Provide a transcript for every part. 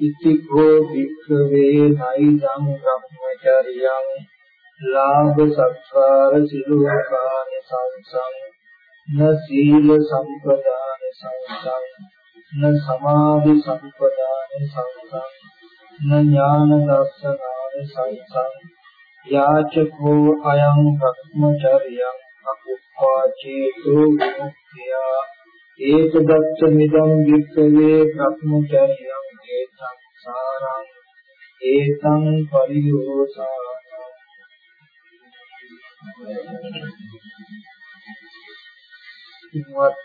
ඉතිකෝ වික්ඛවේ නයිදං බ්‍රහ්මචර්යං ලාභ සත්කාර සිලෝකාන සංසං න සීල සම්පදාන සංසං න සමාධි සම්පදාන සංසං න ඥාන දර්ශනාන සංසං යාචකෝ අයං බ්‍රහ්මචර්යං අකුප්පාචේතෝ විමුක්තියා ඒකදත්ත මිදං වික්ඛවේ බ්‍රහ්මචර්යං සංසාරං ඒතං පරියෝසාන ඉන්වත්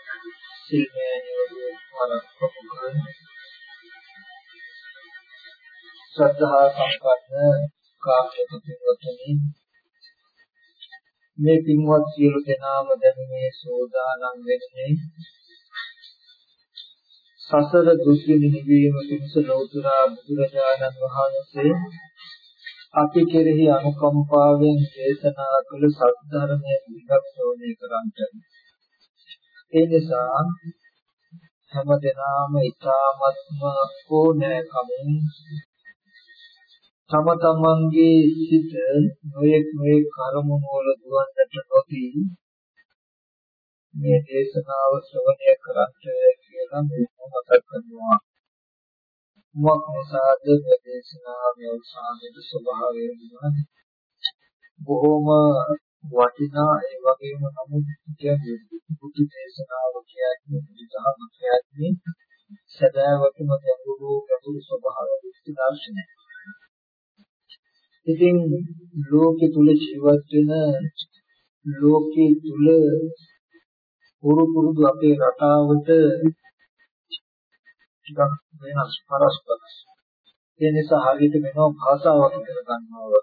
සිල්මෑණියෝ වරක් ශ්‍රද්ධා සම්පන්න කාර්යක පින්වත්නි මේ පින්වත් සියලු දෙනාම දැන් මේ සෝදානම් වෙන්නේ සසර දුක්ඛ නිවීම පිණිස ලෞතර බුදුරජාණන් වහන්සේ අපි කෙරෙහි අනුකම්පාවෙන් දේශනා කළ සත්‍ය විගක්ෂෝණය කරන්ට. ඒ නිසා හැම දිනම ඊ타ත්ම ඕනෑකමින් තම තමන්ගේ සිත නොයෙක් නොයෙක් කර්මවල දුවන්නට නොදී මේ දේශනාව ශ්‍රවණය කරත් කියලා මේ මතක් කරනවා. මොක් නිසාද මේ දේශනාවේ අවසානයේ ස්වභාවය වුණා. බොහොම වටිනා ඒ වගේම නමුත් කියන්නේ බුදු දේශනාව කියන්නේ බුදුදහම කියන්නේ සදාවකම ගැඹුරු ගැඹුරු ස්වභාවය විශ්ති දර්ශනය. ඉතින් ලෝකෙ තුල ජීවත් වෙන ලෝකෙ තුල පුරු පුරුදු අපේ රටාවට ටිකක් වෙනස් පරස්පර. ඒ නිසා හරියට වෙනම භාෂාවක් ඉගෙන ගන්නවා.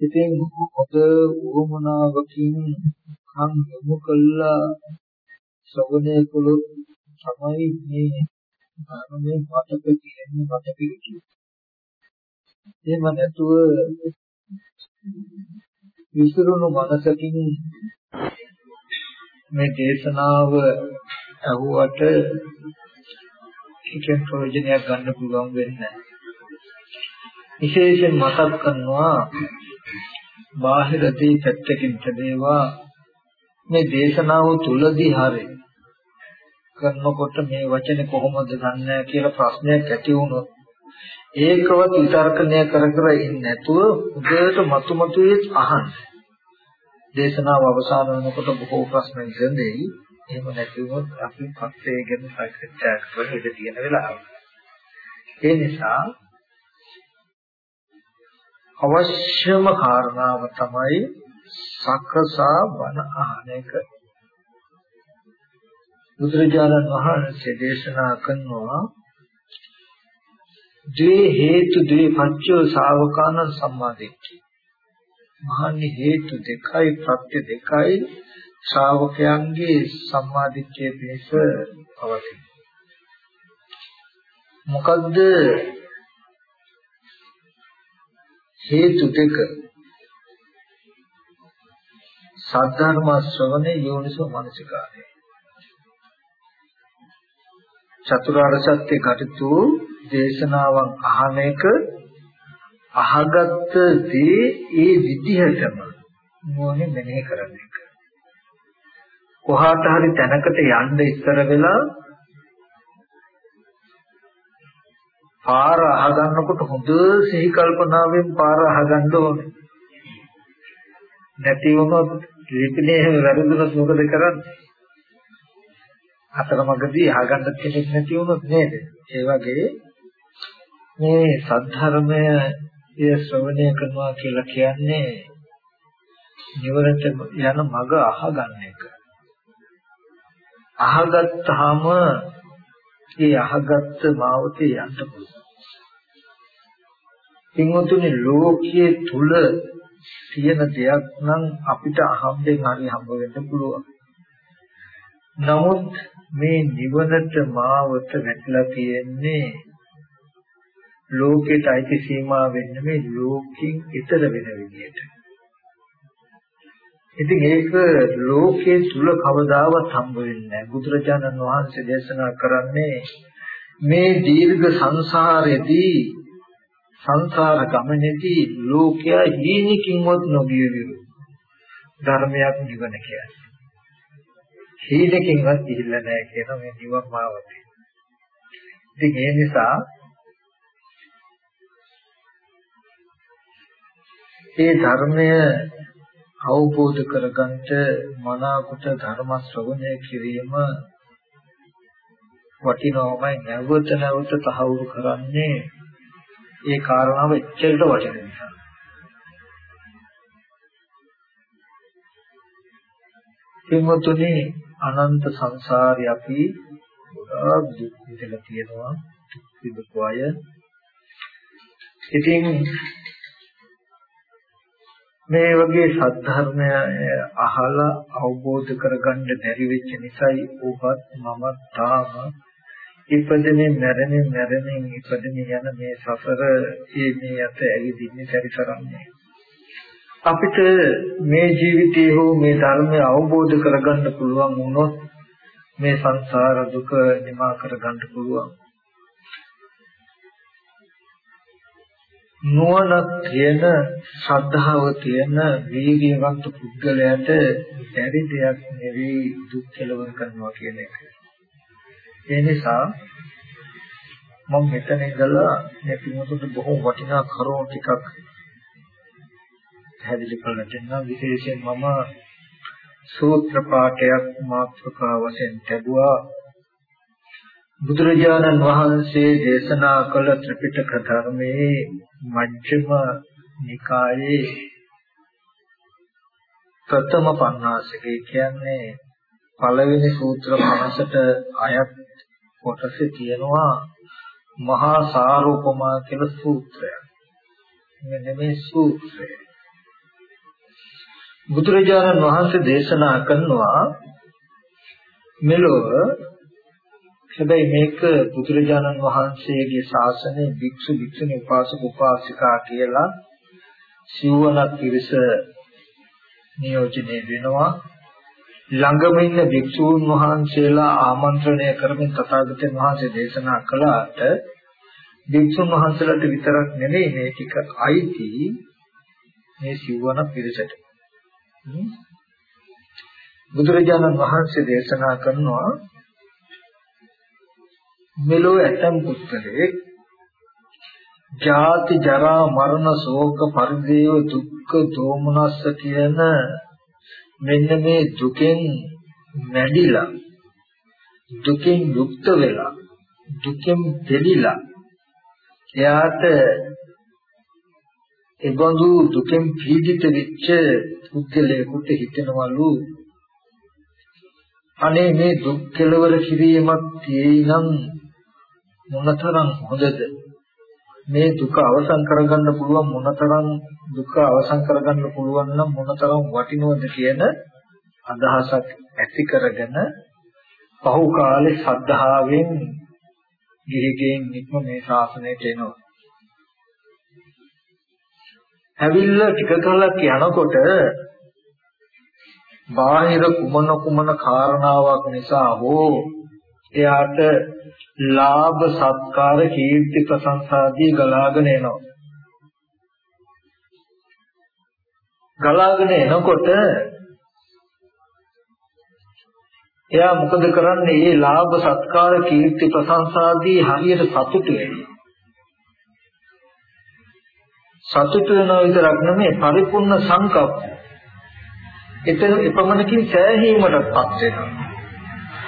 ඉතින් හොඳ උවමනාවකින් කන් යොමු කළා ශ්‍රවණය කළොත් තමයි මේ ධර්මයේ මතක තියෙන්නේ මතක ඉන්නේ. එහෙම නැතුව විසිරුණු මනසකින් මේ දේශනාව අහුවට එකෙන් ප්‍රයෝජනයක් ගන්න පුළුවන් වෙන්නේ විශේෂයෙන් මතක් කරනවා බාහිර දේ පැත්තකින් තදේවා මේ දේශනාව තුලදී හරි කරනකොට මේ වචනේ කොහොමද ගන්න කියලා ප්‍රශ්නයක් ඇති වුණොත් ඒකවත් විතර්කණය කර කර ඉන්නේ නැතුව උදේට මතු මතුවේ අහන්න. දේශනාව අවසන් වෙනකොට බොහෝ ප්‍රශ්න ඉඳෙයි. එහෙම නැති වුණොත් අපි පස්සේ ගැන සාකච්ඡා කරන ඉඩ තියෙන වෙලාව. ඒ නිසා අවශ්‍යම කාරණාව තමයි සකසා වන ආහන එක. බුදුරජාණන් වහන්සේ දේශනා කරනවා ද්වේ හේතු ද්වේ පච්චෝ ශාවකාන සම්මාදිට්ඨි මහන්නේ හේතු දෙකයි ප්‍රත්‍ය දෙකයි ශ්‍රාවකයන්ගේ සම්මාදිට්ඨිය පිණිස පවතින. මොකද්ද හේතු දෙක? සද්ධර්ම ශ්‍රවණේ යෝනිසෝ මනසිකාරය. චතුරාර්ය සත්‍ය කටතු දේශනාවන් අහන එක අහගත්ත දේ ඒ විදිහටම මොනේ මෙනෙහි කරන එක. කොහාට හරි තැනකට යන්න ඉස්සර වෙලා පාර අහගන්නකොට හොඳ සිහි කල්පනාවෙන් පාර අහගන්න ඕනේ. නැති වුණොත් ලිපිනේ එහෙම වැරදුනොත් මොකද කරන්නේ? අතරමඟදී අහගන්න කෙනෙක් නැති වුණොත් නේද? ඒ වගේ මේ සද්ධර්මය එය ශ්‍රවණය කරනවා කියලා කියන්නේ නිවරට යන මඟ අහගන්න එක. අහගත්තාම ඒ අහගත්ත මාවතේ යන්න පුළුවන්. පින්වතුනි ලෝකයේ තුල තියෙන දෙයක් නම් අපිට අහම්බෙන් හරි හම්බ වෙන්න පුළුවන්. නමුත් මේ නිවනට මාවත වැටලා තියෙන්නේ ලෝකයට අයිති සීමා වෙන්නේ මේ ලෝකෙන් ඈතර වෙන විදියට. ඉතින් ඒක ලෝකයේ තුල කවදාවත් හම්බ වෙන්නේ නැහැ. බුදුරජාණන් වහන්සේ දේශනා කරන්නේ මේ දීර්ඝ සංසාරයේදී සංසාර ගමනේදී ලෝකයා හීනකින්වත් නොගිය විරු ධර්මයක් නිවන කියන්නේ. හීනකින්වත් ගිහිල්ලා නැහැ කියන මේ නිවන් මාවතේ. ඉතින් ඒ නිසා ඒ ධර්මය අවබෝධ කරගන්නට මනාකොට ධර්ම ශ්‍රවණය කිරීම වටිනවමයි නැවත නැවත තහවුරු කරන්නේ ඒ කාරණාව එච්චරට වටින නිසා. පින්වතුනි අනන්ත සංසාරේ අපි ගොඩාක් දුක් විඳලා තියෙනවා විඳපු අය. ඉතින් මේ වගේ සද්ධර්මය අහලා අවබෝධ කරගන්න බැරි වෙච්ච නිසායි ඔබත් මම තාම ඉපදෙමින් මැරෙමින් මැරෙමින් ඉපදෙමින් යන මේ සසර මේ යත ඇවිදින්නේ පරිසරන්නේ අපිට මේ ජීවිතයේ හෝ මේ ධර්මය අවබෝධ කරගන්න පුළුවන් වුණොත් මේ සංසාර දුක නිමා කරගන්න පුළුවන්. නුවණ තියෙන ශ්‍රද්ධාව තියෙන වීර්යවන්ත පුද්ගලයාට බැරි දෙයක් නෙවෙයි දුක් කෙලවර කරනවා කියන එක. ඒ නිසා මම මෙතන ඉඳලා මේ පිටුමතුට බොහෝ වටිනා කරුණු ටිකක් පැහැදිලි කරලා දෙන්නම් විශේෂයෙන් මම සූත්‍ර පාඨයක් මාතෘකා වශයෙන් ලැබුවා බුදුරජාණන් වහන්සේ දේශනා කළ ත්‍රිපිටක ධර්මයේ මජ්ක්‍ධිම නිකායේ ප්‍රථම පඤ්ඤාසකේ කියන්නේ පළවෙනි සූත්‍ර 50ට අයත් කොටසේ තියෙනවා මහා සාරෝපමා කියලා සූත්‍රයක්. මෙන්න මේ සූත්‍රය. බුදුරජාණන් වහන්සේ දේශනා කරනවා මෙලොව හැබැයි මේක බුදුරජාණන් වහන්සේගේ ශාසනයේ භික්ෂු භික්ෂුණී උපාසක උපාසිකා කියලා සිවණක් පිරිස නියෝජනය වෙනවා. ළඟම ඉන්න භික්ෂූන් වහන්සේලා ආමන්ත්‍රණය කරමින් තථාගතයන් වහන්සේ දේශනා කළාට භික්ෂුන් වහන්සේලාට විතරක් නෙමෙයි මේ ටික අයිති මේ සිවණ පිරිසට. බුදුරජාණන් වහන්සේ දේශනා කරනවා මෙලෝ ඇතම් පුත්‍රයෙක් ජාති ජරා මරණ ශෝක පරිදේව දුක්ඛ දෝමනස්ස කියන මෙන්න මේ දුකෙන් නැඩිලා දුකෙන් යුක්ත වෙලා දුකෙන් දෙලිලා එයාට එබඳු දුකෙන් පීඩිත වෙච්ච පුද්ගලයෙකුට හිතෙනවලු. අනේ මේ දුක් කෙලවර කිරීමක් තියෙයි නම් මොනතරම් හොඳද මේ දුක අවසන් කරගන්න පුළුවන් මොනතරම් දුක අවසන් කරගන්න පුළුවන් නම් මොනතරම් වටිනවද කියන අදහසක් ඇති කරගෙන පහු කාලේ ශ්‍රද්ධාවෙන් ගිහිගෙන් නික්ම මේ ශාසනයට එනවා. ඇවිල්ලා ටික කලක් යනකොට බාහිර කුමන කුමන කාරණාවක් නිසා හෝ එයාට ලාභ සත්කාර කීර්ති ප්‍රශංසාදී ගලාගෙන එනවා. ගලාගෙන එනකොට එයා මොකද කරන්නේ? මේ ලාභ සත්කාර කීර්ති ප්‍රශංසාදී හරියට සතුටු වෙනවා. සතුටු වෙනවා විතරක් නෙමෙයි පරිපූර්ණ සංකප්ප. එතන එපමණකින් සෑහීමටපත් වෙනවා.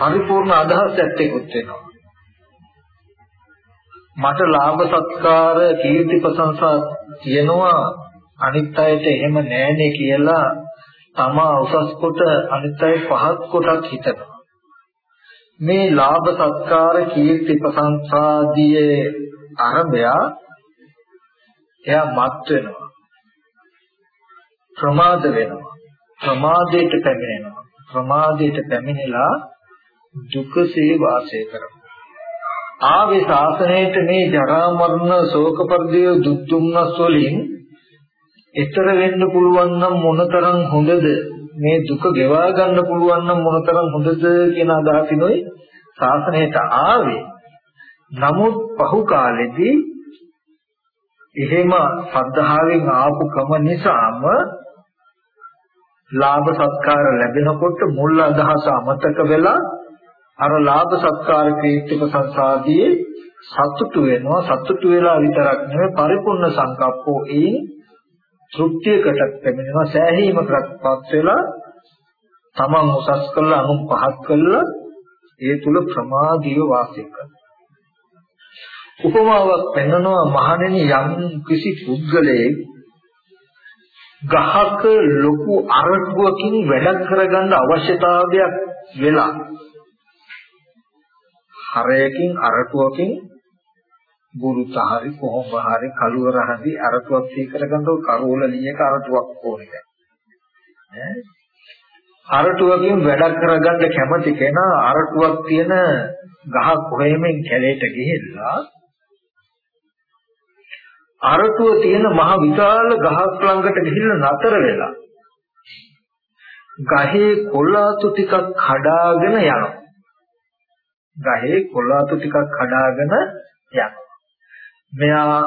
පරිපූර්ණ අදහස් ඇත්තෙකුත් වෙනවා. මට ලාභ සත්කාර කීර්ති ප්‍රශංසා තියෙනවා අනිත් අයට එහෙම නෑනේ කියලා තමා උසස් කොට අනිත් අය පහත් කොටත් හිතනවා. මේ ලාභ සත්කාර කීර්ති ප්‍රශංසාදී අරබය එයා මත් වෙනවා. ප්‍රමාද වෙනවා. ප්‍රමාදයට පැමිණෙනවා. ප්‍රමාදයට පැමිණලා දුකසේ වාසය කරනවා. ආවේ ශාසනයට මේ ජරා මරණ ශෝක පරිදේ දුක් දුම්නස් වලින් ඈතර වෙන්න පුළුවන් නම් මොනතරම් හොඳද මේ දුක ගෙවා ගන්න පුළුවන් නම් මොනතරම් හොඳද කියන අදහසිනුයි ශාසනයට ආවේ නමුත් පහු කාලෙදී එහෙම සද්ධාවෙන් ආපු කම නිසාම ලාභ සත්කාර ලැබෙනකොට මුල් අදහස අමතක වෙලා අර ලාභ සත්කාර කීර්ති ප්‍රසංසාදී සතුටු වෙනවා. සතුටු වෙලා විතරක් නෙවෙයි පරිපූර්ණ සංකප්පෝ ඒ තෘප්තියකට පැමිණෙනවා. සෑහීමකටපත් වෙලා තමන් උසස් කළා අනුන් පහත් කළා ඒ තුල ප්‍රමාදීව වාසය කරනවා. උපමාවක් පෙන්වනවා මහණෙනි යම් කිසි පුද්ගලයෙක් ගහක ලොකු අරටුවකින් වැඩ කරගන්න අවශ්‍යතාවයක් වෙලා හරයකින් අරටුවකින් බුරුතහරි කොහොම හරි කලුවර හරි අරටුවක් සීකර ගන්න කරෝල ලියක අරටුවක් ඕනේ ඈ අරටුවකින් වැඩ කරගන්න කැමති කෙනා අරටුවක් තියෙන ගහ කොහෙමින් කැලේට ගිහිල්ලා අරටුව තියෙන මහ විශාල ගහක් ළඟට ගිහිල්ලා නතර වෙලා ගහේ කොළාතු ටිකක් කඩාගෙන යනවා. ගහේ කොළාතු ටිකක් කඩාගෙන යනවා. මෙයා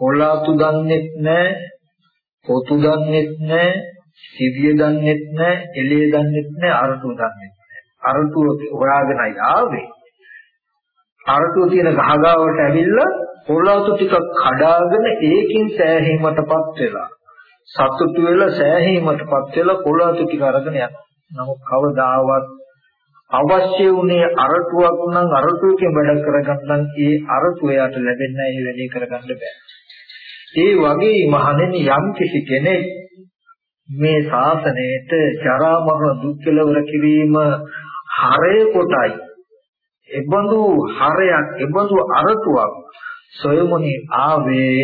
කොළාතු දන්නෙත් නැහැ, පොතු දන්නෙත් නැහැ, සිවිය දන්නෙත් නැහැ, එළිය දන්නෙත් නැහැ, අරටුව දන්නෙත් නැහැ. අරටුව හොයාගෙනයි ආවේ. අරටුව තියෙන ගහගාවට ඇවිල්ලා පොළොතු ටිකක් කඩාගෙන ඒකෙන් සෑහීමටපත් වෙලා සතුටු වෙලා සෑහීමටපත් වෙලා පොළොතු ටික අරගෙන යනවා. නමුත් කවදාවත් අවශ්‍ය වුණේ අරටුවක් නම් අරටුවකින් වැඩ කරගන්න ඒ අරටුව යට ලැබෙන්නේ නැහැ වැඩේ කරගන්න බෑ. ඒ වගේ මහණෙනි යම් කිසි කෙනෙක් මේ ශාසනයේට ජරා මරණ දුක් කෙලවර කිරීම හරය කොටයි. එබඳු හරයක්, එබඳු අරටුවක් සොයමුනි ආවේ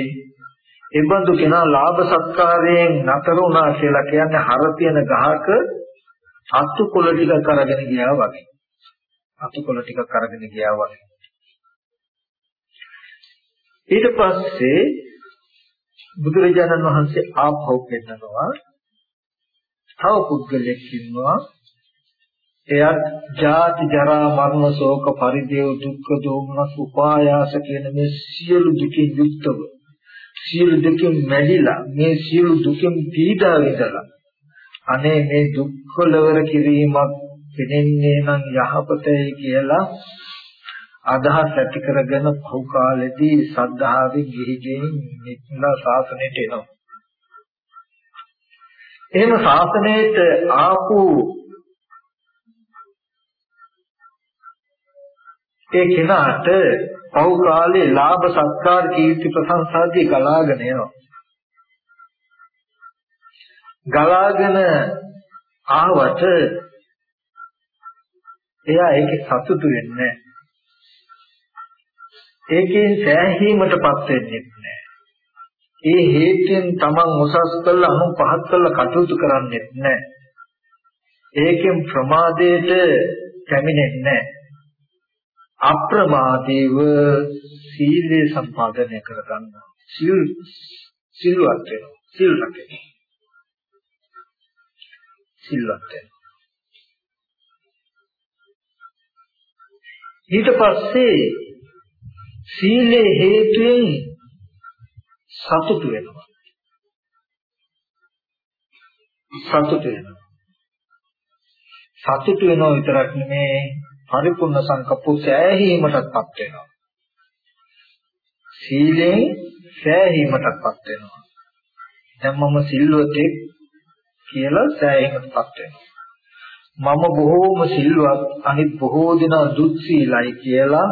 එබඳු කෙනා ලාභ සත්කාරයෙන් නතර වුණා කියලා කියන්නේ හර තියෙන ගහක අතු කොළ ටිකක් අරගෙන ගියා වගේ. අතු කොළ ටිකක් අරගෙන ගියා වගේ. ඊට පස්සේ බුදුරජාණන් වහන්සේ ආපහු පෙන්නනවා තව පුද්ගලෙක් ඉන්නවා එයත් ජාති ජරා මරණ ශෝක පරිදේව දුක්ඛ දෝමනස් උපායාස කියන මේ සියලු දුකින් යුක්තව සියලු දුකින් මැදිලා මේ සියලු දුකින් පීඩා විඳලා අනේ මේ දුක්ඛ ලවර කිරීමක් පෙනෙන්නේ නම් යහපතයි කියලා අදහස් ඇති කරගෙන පහු කාලෙදී සද්ධාවෙන් ගිහිගෙන නිත්ලා ශාසනයට එනවා. එහෙම ශාසනයට ආපු ඒ කෙනාට පහු කාලේ ලාභ සත්කාර කීර්ති ප්‍රශංසාදී ගලාගෙන යනවා. ගලාගෙන ආවට එයා ඒකේ සතුටු වෙන්නේ ඒකෙන් සෑහීමටපත් වෙන්නේ නැහැ. ඒ හේතුයෙන් තමන් උසස් කළ අනු පහත් කළ කටයුතු කරන්නේ නැහැ. ඒකෙන් ප්‍රමාදයට පැමිණෙන්නේ නැහැ. අප්‍රමාදීව සීලය සම්පාදනය කරගන්න සිල් සිල්වත් වෙනවා සිල් රැකෙනවා සිල්වත් වෙනවා ඊට පස්සේ සීලේ හේතුවෙන් සතුට වෙනවා සතුට වෙනවා සතුට වෙනවා විතරක් නෙමේ පරිපූර්ණ සංකප්පෝ සෑහීමටත්පත් වෙනවා. සීලෙන් සෑහීමටත්පත් වෙනවා. දැන් මම සිල්වතෙක් කියලා සෑහීමටත්පත් වෙනවා. මම බොහෝම සිල්වත් අනිත් බොහෝ දෙනා දුක් සීලයි කියලා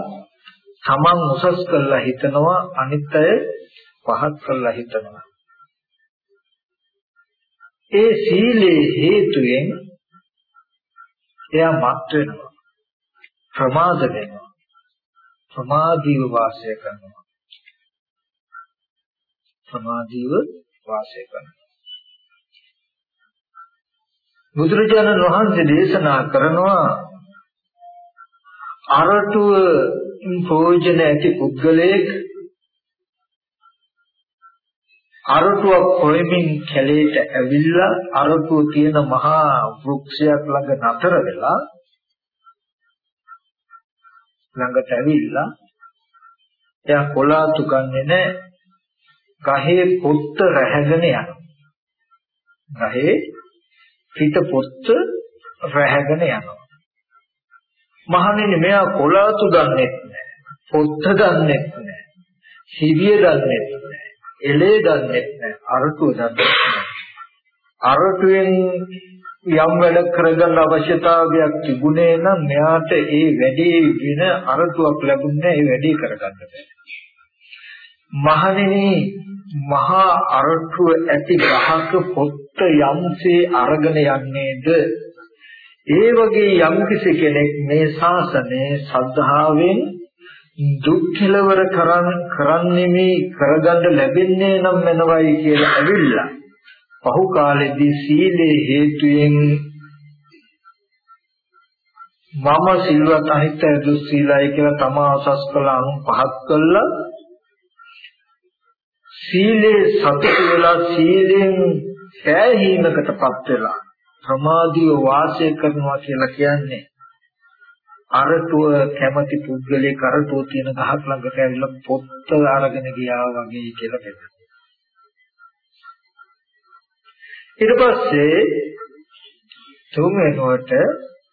තමන් උසස් කරලා හිතනවා අනිත් අය පහත් කරලා හිතනවා. ඒ සීලේ හේතුයෙන් එයා මත් වෙනවා. ප්‍රමාද වෙනවා. ප්‍රමාදීව වාසය කරනවා. සමාධියව වාසය කරනවා. බුදුරජාණන් වහන්සේ දේශනා කරනවා අරටුව ප්‍රයෝජන ඇති පුද්ගලයෙක් අරටුවක් හොයමින් කැලේට ඇවිල්ලා අරටුව තියෙන මහා වෘක්ෂයක් ළඟ නතර වෙලා ළඟට ඇවිල්ලා එයා කොලාතු ගන්නෙ නැහැ ගහේ පොත්ත රැහැගෙන යනවා. ගහේ පිට පොත්ත රැහැගෙන යනවා මහණෙනි මෙයා කොලාතු ගන්නෙත් නැහැ පොත්ත ගන්නෙත් නැහැ සිවිය ගන්නෙත් නැහැ එලේ ගන්නෙත් නැහැ අරටුව ගන්නෙත් නැහැ අරටුවෙන් යම් වැඩ කරගන්න අවශ්‍යතාවයක් තිබුණේ නම් මෙයාට ඒ වැඩේ වෙන අරටුවක් ලැබුණේ ඒ වැඩේ කරගන්න බැහැ. මහණෙනි මහා අරටුව ඇති ගහක පොත්ත යම්සේ අරගෙන යන්නේද? ඒ වගේ යම්කිසි කෙනෙක් මේ ශාසනයේ සද්ධාවෙන් දුක් කෙලවර කරන් කරන්නේ කරගන්න ලැබෙන්නේ නම් වෙනවයි කියලා ඇවිල්ලා පහු කාලෙදී සීලේ හේතුයෙන් මම සිල්වත් අනිත්‍ය දුස්සීලයි කියලා තමා අසස් කළ අනු පහත් කළා. සීලේ සතුට වෙලා සීලෙන් සෑහීමකටපත් වෙලා ප්‍රමාදීව වාසය කරනවා කියලා කියන්නේ අරටුව කැමැති පුද්ගලයෙක් අරටුව තියෙන ගහක් ළඟට ඇවිල්ලා පොත්ත අරගෙන ගියා වගේ කියලා කියනවා. ඊට පස්සේ තුන්වෙනුවට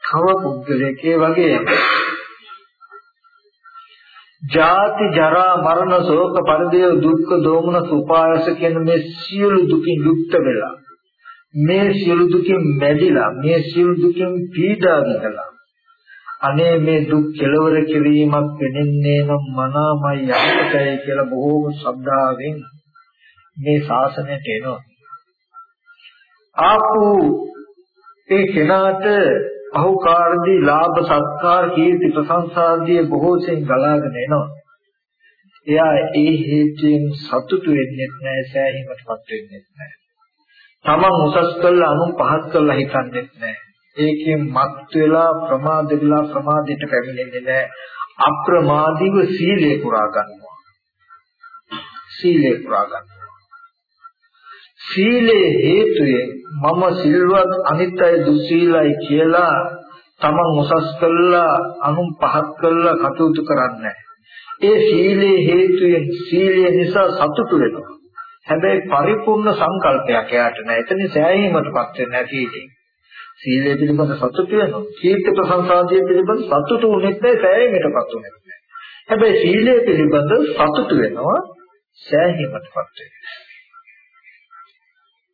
තව පුද්ගලයෙක්ගේ වගේම ජාති ජරා මරණ ශෝක පරිදේව දුක්ඛ දෝමන සුපායස කියන මේ සියලු දුකින් යුක්ත වෙලා මේ සියලු දුකින් මැදිලා මේ සියලු දුකින් පීඩා විඳලා අනේ මේ දුක් කෙලවර කිරීමක් වෙන්නේ නම් මනාමයි යහපතයි කියලා බොහෝම ශ්‍රද්ධාවෙන් මේ ශාසනයට එනවා. ආපු ඒ කෙනාට අහුකාරදී ලාභ සත්කාර කීර්ති ප්‍රශංසාදී බොහෝ සෙයින් ගලාගෙන එනවා. එයා ඒ හේතුයෙන් සතුටු වෙන්නේ නැහැ සෑහීමටපත් වෙන්නේ නැහැ. තමන් උසස් කළා අනුන් පහත් කළා හිතන්නේ නැහැ. ඒකෙන් මත් වෙලා ප්‍රමාද වෙලා ප්‍රමාදයට පැමිණෙන්නේ නැහැ. අප්‍රමාදීව සීලය පුරා ගන්නවා. සීලය පුරා ගන්නවා. සීලේ හේතුයෙන් මම සිල්වත් අනිත්‍ය දුස්සීලයි කියලා තමන් උසස් කළා අනුන් පහත් කළා කටයුතු කරන්නේ ඒ සීලේ හේතුයෙන් සීලය නිසා සතුටු වෙනවා. හැබැයි පරිපූර්ණ සංකල්පයක් එයාට නැහැ. එතන සෑහීමටපත් වෙන්නේ නැති ඉතින්. සීලය පිළිබඳ සතුටු වෙනවා. කීර්ති ප්‍රශංසාදිය පිළිබඳ සතුටු වෙන්නේ නැහැ සෑහීමටපත් වෙන්නේ නැහැ. හැබැයි සීලය පිළිබඳ සතුටු වෙනවා සෑහීමටපත් වෙන්නේ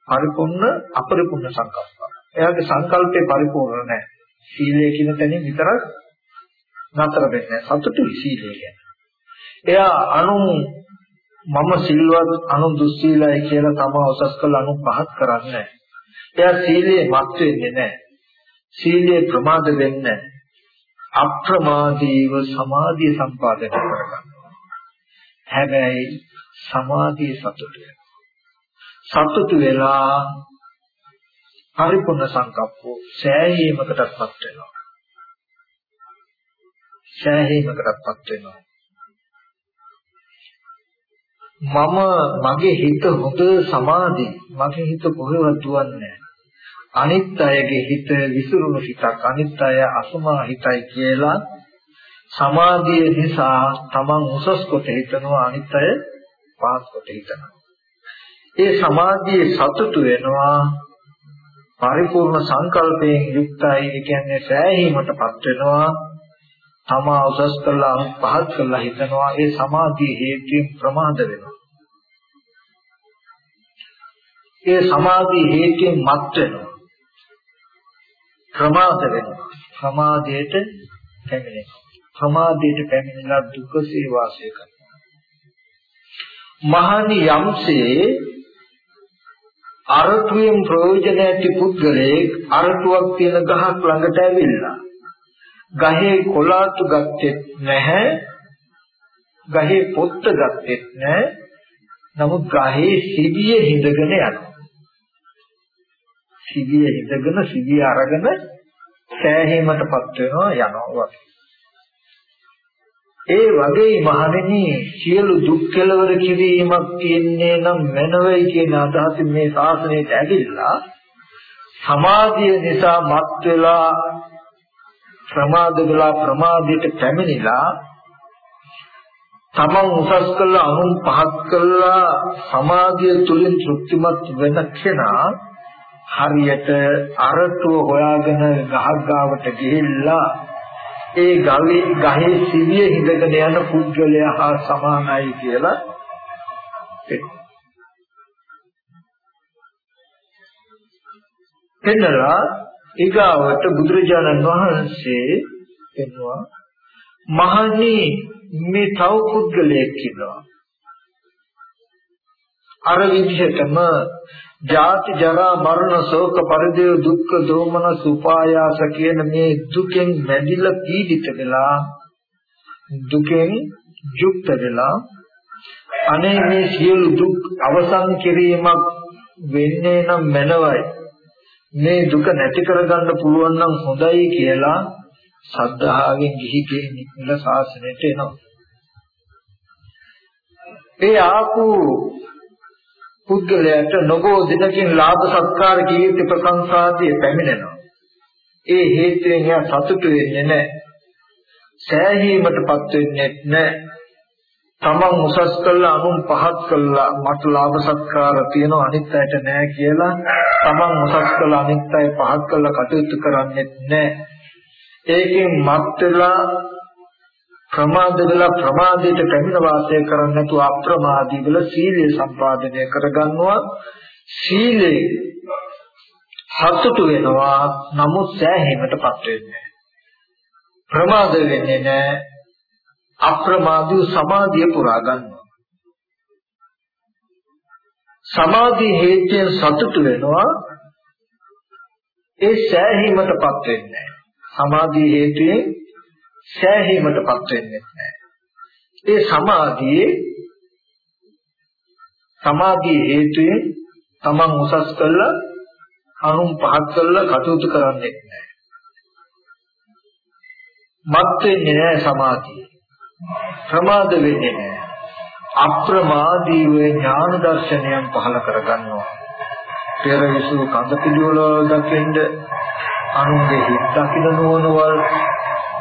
පරිපූර්ණ අපරිපූර්ණ සංකල්ප. එයාගේ සංකල්පේ පරිපූර්ණ නැහැ. සීලය කියන තැනින් විතරක් නතර වෙන්නේ සතුටු සීලය කියන්නේ. එයා අනු මම සිල්වත් අනු දුස්සීලයි කියලා තම උසස් කළ අනු පහත් කරන්නේ එයා සීලයේ මත් වෙන්නේ නැහැ. සීලයේ ප්‍රමාද වෙන්නේ අප්‍රමාදීව සමාධිය සම්පාදනය කරගන්නවා. හැබැයි සමාධිය සතුටුයි. සතුටු වෙලා පරිපූර්ණ සංකප්පෝ සෑහීමකටපත් වෙනවා. සෑහීමකටපත් වෙනවා. මම මගේ හිත හොඳ සමාධි මගේ හිත කොහෙවත් දුවන්නේ අනිත් අයගේ හිත විසිරුණු හිතක් අනිත් අය අසමා හිතයි කියලා සමාධිය නිසා තමන් උසස් කොට හිතනවා අනිත් අය පහත් කොට හිතනවා ඒ සමාධියේ සතුටු වෙනවා. පරිපූර්ණ සංකල්පයෙන් යුක්තයි. ඒ කියන්නේ සෑහීමටපත් වෙනවා. තමා උසස් කළා පහත් කළා හිතනවා. ඒ සමාධිය හේතුයෙන් ප්‍රමාද වෙනවා. ඒ සමාධිය හේතුයෙන් මත් වෙනවා. ප්‍රමාද වෙනවා. ප්‍රමාදයට පැමිණෙනවා. ප්‍රමාදයට පැමිණලා දුකසේ වාසය කරනවා. මහණි යම්සේ අරටුවෙන් ප්‍රයෝජන ඇති පුද්ගලයෙක් අරටුවක් තියෙන ගහක් ළඟට ඇවිල්ලා ගහේ කොලාතු ගත්තෙත් නැහැ ගහේ පොත්ත ගත්තෙත් නැහැ නමුත් ගහේ සිවිය හිඳගෙන යනවා. සිවිය හිඳගෙන සිවිය අරගෙන සෑහීමටපත් වෙනවා යනවා වගේ. ඒ වගේ මහණෙනි සියලු දුක් කෙලවර කිරීමක් තියන්නේ නම් මනවයි කියන අදහසින් මේ ශාසනයට ඇවිල්ලා සමාධිය නිසා මත් වෙලා ප්‍රමාද වෙලා ප්‍රමාදයට පැමිණිලා තමන් උසස් කළා අනුන් පහත් කළා සමාධිය තුලින් තෘප්තිමත් වෙන කෙනා හරියට අරටුව හොයාගෙන ගහක් ගාවට ගිහිල්ලා ඒ ගවේ ගහේ සිවිය හිඳගෙන යන පුද්ගලයා හා සමානයි කියලා පෙන්නලා ඊගාවට බුදුරජාණන් වහන්සේ පෙන්වුවා මහණී මේ තව පුද්ගලයෙක් ඉන්නවා. අර විදිහටම ජාති ජරා මරණ ශෝක පරිදේව දුක්ඛ දෝමන සුපායාස කියන මේ දුකෙන් මැදිලා පීඩිත වෙලා දුකෙන් යුක්ත වෙලා අනේ මේ සියලු දුක් අවසන් කිරීමක් වෙන්නේ නම් මනවයි. මේ දුක නැති කරගන්න පුළුවන් නම් හොඳයි කියලා සද්ධාවෙන් ගිහි කෙනෙක් ශාසනයට එනවා. ඒ ආපු පුද්ගලයාට නොබෝ දිනකින් ලාභ සත්කාර කීර්ති ප්‍රශංසාදී පැමිණෙනවා. ඒ හේතුවෙන් එයා සතුටු වෙන්නේ නැහැ. සෑහීමටපත් වෙන්නේ නැහැ. තමන් උසස් කළා අනුන් පහත් කළා මට ලාභ සත්කාර තියෙනවා අනිත් අයට නැහැ කියලා තමන් උසස් කළා අනිත් අය පහත් කළා කටයුතු කරන්නේ නැහැ. ඒකෙන් මත් වෙලා ප්‍රමාද වෙලා ප්‍රමාදයට පැමිණ වාසය කරන්නේ නැතුව අප්‍රමාදී වල සීලය සම්පාදනය කරගන්නවා. සීලේ සතුටු වෙනවා. නමුත් සෑහීමටපත් වෙන්නේ ප්‍රමාද වෙන්නේ නැහැ. අප්‍රමාදී සමාධිය පුරා ගන්නවා. සමාධි හේතුයෙන් සතුටු වෙනවා. ඒ සෑහීමටපත් වෙන්නේ සමාධි හේතුයෙන් සෑහීමටපත් වෙන්නේ නැහැ. ඒ සමාධියේ සමාධිය හේතුයෙන් තමන් උසස් කළා අනුන් පහත් කළා කටයුතු කරන්නේ නැහැ. මත් වෙන්නේ නැහැ සමාධිය. ප්‍රමාද වෙන්නේ නැහැ. අප්‍රමාදීව ඥාන දර්ශනයන් පහල කරගන්නවා. පෙර විසු කඳ පිළිවෙල දකින්ද අනුන්ගේ හිත් දකින්න නොවනවල්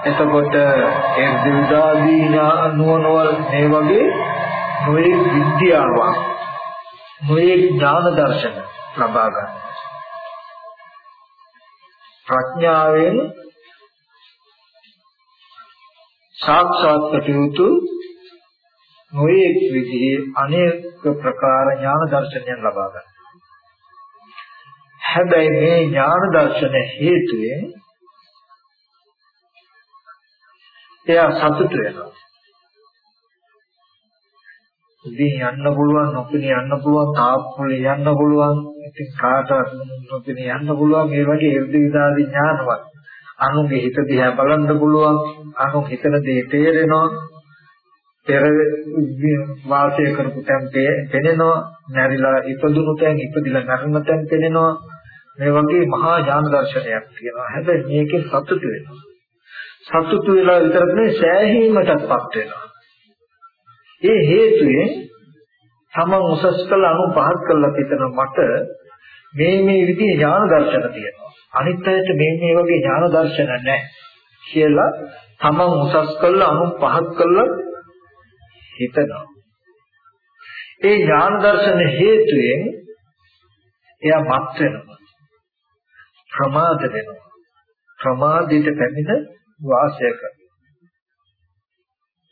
එතකොට ඒ දිවිදාදී නුවණවල මේ වගේ නොයේ විද්‍යාවක් නොයේ ඥාන දර්ශන ලබා ගන්න. ප්‍රඥාවෙන් සාක්ෂාත් කටයුතු නොයේ විදිහේ අනේක ප්‍රකාර ඥාන දර්ශනයන් ලබා ගන්න. හැබැයි මේ ඥාන දර්ශන හේතුවෙන් එයා සතුට වෙනවා. ඉතින් යන්න පුළුවන් නොපෙනී යන්න පුළුවන් තාප්පුලේ යන්න පුළුවන් ඉතින් කාටවත් නොපෙනී යන්න පුළුවන් මේ වගේ ඉර්ධි විදාදී ඥානවත්. අනුගේ හිත දිහා බලන්න පුළුවන් අනු හිතන දේ තේරෙනවා පෙර වාසය කරපු තැන් පෙනෙනවා නැරිලා ඉපදුණු තැන් ඉපදිලා මරණ තැන් පෙනෙනවා. මේ වගේ මහා ඥාන දර්ශනයක් තියෙනවා. හැබැයි මේකේ සතුට වෙනවා. සතුටු වෙලා විතරක් නෙවෙයි සෑහීමටත්පත් වෙනවා. ඒ හේතුවේ තමන් උසස් කළ අනු පහත් කළා පිටන මට මේ මේ විදිහේ ඥාන දර්ශන තියෙනවා. අනිත් අයට මේ මේ වගේ ඥාන දර්ශන නැහැ කියලා තමන් උසස් කළා අනු පහත් කළා හිතනවා. ඒ ඥාන දර්ශන හේතුයෙන් එයා මත් වෙනවා. ප්‍රමාද වෙනවා. ප්‍රමාදයට පැමිණ වාසය කරනවා.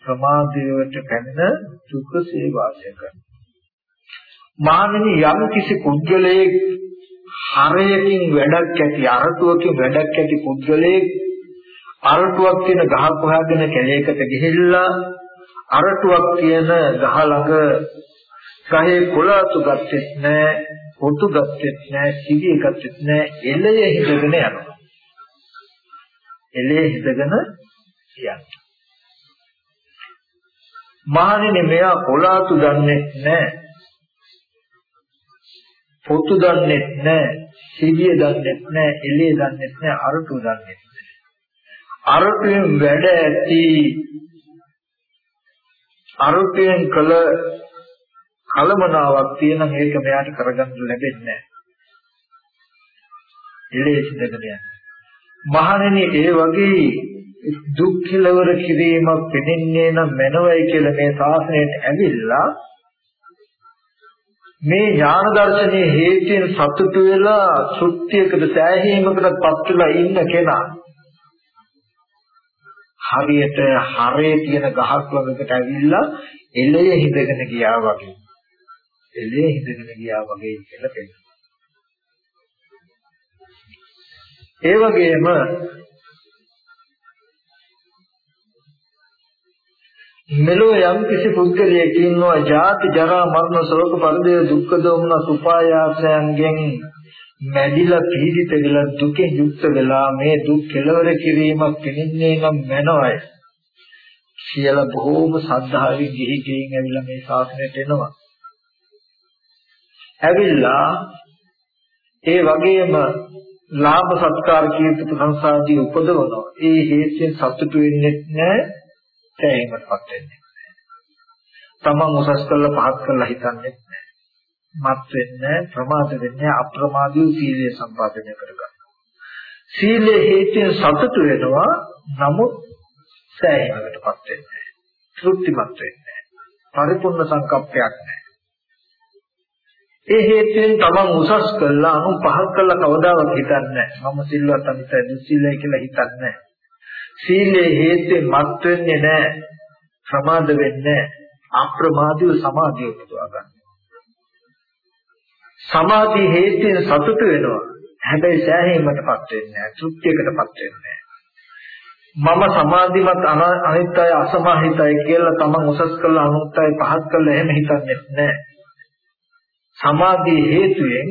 ප්‍රමාදයට පැමිණ දුකසේ වාසය කරනවා. මානනි යම් කිසි පුද්ගලයෙක් හරයකින් වැඩක් ඇති අරටුවකින් වැඩක් ඇති පුද්ගලයෙක් අරටුවක් තියෙන ගහක් හොයාගෙන කැලේකට ගිහිල්ලා අරටුවක් තියෙන ගහ ළඟ ගහේ කොළතු ගත්තෙත් නැහැ, පොතු ගත්තෙත් නැහැ, සිවිය ගත්තෙත් නැහැ, එළය හිටගෙන යනවා. එලේ හිටගෙන යනවා. මහණෙනි මෙයා කොලාතු දන්නේ නැහැ. පොතු දන්නේ නැහැ, සිවිය දන්නේ නැහැ, එළිය දන්නේ නැහැ, අරටු දන්නේ නැහැ. අරටුවෙන් වැඩ ඇති අරටුවෙන් කළ කලමනාවක් තියෙන මේක මෙයාට කරගන්න ලැබෙන්නේ නැහැ. එළිය සිදගෙන යන්නේ. මහණෙනි ඒ වගේ දුක් කෙලවර කිරීමක් පෙනෙන්නේ නම් මනවයි කියලා මේ ශාසනයට ඇවිල්ලා මේ ඥාන දර්ශනයේ හේතුයෙන් සතුටු වෙලා සුත්‍යයකට සෑහීමකටපත් වෙලා ඉන්න කෙනා හරියට හරේ තියෙන ගහක් ළඟකට ඇවිල්ලා එළය හිඳගෙන ගියා වගේ. එළය හිඳගෙන ගියා වගේ කියලා පෙන්නනවා. ඒ වගේම මෙලෝ යම් කිසි පුද්ගලයෙක් ඉන්නවා ජාති ජරා මරණ ශෝක පරිදේ දුක්ඛ දෝමන සුපායාසයන්ගෙන් මැදිලා පීඩිත වෙලා දුකෙන් යුක්ත වෙලා මේ දුක් කෙලවර කිරීමක් පිළින්නේ නම් මනවයි කියලා බොහෝම සද්ධාවෙන් ගිහි ගෙයින් ඇවිල්ලා මේ ශාසනයට එනවා. ඇවිල්ලා ඒ වගේම ලාභ සත්කාර කීර්ති ප්‍රශංසාදී උපදවනවා. ඒ හේතුයෙන් සතුටු වෙන්නේ නැහැ, තැයිමටපත් වෙන්නේ නැහැ. තමන් උසස් කරලා පහත් කරලා හිතන්නේ නැහැ. මත් වෙන්නේ ප්‍රමාද වෙන්නේ අප්‍රමාදී සීලය සම්පාදනය කරගන්නවා. සීලේ හේතුයෙන් සතුටු වෙනවා, නමුත් සෑහීමකටපත් වෙන්නේ නැහැ. තෘප්තිමත් වෙන්නේ නැහැ. පරිපූර්ණ සංකප්පයක් නැහැ. ඒ හේතුවෙන් තමන් උසස් කළා අනු පහත් කළා කවදාවත් හිතන්නේ නැහැ. මම සිල්වත් අනිතයි දුස්සීලයි කියලා හිතන්නේ නැහැ. සීලේ හේතුවෙන් මත් වෙන්නේ නැහැ. ප්‍රමාද වෙන්නේ අප්‍රමාදීව සමාධිය උපදවා ගන්න. සමාධි හේතුවෙන් සතුට වෙනවා. හැබැයි සෑහීමකටපත් වෙන්නේ නැහැ. තෘප්තියකටපත් වෙන්නේ මම සමාධිමත් අනිත්‍යය අසමාහිතයි කියලා තමන් උසස් කළා අනුත්‍යය පහත් කළා එහෙම හිතන්නේ නැහැ. සමාධියේ හේතුයෙන්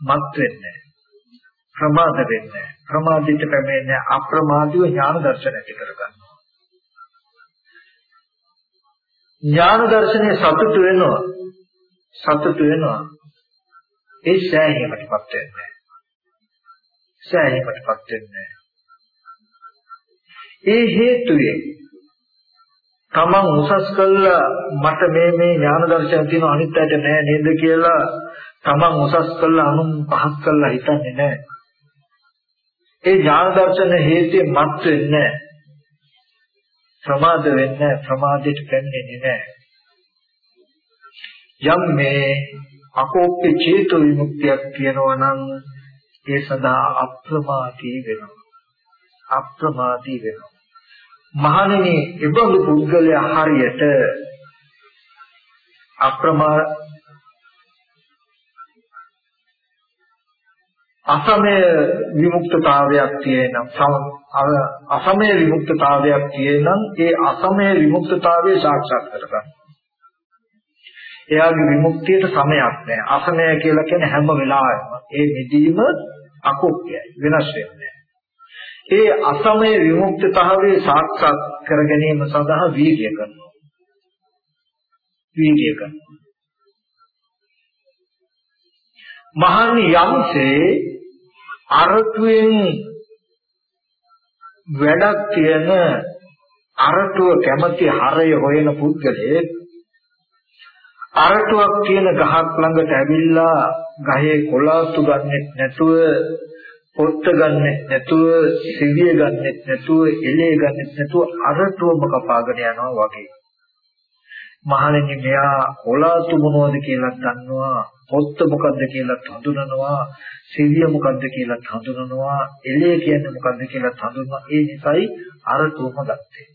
මත් වෙන්නේ ප්‍රමාද වෙන්නේ ප්‍රමාදිත පැමිණෙන්නේ අප්‍රමාදීව ඥාන දර්ශන ඇති කරගන්නවා. ඥාන දර්ශනයේ සතුට වෙනවා. සතුට වෙනවා. ඒ සෑහීමටපත් වෙන්නේ සෑහීමටපත් වෙන්නේ ඒ හේතුයෙන් තමන් උසස් කළා මට මේ මේ ඥාන දර්ශන තියෙන අනිත්‍යයට නෑ නේද කියලා තමන් උසස් කළා අනුන් පහත් කළා හිතන්නේ නෑ. ඒ ඥාන දර්ශන හේතුයෙන් මත් වෙන්නේ නෑ. ප්‍රමාද වෙන්නේ ප්‍රමාදයට පැමිණෙන්නේ නෑ. යම් මේ අකෝප්‍ය චේතු විමුක්තියක් කියනවා නම් ඒ සදා අප්‍රමාදී වෙනවා. අප්‍රමාදී වෙනවා. මහණෙනි එබඳු පුද්ගලයා හරියට අප්‍රමා අසමය විමුක්තතාවයක් තියෙනම් අසමය විමුක්තතාවයක් තියෙනම් ඒ අසමය විමුක්තතාවය සාක්ෂාත් කරගන්න. එයාගේ විමුක්තියට සමයක් නැහැ. අසමය කියලා කියන්නේ හැම වෙලාවෙම ඒ නිදීම අකුප්පයයි වෙනස් වෙන්නේ. ඒ අසමය විමුක්තතාවයේ සාක්ෂාත් කර ගැනීම සඳහා වීර්ය කරනවා. වීර්ය කරනවා. මහන්නි යම්සේ අරතුවෙන් වැඩක් තියෙන අරටුව කැමති හරය හොයන පුද්ගලයෙක් අරටුවක් තියෙන ගහක් ළඟට ඇවිල්ලා ගහේ කොළාතු ගන්නෙත් නැතුව පොත්ත ගන්නෙත් නැතුව සිවිය ගන්නෙත් නැතුව එලේ ගන්නෙත් නැතුව අරටුවම කපාගෙන යනවා වගේ. මහණෙනි මෙයා කොලාතු මොනවද කියලා දන්නවා පොත්ත මොකද්ද කියලා හඳුනනවා සිවිය මොකද්ද කියලා හඳුනනවා එලේ කියන්නේ මොකද්ද කියලා හඳුනනවා ඒ නිසායි අරටුවම ගත්තේ.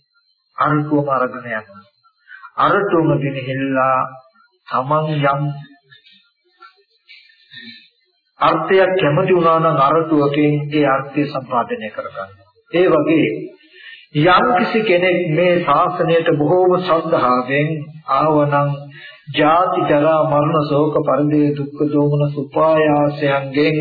අරටුවම අරගෙන යනවා. අරටුවම ගෙනහිල්ලා තමන් යම් අර්ථයක් කැමති වුණා නම් අරටුවකින් ඒ අර්ථය සම්පාදනය කරගන්නවා. ඒ වගේ යම් කිසි කෙනෙක් මේ ශාසනයට බොහෝම ශ්‍රද්ධාවෙන් ආවනම් ජාති ජරා මරණ ශෝක පරිදේ දුක්ඛ දෝමන සුපායාසයන්ගෙන්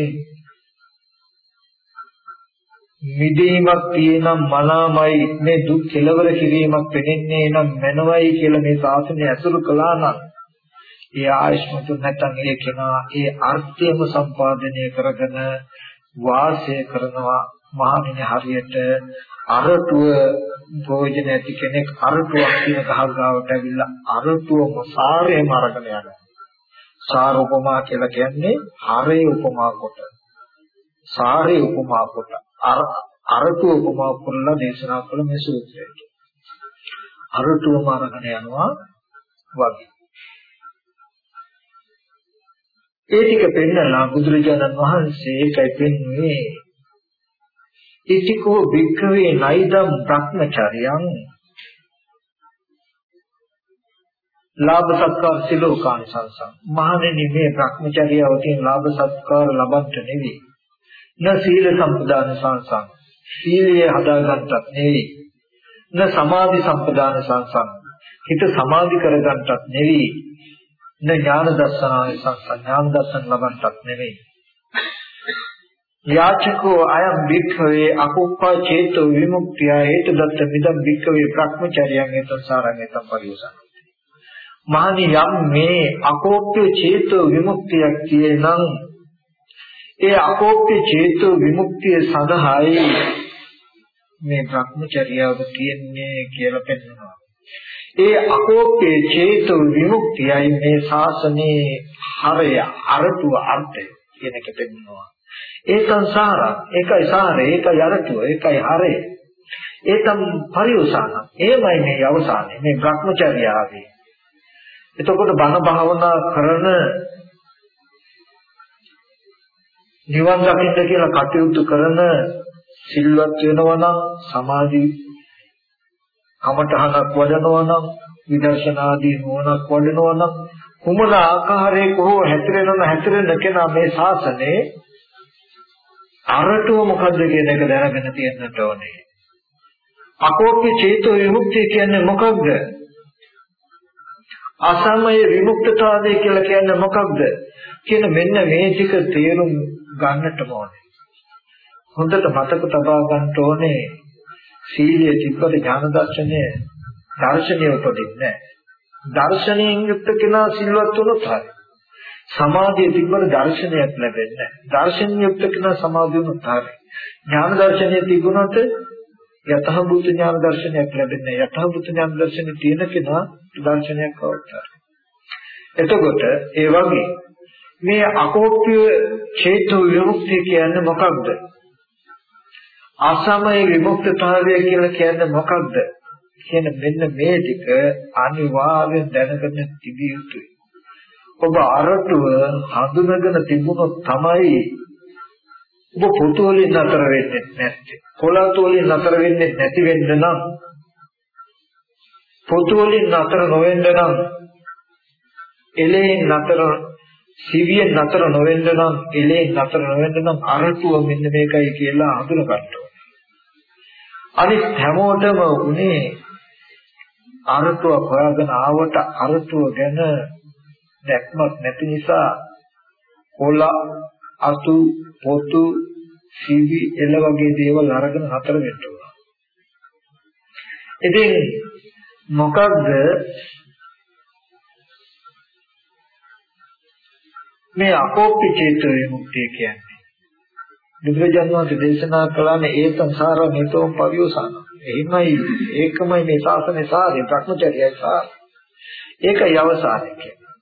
මිදීමක් තියෙනම් මනාමයි මේ දුක් කෙලවර කිරීමක් වෙන්නේ නම් මනවයි කියලා මේ ශාසනය ඇසුරු කළා නම් ඒ ආයෂ්මතු නැත්නම් ඒ කෙනා ඒ අර්ථයම සම්පාදනය කරගෙන වාසය කරනවා මහණෙනි හරියට අරටුව භෝජන ඇති කෙනෙක් අරටුවක් කියන ගහ ගාවට ඇවිල්ලා අරටුවම සාරේම අරගෙන යනවා. සාර උපමා කියලා කියන්නේ හරේ උපමා කොට. සාරේ උපමා කොට අර අරටුව උපමා කරලා දේශනා කළ මේ සූත්‍රයට. අරටුවම අරගෙන යනවා වගේ. ඒ ටික පෙන්නලා බුදුරජාණන් වහන්සේ ඒකයි පෙන්වන්නේ ඉතිකෝ භික්ඛවේ නයිදම් භ්‍රමචර්යං ලාභ සත්කාර සිලෝකාන සංසං මහණෙනි මේ භ්‍රමචර්යාව තියෙන ලාභ සත්කාර ලබන්න නෙවෙයි න සීල සම්පදාන සංසං සීලය හදාගන්නත් නෙවෙයි න සමාධි සම්පදාන සංසං හිත සමාධි කරගන්නත් නෙවෙයි න ඥාන දර්ශනාය සංසං ඥාන දර්ශන ලබන්නත් නෙවෙයි යාචකෝ අයම් භික්ඛවේ අකුප්පා චේතෝ විමුක්තිය හේතු දත්ත මිදම් භික්ඛවේ භ්‍රමචර්යයන් ඒතසාරං ඒතම් පරිවසන මහණි යම් මේ අකෝප්‍ය චේතෝ විමුක්තියක් කියනනම් ඒ අකෝප්‍ය චේතෝ විමුක්තිය සඳහායි මේ භ්‍රමචර්යාව තියෙන්නේ කියලා පෙන්වනවා. ඒ අකෝප්‍ය චේතෝ විමුක්තියයි මේ ශාසනයේ හරය අරතුව අර්ථය කියන එක පෙන්වනවා. ඒ සංසාරා ඒකයි සාරේ ඒකයි අරතුව ඒකයි හරය. ඒතම් පරිවසන. එයමයි මේ අවසානයේ මේ භ්‍රමචර්යාවේ එතකොට බණ භාවනා කරන නිවන් දකින්න කියලා කටයුතු කරන සිල්වත් වෙනවා නම් සමාධි කමඨහනක් වඩනවා නම් විදර්ශනාදී නුවණක් වඩනවා නම් කුමන ආකාරයක හෝ හැතිරෙනම හැතිරෙන කෙනා මේ ශාසනයේ අරටුව මොකද්ද කියන එක දැනගෙන තියෙන්නට ඕනේ. අකෝප්‍ය චේතෝ විමුක්තිය කියන්නේ මොකක්ද? අසමය විමුක්තතාවය කියලා කියන්නේ මොකක්ද? කියන මෙන්න මේ ටික තේරුම් ගන්නට ඕනේ. හොඳට මතක තබා ගන්න ඕනේ සීලය තිබ්බට ඥාන දර්ශනය දර්ශනය උපදින්නේ නැහැ. දර්ශනයෙන් යුක්ත කෙනා සිල්වත් වුණොත් හරි. සමාධිය තිබ්බට දර්ශනයක් ලැබෙන්නේ නැහැ. දර්ශනයෙන් යුක්ත කෙනා සමාධිය වුණොත් හරි. ඥාන දර්ශනය තිබුණොත් යතහබුත ඥාන දර්ශනයක් ලැබෙන්නේ නැහැ. යතහබුත ඥාන දර්ශනය තියෙන කෙනා දර්ශනයක් අවශ්‍යයි. එතකොට ඒ වගේ මේ අකෝප්‍ය චේතෝ විමුක්තිය කියන්නේ මොකක්ද? අසමය විමුක්තතාවය කියලා කියන්නේ මොකක්ද? කියන මෙන්න මේ ටික අනිවාර්යෙන් දැනගෙන තිබිය යුතුයි. ඔබ අරටුව හඳුනගෙන තිබුණොත් තමයි ඔබ පොතු වලින් නතර වෙන්නේ නැත්තේ. කොළතු වලින් නතර වෙන්නේ නැති වෙන්න නම් පොතු වලින් නතර නොවෙන්න නම් එලෙන් නතර සිවියෙන් නතර නොවෙන්න නම් එලෙන් නතර නොවෙන්න නම් අරටුව මෙන්න මේකයි කියලා හඳුන ගන්න අනිත් හැමෝටම උනේ අරටුව හොයාගෙන ආවට අරටුව ගැන දැක්මක් නැති නිසා කොළ අතු පොතු සිවි එළ වගේ දේවල් අරගෙන හතර වෙන්න උනා. ඉතින් මොකක්ද මේ අකෝප්‍ය චේතෝ විමුක්තිය කියන්නේ? බුදුරජාණන් වහන්සේ දේශනා කළානේ ඒ සංසාර මෙතෝම් පරිවසන. එහෙමයි ඒකමයි මේ ශාසනයේ සාරය, භ්‍රමචර්යයි සාරය. ඒකයි අවසානය කියන්නේ.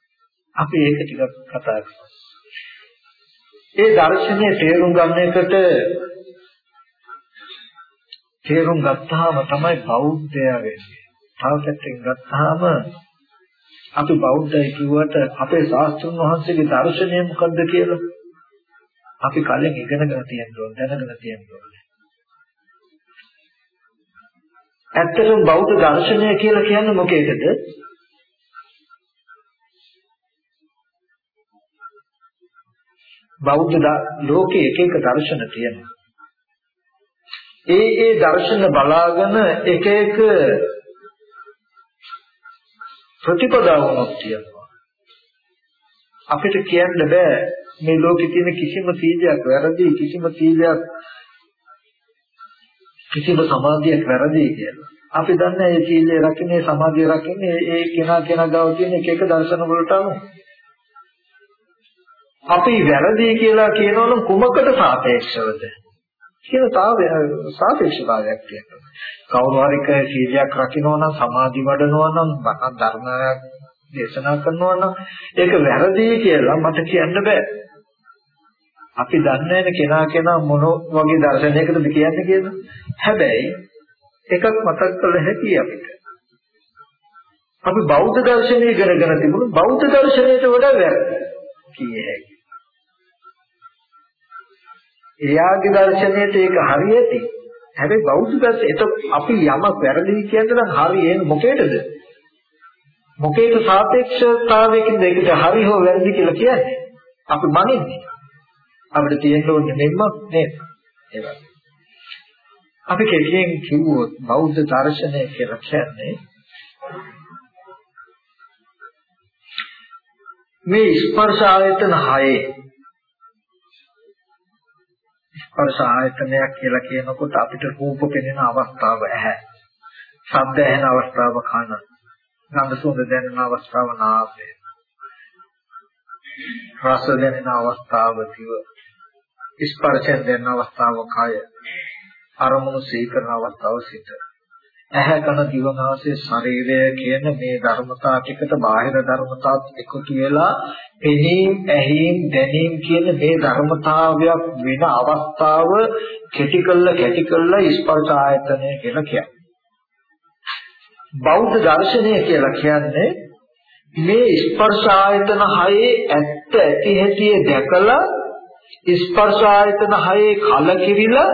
අපි ඒක ටිකක් කතා කරමු. ඒ දර්ශනය තේරුම් ගන්න එකට තේරුම් ගත්තාම තමයි බෞද්ධයා වෙන්නේ. තව පැත්තකින් ගත්තාම අපි බෞද්ධයි කිව්වට අපේ ශාස්ත්‍රඥ වහන්සේගේ දර්ශනය මොකද්ද කියලා අපි කලින් ඉගෙනගෙන තියෙන්න ඕන දැනගෙන තියෙන්න ඕනේ. ඇත්තටම බෞද්ධ දර්ශනය කියලා කියන්නේ මොකේද? බෞද්ධ ලෝකයේ එක එක දර්ශන තියෙනවා. ඒ ඒ දර්ශන බලාගෙන එක එක ප්‍රතිපදාවක් තියෙනවා. අපිට කියන්න බෑ මේ ලෝකේ තියෙන කිසිම සීලයක් වැරදි කිසිම සීලයක් කිසිම සමාධියක් වැරදි කියලා. අපි දන්නේ මේ සීලය රකින්නේ සමාධිය රකින්නේ ඒ කෙනා කෙනා ගාව තියෙන එක එක දර්ශන වලට අනුව. අපි වැරදි කියලා කියනවනම් කුමකට සාපේක්ෂවද? කියන තාවය සාපේක්ෂතාවයක් තියෙනවා. කවුරු හරි කය සීලයක් රකින්නවා නම් සමාධි වඩනවා නම් බණ ධර්මයක් දේශනා කරනවා නම් ඒක වැරදි කියලා මට කියන්න බෑ. අපි දන්නේ නැහැ කෙනා කෙනා මොන වගේ දර්ශනයකටද කියන්නේ කියලා. හැබැයි එකක් මතක් කළ හැකියි අපිට. අපි බෞද්ධ දර්ශනය ඉගෙනගෙන තිබුණු බෞද්ධ දර්ශනයට වඩා වැරදි කියේ හැකියි. එයාගේ දර්ශනයට ඒක හරියටි. හැබැයි බෞද්ධ දර්ශනය එතකොට අපි යමක් වැරදි කියන්න නම් හරි එන්නේ මොකේද? මොකේද සාපේක්ෂතාවයකින්ද ඒකට හරි හෝ වැරදි කියලා කියන්නේ? අපි මනින්නේ. අපිට තියෙන්න ඕනේ මෙන්න නේද? ඒ වගේ. අපි කෙටියෙන් කිව්වොත් බෞද්ධ දර්ශනය කියලා කියන්නේ මේ ස්පර්ශ ආයතන හයේ ස්පර්ශ ආයතනයක් කියලා කියනකොට අපිට රූප පෙනෙන අවස්ථාව ඇහැ. ශබ්ද ඇහෙන අවස්ථාව කන. ගන්ධ සුවඳ දැනෙන අවස්ථාව නාසය. රස දැනෙන අවස්ථාව දිව. ස්පර්ශයෙන් දැනෙන අවස්ථාව කය. අරමුණු සීකරන අවස්ථාව සිත. ඇහැ කන දිව නාසය ශරීරය කියන මේ ධර්මතා ටිකට බාහිර ධර්මතාත් එකතු වෙලා පෙනීම ඇහිීම දැනීම කියන මේ ධර්මතාවයක් වෙන අවස්ථාව කෙටි කළ කෙටි කළ ස්පර්ශ ආයතනය කියලා කියන්නේ. බෞද්ධ දර්ශනය කියලා කියන්නේ මේ ස්පර්ශ ආයතන හයේ ඇත්ත ඇති හැටි දැකලා ස්පර්ශ ආයතන හයේ කලකිරිලා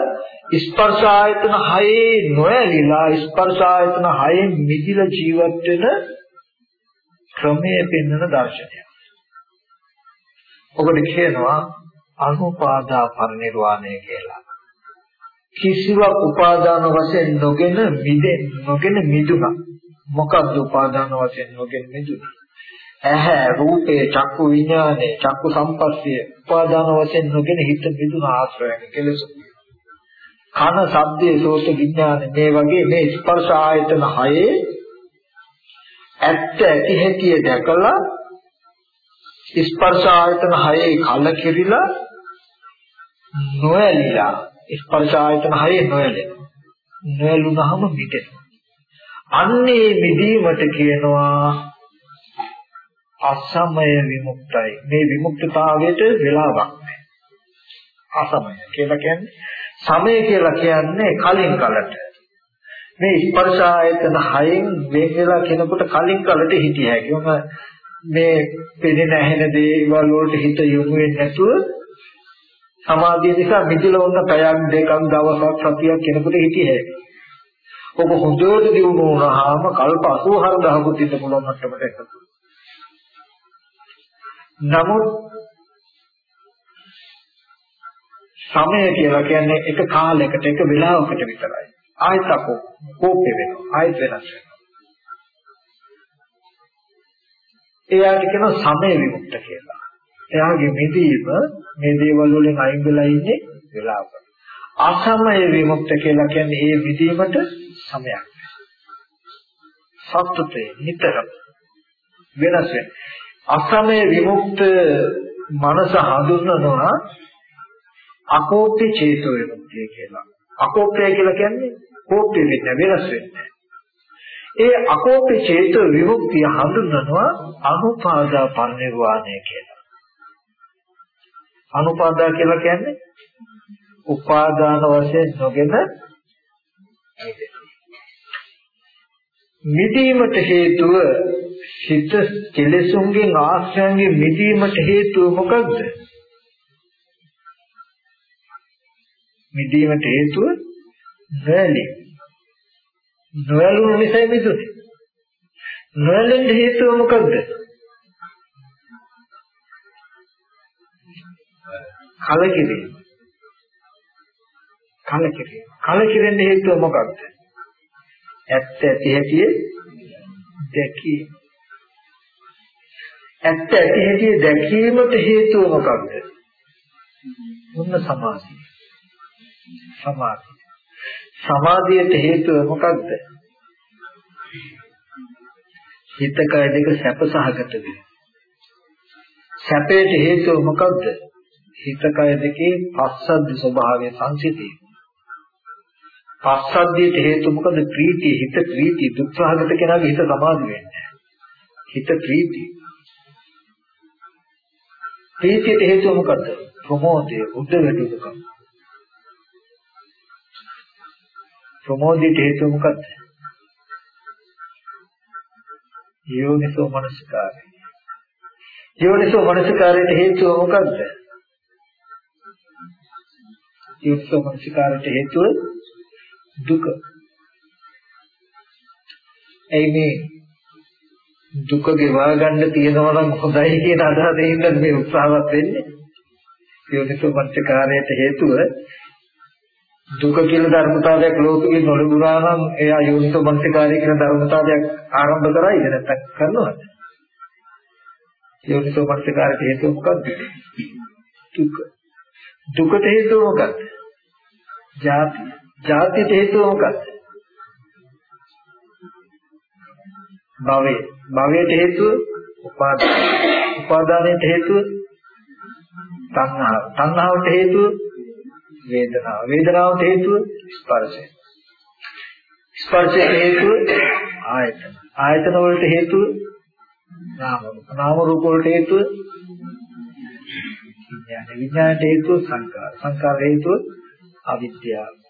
ස්පර්ශ ආයතන හයේ නොඇලිලා ස්පර්ශ ආයතන හයේ මිදිලා ජීවත් වෙන ක්‍රමයේ පෙන්වන දර්ශනය. ඔකට කියනවා අනුපාදා පරිනිර්වාණය කියලා. කිසිවක් උපාදාන වශයෙන් නොගෙන මිදෙන්න නොගෙන මිදුණා. මොකක්ද උපාදාන වශයෙන් නොගෙන මිදුණා? ඇහැ රූපේ චක්කු විඥානේ චක්කු සම්පස්සිය උපාදාන වශයෙන් නොගෙන හිත මිදුණ ආශ්‍රයන කෙලෙස. කන ශබ්දේ සෝත විඥාන මේ වගේ මේ ස්පර්ශ ආයතන හයේ ඇත්ත ඇති හැටි දැකලා ස්පර්ශ ආයතන හයේ කලකිරිලා නොඇලිලා ස්පර්ශ ආයතන හයේ නොඇලෙනවා නොඇලුනහම මිදෙනවා අන්නේ මිදීමට කියනවා අසමය විමුක්තයි මේ විමුක්තතාවයට වෙලාවක් අසමය කියලා කියන්නේ සමය කියලා කියන්නේ කලින් කලට. මේ ස්පර්ශ ආයතන හයෙන් වෙන් වෙලා කෙනෙකුට කලින් කලට හිටිය හැකි. මොන මේ පෙනෙන ඇහෙන දේවල් වලට හිත යොමු වෙන්නේ නැතුව සමාධිය නිසා මිදිලා වුණ පැයක් දෙකක් දවසක් සතියක් කෙනෙකුට හිටිය හැකි. ඔබ හොඳට දිනු වුණාම කල්ප 84000කුත් ඉන්න පුළුවන් මට්ටමට එකතු. නමුත් සමය කියලා කියන්නේ එක කාලයකට එක වෙලාවකට විතරයි. ආයෙත් අපෝ කෝපේ වෙනවා. ආයෙත් වෙනස් වෙනවා. එයාට කියන සමය විමුක්ත කියලා. එයාගේ මෙදීම මේ දේවල් වලින් අයින් වෙලා ඉන්නේ වෙලාවක. අසමය විමුක්ත කියලා කියන්නේ ඒ විදීමට සමයක්. සත්‍යത്തെ නිතරම වෙනස් වෙන. අසමය විමුක්ත මනස හඳුන්වනවා අකෝප්‍ය චේතෝ විමුක්තිය කියලා. අකෝප්‍ය කියලා කියන්නේ කෝප්‍ය වෙන්නේ වෙනස් වෙන්නේ. ඒ අකෝප්‍ය චේතෝ විමුක්තිය හඳුන්වනවා අනුපාදා පරිනිර්වාණය කියලා. අනුපාදා කියලා කියන්නේ උපාදාන වශයෙන් නොගෙන මිදීමට හේතුව සිත කෙලෙසුන්ගෙන් ආශ්‍රයන්ගෙන් මිදීමට හේතුව මොකක්ද? මිදීමට හේතුව නොඇලී. නොඇලුණු නිසා මිදුනේ. නොඇලෙන්න හේතුව මොකද්ද? කලකිරීම. කලකිරීම. කලකිරෙන්න හේතුව මොකක්ද? ඇත්ත ඇති හැටි දැකීම. ඇත්ත ඇති හැටි දැකීමට හේතුව මොකක්ද? මොන සමාධිය. සමාධිය. සමාධියට හේතුව මොකක්ද? හිත කය දෙක සැප සහගත වේ. සැපේට හේතුව මොකද්ද? හිත කය දෙකේ පස්සද්ධ ස්වභාවය සංසිතේ. පස්සද්ධියට හේතුව මොකද? ප්‍රීතිය, හිත ප්‍රීතිය, දුක් සහගත කෙනාගේ හිත සමාධි වෙන්නේ. හිත ප්‍රීතිය. ප්‍රීතියට හේතුව මොකද්ද? ප්‍රමෝදය, උද්දවැටුකම. ප්‍රමෝදයට හේතුව මොකද්ද? යෝනිසෝ මනසිකාරය. යෝනිසෝ මනසිකාරයට හේතුව මොකද්ද? යෝනිසෝ මනසිකාරයට හේතුව දුක. එයි මේ දුක ගෙවා ගන්න තියෙනවා නම් හොඳයි කියන අදහසින් මේ උත්සාහවත් වෙන්නේ. යෝනිසෝ මනසිකාරයට හේතුව දුක කියන ධර්මතාවයක් ලෝකෙ නොලබුණා නම් එයා යෝනිසෝ මනසිකාරය කියන ධර්මතාවයක් ආරම්භ කරයිද නැත්නම් කරනවද? යෝනිසෝ මනසිකාරයට හේතුව මොකක්ද? දුක. දුකට හේතුව මොකක්ද? ජාති. ජාතියට හේතුව මොකක්ද? භවය. භවයට හේතුව උපාදාන. උපාදානයට හේතුව තණ්හාව. තණ්හාවට හේතුව වේදනාව. වේදනාවට හේතුව ස්පර්ශය. ස්පර්ශයට හේතුව ආයතන. ආයතන වලට හේතුව නාම රූප. නාම රූප වලට හේතුව විඥාන. විඥානයට හේතුව සංකාර. සංකාර හේතුව අවිද්‍යාව.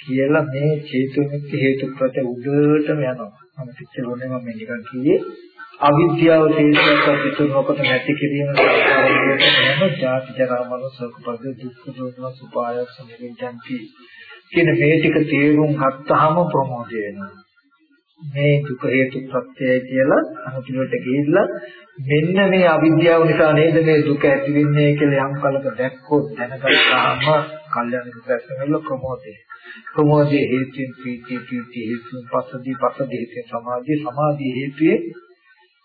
කියලා මේ චේතුමිත්‍ය හේතු ප්‍රත්‍ය උඩටම යනවා. මම පිටරෝනේ මම නිකන් කිව්වේ අවිද්‍යාව තේරුම්ගත පිටුනකොට නැති කිරීම සංස්කාරවලට යන ජාති ජරා මරණ ශෝක පරිද දුක්ඛ දෝමන සුපායස නිවිජන්ති කියන මේ ටික තේරුම් ගත්තාම ප්‍රමෝදය වෙනවා. මේ දුක හේතු ප්‍රත්‍යය කියලා අනුපිළිවෙලට ගිහිල්ලා මෙන්න මේ අවිද්‍යාව නිසා නේද මේ දුක ඇති වෙන්නේ කියලා යම් කලක දැක්කොත් දැනගත්තාම කල්යන දුකසෙල ප්‍රමෝදය. ප්‍රමෝදයේ හේතුන් ප්‍රීතිය ප්‍රීතිය හේතුන් පස්සදී පස්සදී හේතුන් සමාධිය සමාධිය හේතුයේ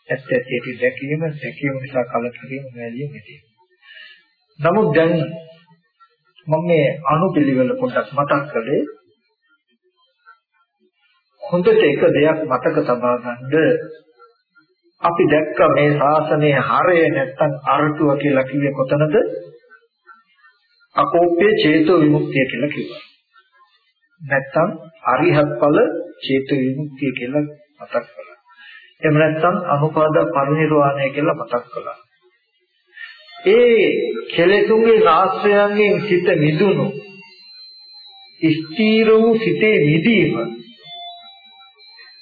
ඇත්ත ඇත්තට දැකීම දැකීම නිසා කලකිරීම නැලිය මෙතේ. නමුත් දැන් මම මේ අනුපිළිවෙල පොඩ්ඩක් මතක් කළේ හොඳට එක දෙයක් මතක තබා ගන්න අපි දැක්ක මේ ශාසනයේ හරය නැත්තම් අරටුව කියලා කිව්වේ කොතනද? අකෝප්‍ය චේතෝ විමුක්තිය කියලා කිව්වා. නැත්තම් අරිහත් ඵල චේතෝ විමුක්තිය කියලා මතක් කළා. එහෙම නැත්තම් අනුපාද පරිනිර්වාණය කියලා මතක් කළා. ඒ කෙලෙසුන්ගේ ආශ්‍රයයන්ගෙන් සිත මිදුණු ස්ථීර වූ සිතේ මිදීම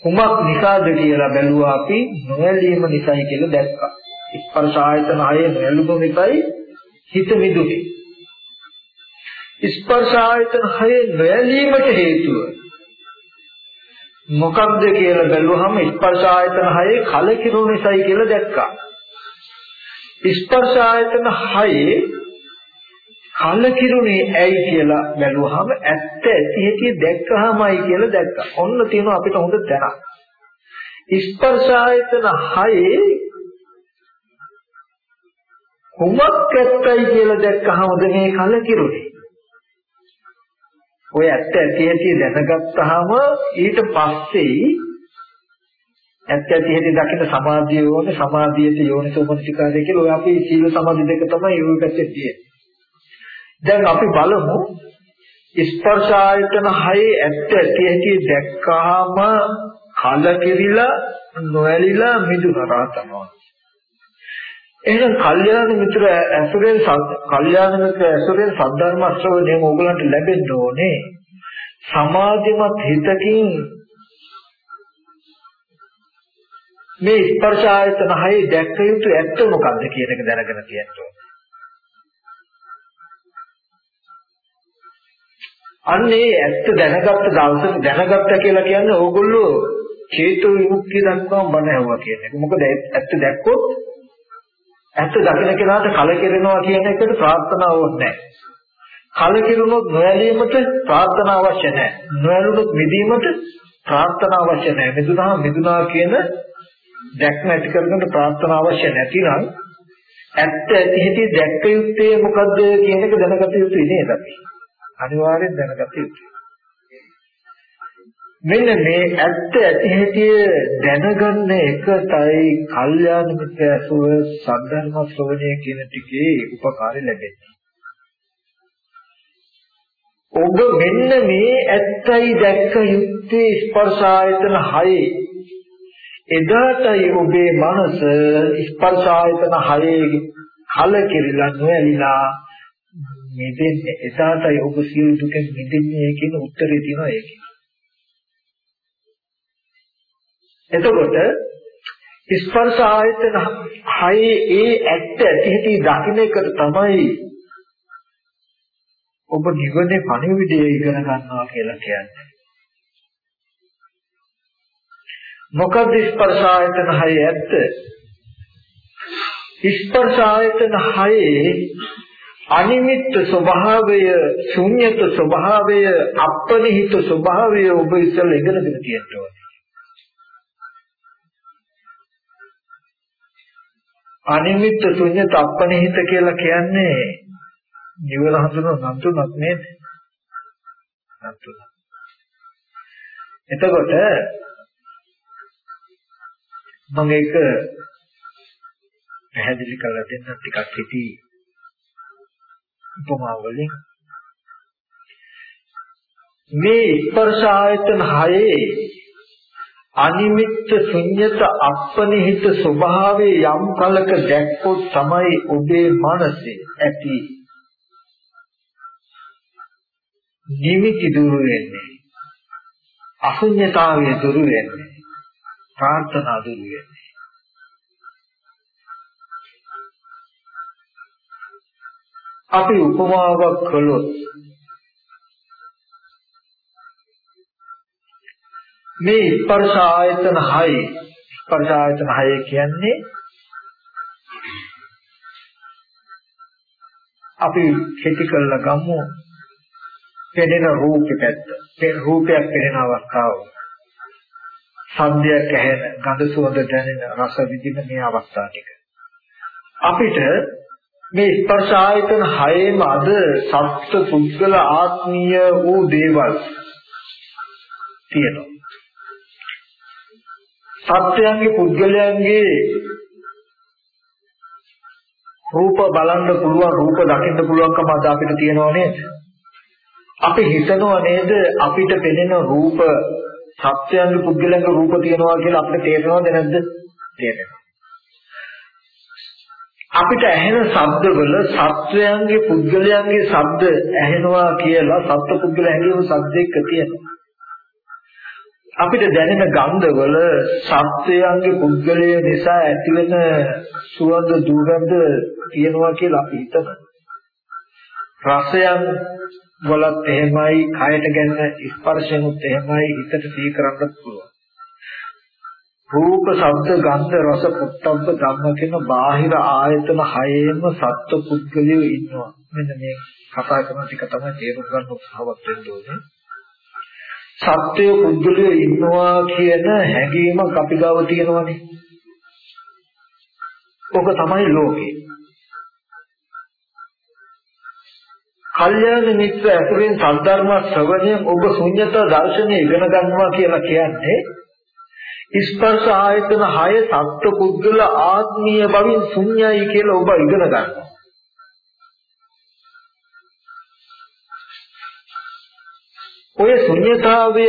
කුමක් නිසාද කියලා බැලුවා අපි නොයැලීම නිසායි කියලා දැක්කා. ස්පර්ශ ආයතන හයේ නොයැලුම නිසායි හිත මිදුනේ. ස්පර්ශ ආයතන හයේ නොයැලීමට හේතුව මොකක්ද කියලා බැලුවහම ස්පර්ශ ආයතන හයේ කලකිරුණු නිසායි කියලා දැක්කා. ස්පර්ශ ආයතන හයේ කලකිරුණේ ඇයි කියලා බැලුවහම ඇත්ත ඇති හැටි දැක්කහමයි කියලා දැක්කා. ඔන්න තියෙනවා අපිට හොඳ තැනක්. ස්පර්ශ ආයතන හයේ කුමක් ඇත්තයි කියලා දැක්කහමද මේ කලකිරුණේ. ඔය ඇත්ත ඇති හැටි දැනගත්තාම ඊට පස්සේ ඇත්ත ඇති හැටි දකින්න සමාධිය ඕනේ සමාධියට යෝනිසෝමනසිකාරය කියලා ඔය අපි සීල සමාධි දෙක තමයි ඒ පැත්තේ තියෙන්නේ. දැන් අපි බලමු ස්පර්ශ ආයතන හයේ ඇත්ත ඇති ඇති දැක්කාම කලකිරිලා නොඇලිලා මිදුණා තමයි. එහෙනම් කල්යාණ මිත්‍ර ඇසුරෙන් කල්යාණ මිත්‍ර ඇසුරෙන් සද්ධර්ම ශ්‍රවණය ඕගලන්ට ලැබෙන්න ඕනේ. සමාධිමත් හිතකින් මේ ස්පර්ශ ආයතන හයේ දැක්ක යුතු ඇත්ත මොකක්ද කියන එක දැනගෙන තියෙන්න ඕනේ. අන්නේ ඇත්ත දැනගත්ත දවසට දැනගත්ත කියලා කියන්නේ ඕගොල්ලෝ චේතෝ විමුක්තිය දක්වාම බණ ඇහුවා කියන එක. මොකද ඇත්ත දැක්කොත් ඇත්ත දකින්න කෙනාට කලකිරෙනවා කියන එකට ප්‍රාර්ථනාවක් නැහැ. කලකිරුණොත් නොඇලීමට ප්‍රාර්ථනා අවශ්‍ය නැහැ. නොඇලුනොත් මිදීමට ප්‍රාර්ථනා අවශ්‍ය නැහැ. මිදුණා මිදුණා කියන දැක්ම ඇති කරගන්න ප්‍රාර්ථනා අවශ්‍ය නැතිනම් ඇත්ත ඇති හිතේ දැක්ක යුත්තේ මොකද්ද කියන එක දැනගත යුතුයි නේද අපි? අනිවාර්යෙන් දැනගත යුතුයි. මෙන්න මේ ඇත්ත ඇති හැටි දැනගන්න එකටයි කල්යාණ මිත්‍ය ඇසුව සද්ධර්ම ශ්‍රවණය කියන ටිකේ උපකාරය ලැබෙන්නේ. ඔබ මෙන්න මේ ඇත්තයි දැක්ක යුත්තේ ස්පර්ශ ආයතන 6 එදාටයි ඔබේ මනස ස්පර්ශ ආයතන 6 කල කිරිලා නොඇලිලා මෙතෙන් එදාටයි ඔබ සියලු දුකෙන් මිදෙන්නේ කියන උත්තරේ තියෙනවා ඒකේ. එතකොට ස්පර්ශ ආයතන හයේ ඒ ඇත්ත ඇති දකින්න එකට තමයි ඔබ නිවනේ පණිවිඩය ඉගෙන ගන්නවා කියලා කියන්නේ. මොකද ස්පර්ශ ආයතන හයේ ඇත්ත? ස්පර්ශ ආයතන හයේ අනිමිත්ත ස්වභාවය, ශුන්්‍යත ස්වභාවය, අපනිහිත ස්වභාවය ඔබ ඉස්සෙල්ලා ඉගෙනගෙන තියෙනවා. අනිමිත්ත ශුන්‍ය තප්පනිහිත කියලා කියන්නේ නිවන හඳුනන නතුනක් නේද? නතුන. එතකොට මම ඒක පැහැදිලි කරලා දෙන්න ටිකක් හිටි උපමා වලින් මේ ස්පර්ශ ආයතන හයේ අනිමිත්ත ශුන්්‍යත අපනිහිත ස්වභාවයේ යම් කලක දැක්කොත් තමයි ඔබේ මනසේ ඇති නිමිති දුරු වෙන්නේ. අශුන්‍යතාවය දුරු වෙන්නේ. ප්‍රාර්ථනා දුරු වෙන්නේ. අපි උපමාවක් කළොත් මේ ස්පර්ශ ආයතන 6 ස්පර්ශ ආයතන 6 කියන්නේ අපි කෙටි කරලා ගමු. පෙනෙන රූපෙකට රූපයක් පෙනෙන අවස්ථාව. සද්දයක් ඇහෙන ගඳ සුවඳ දැනෙන රස විඳින මේ අවස්ථා ටික. අපිට මේ ස්පර්ශ ආයතන හයේම අද සත්ත්ව පුද්ගල ආත්මීය වූ දේවල් තියෙනවා සත්‍යයන්ගේ පුද්ගලයන්ගේ රූප බලන්න පුළුවන් රූප දකින්න පුළුවන්කම අද අපිට තියෙනව නේද? අපි හිතනවා නේද අපිට පෙනෙන රූප සත්‍යයන්ගේ පුද්ගලයන්ගේ රූප තියෙනවා කියලා අපිට තේරෙනවද නැද්ද? තේරෙනවා. අපිට ඇහෙන ශබ්දවල සත්වයන්ගේ පුද්ගලයන්ගේ ශබ්ද ඇහෙනවා කියලා සත්ව පුද්ගල හැඟීම ශබ්දයක තියෙනවා. අපිට දැනෙන ගන්ධවල සත්වයන්ගේ පුද්ගලය නිසා ඇතිවෙන සුවඳ දුර්ගන්ධ තියෙනවා කියලා අපි හිතනවා. රසයන් වලත් එහෙමයි, කයට ගැනෙන ස්පර්ශනුත් එහෙමයි හිතට සිහි කරන්නත් පුළුවන්. රූප, ශබ්ද, ගන්ධ, රස, පුත්තබ්බ ධම්ම කියන බාහිර ආයතන හයේම සත්ව පුද්ගලයෝ ඉන්නවා. මෙන්න මේ කතා කරන ටික තමයි තේරුම් ගන්න උත්සාහවත් වෙන්න ඕනේ. සත්‍ය පුද්ගලයෝ ඉන්නවා කියන හැඟීමක් අපි ගාව තියෙනවනේ. ඔක තමයි ලෝකේ. කල්යාණ මිත්‍ර ඇසුරෙන් සද්ධර්ම ශ්‍රවණයෙන් ඔබ ශුන්්‍යත දර්ශනය ඉගෙන ගන්නවා කියලා කියන්නේ ස්පර්ශ ආයතන 6 සත්ව පුද්ගල ආත්මීය බවින් ශුන්‍යයි කියලා ඔබ ඉගෙන ගන්නවා. ඔය ශුන්‍යතාවය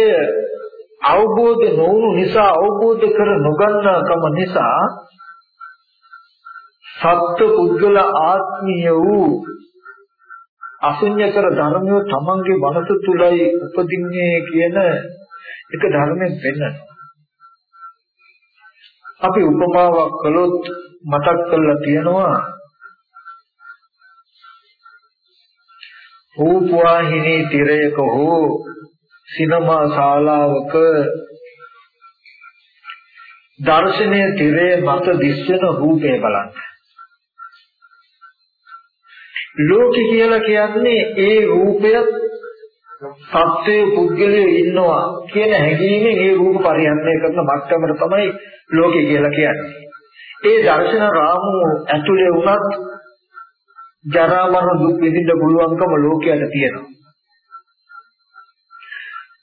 අවබෝධ නොවුණු නිසා අවබෝධ කර නොගන්නාකම නිසා සත්ව පුද්ගල ආත්මීය වූ අසුඤ්ඤකර ධර්මය තමන්ගේ මනස තුලයි උපදින්නේ කියන එක ධර්මයෙන් වෙන්නන. අපි උපමාවක් කළොත් මතක් කරලා තියෙනවා රූපවාහිනී තිරයක හෝ සිනමා ශාලාවක දර්ශනීය තිරය මත දිස්වෙන රූපය බලන්න. ලෝකෙ කියලා කියන්නේ ඒ රූපය සත්‍යය පුද්ගලයෝ ඉන්නවා කියන හැඟීමෙන් ඒ රූප පරිහරණය කරන මට්ටමට තමයි ලෝකෙ කියලා කියන්නේ. ඒ දර්ශන රාමුව ඇතුලේ වුණත් ජරා මරණ දුක් විඳින්න පුළුවන්කම ලෝකයට තියෙනවා.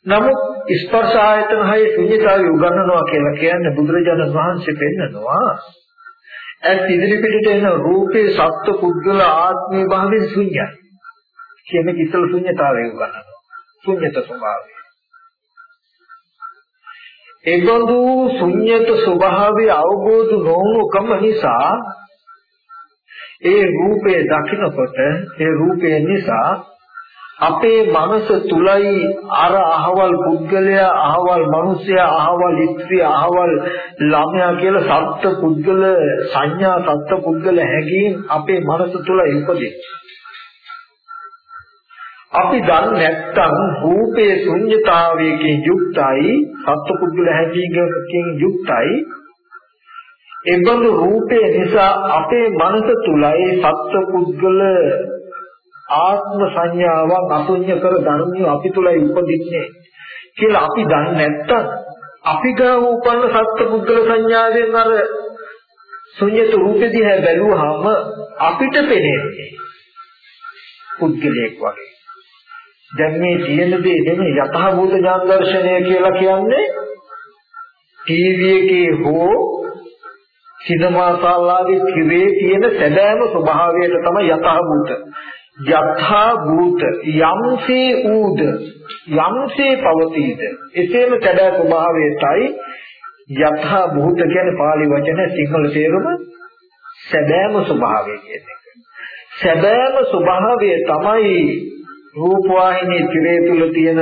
නමුත් ස්පර්ශ ආයතන හයේ ශුන්‍යතාවය උගන්වනවා කියලා කියන්නේ බුදුරජාණන් වහන්සේ පෙන්නනවා ඇස් ඉදිරි පිටට එන රූපේ සත්ව පුද්ගල ආත්මී භාවයෙන් ශුන්‍යයි කියන කිසල ශුන්‍යතාවය උගන්වනවා ශුන්‍යත ස්වභාවය එබඳු ශුන්‍යත ස්වභාවය අවබෝධ නොවුකම නිසා ඒ රූපේ දකිනකොට ඒ රූපය නිසා අපේ මනස තුලයි අර අහවල් පුද්ගලයා අහවල් මිනිසයා අහවල් ස්ත්‍රිය අහවල් ළමයා කියලා සත්ත්ව පුද්ගල සංඥා සත්ත්ව පුද්ගල හැඟීම් අපේ මනස තුල ඉපදේ. අපි දන්නේ නැත්නම් රූපයේ ශුන්්‍යතාවයකින් යුක්තයි සත්ත්ව පුද්ගල හැඟීමකින් යුක්තයි එබඳු රූපේ නිසා අපේ මනස තුලයි සත්ත්ව පුද්ගල ආත්ම සංඥාවක් අසුඤ්ඤ කර ධර්මිය අපි තුලයි උපදින්නේ කියලා අපි දන්නේ නැත්තම් අපි ගාව උපන්න සත්ත්ව පුද්ගල සංඥාවෙන් අර ශුන්‍යත රූපෙ දිහා බැලුවාම අපිට පෙනෙන්නේ පුද්ගලයෙක් වගේ. දැන් මේ තියෙන දේ නෙමෙයි යථාභූත ඥාන දර්ශනය කියලා කියන්නේ ටීවී එකේ හෝ සිනමා ශාලාවේ තිරේ තියෙන සැබෑම ස්වභාවයට තමයි යථාභූත. යථා භූත යම්සේ ඌද යම්සේ පවතීද එසේම සැබෑ ස්වභාවයටයි යථා භූත කියන්නේ pāli වචන සිංහල තේරුම සැබෑම ස්වභාවය කියන්නේ. සැබෑම ස්වභාවය තමයි රූප වාහිනී තිරේ තුල තියෙන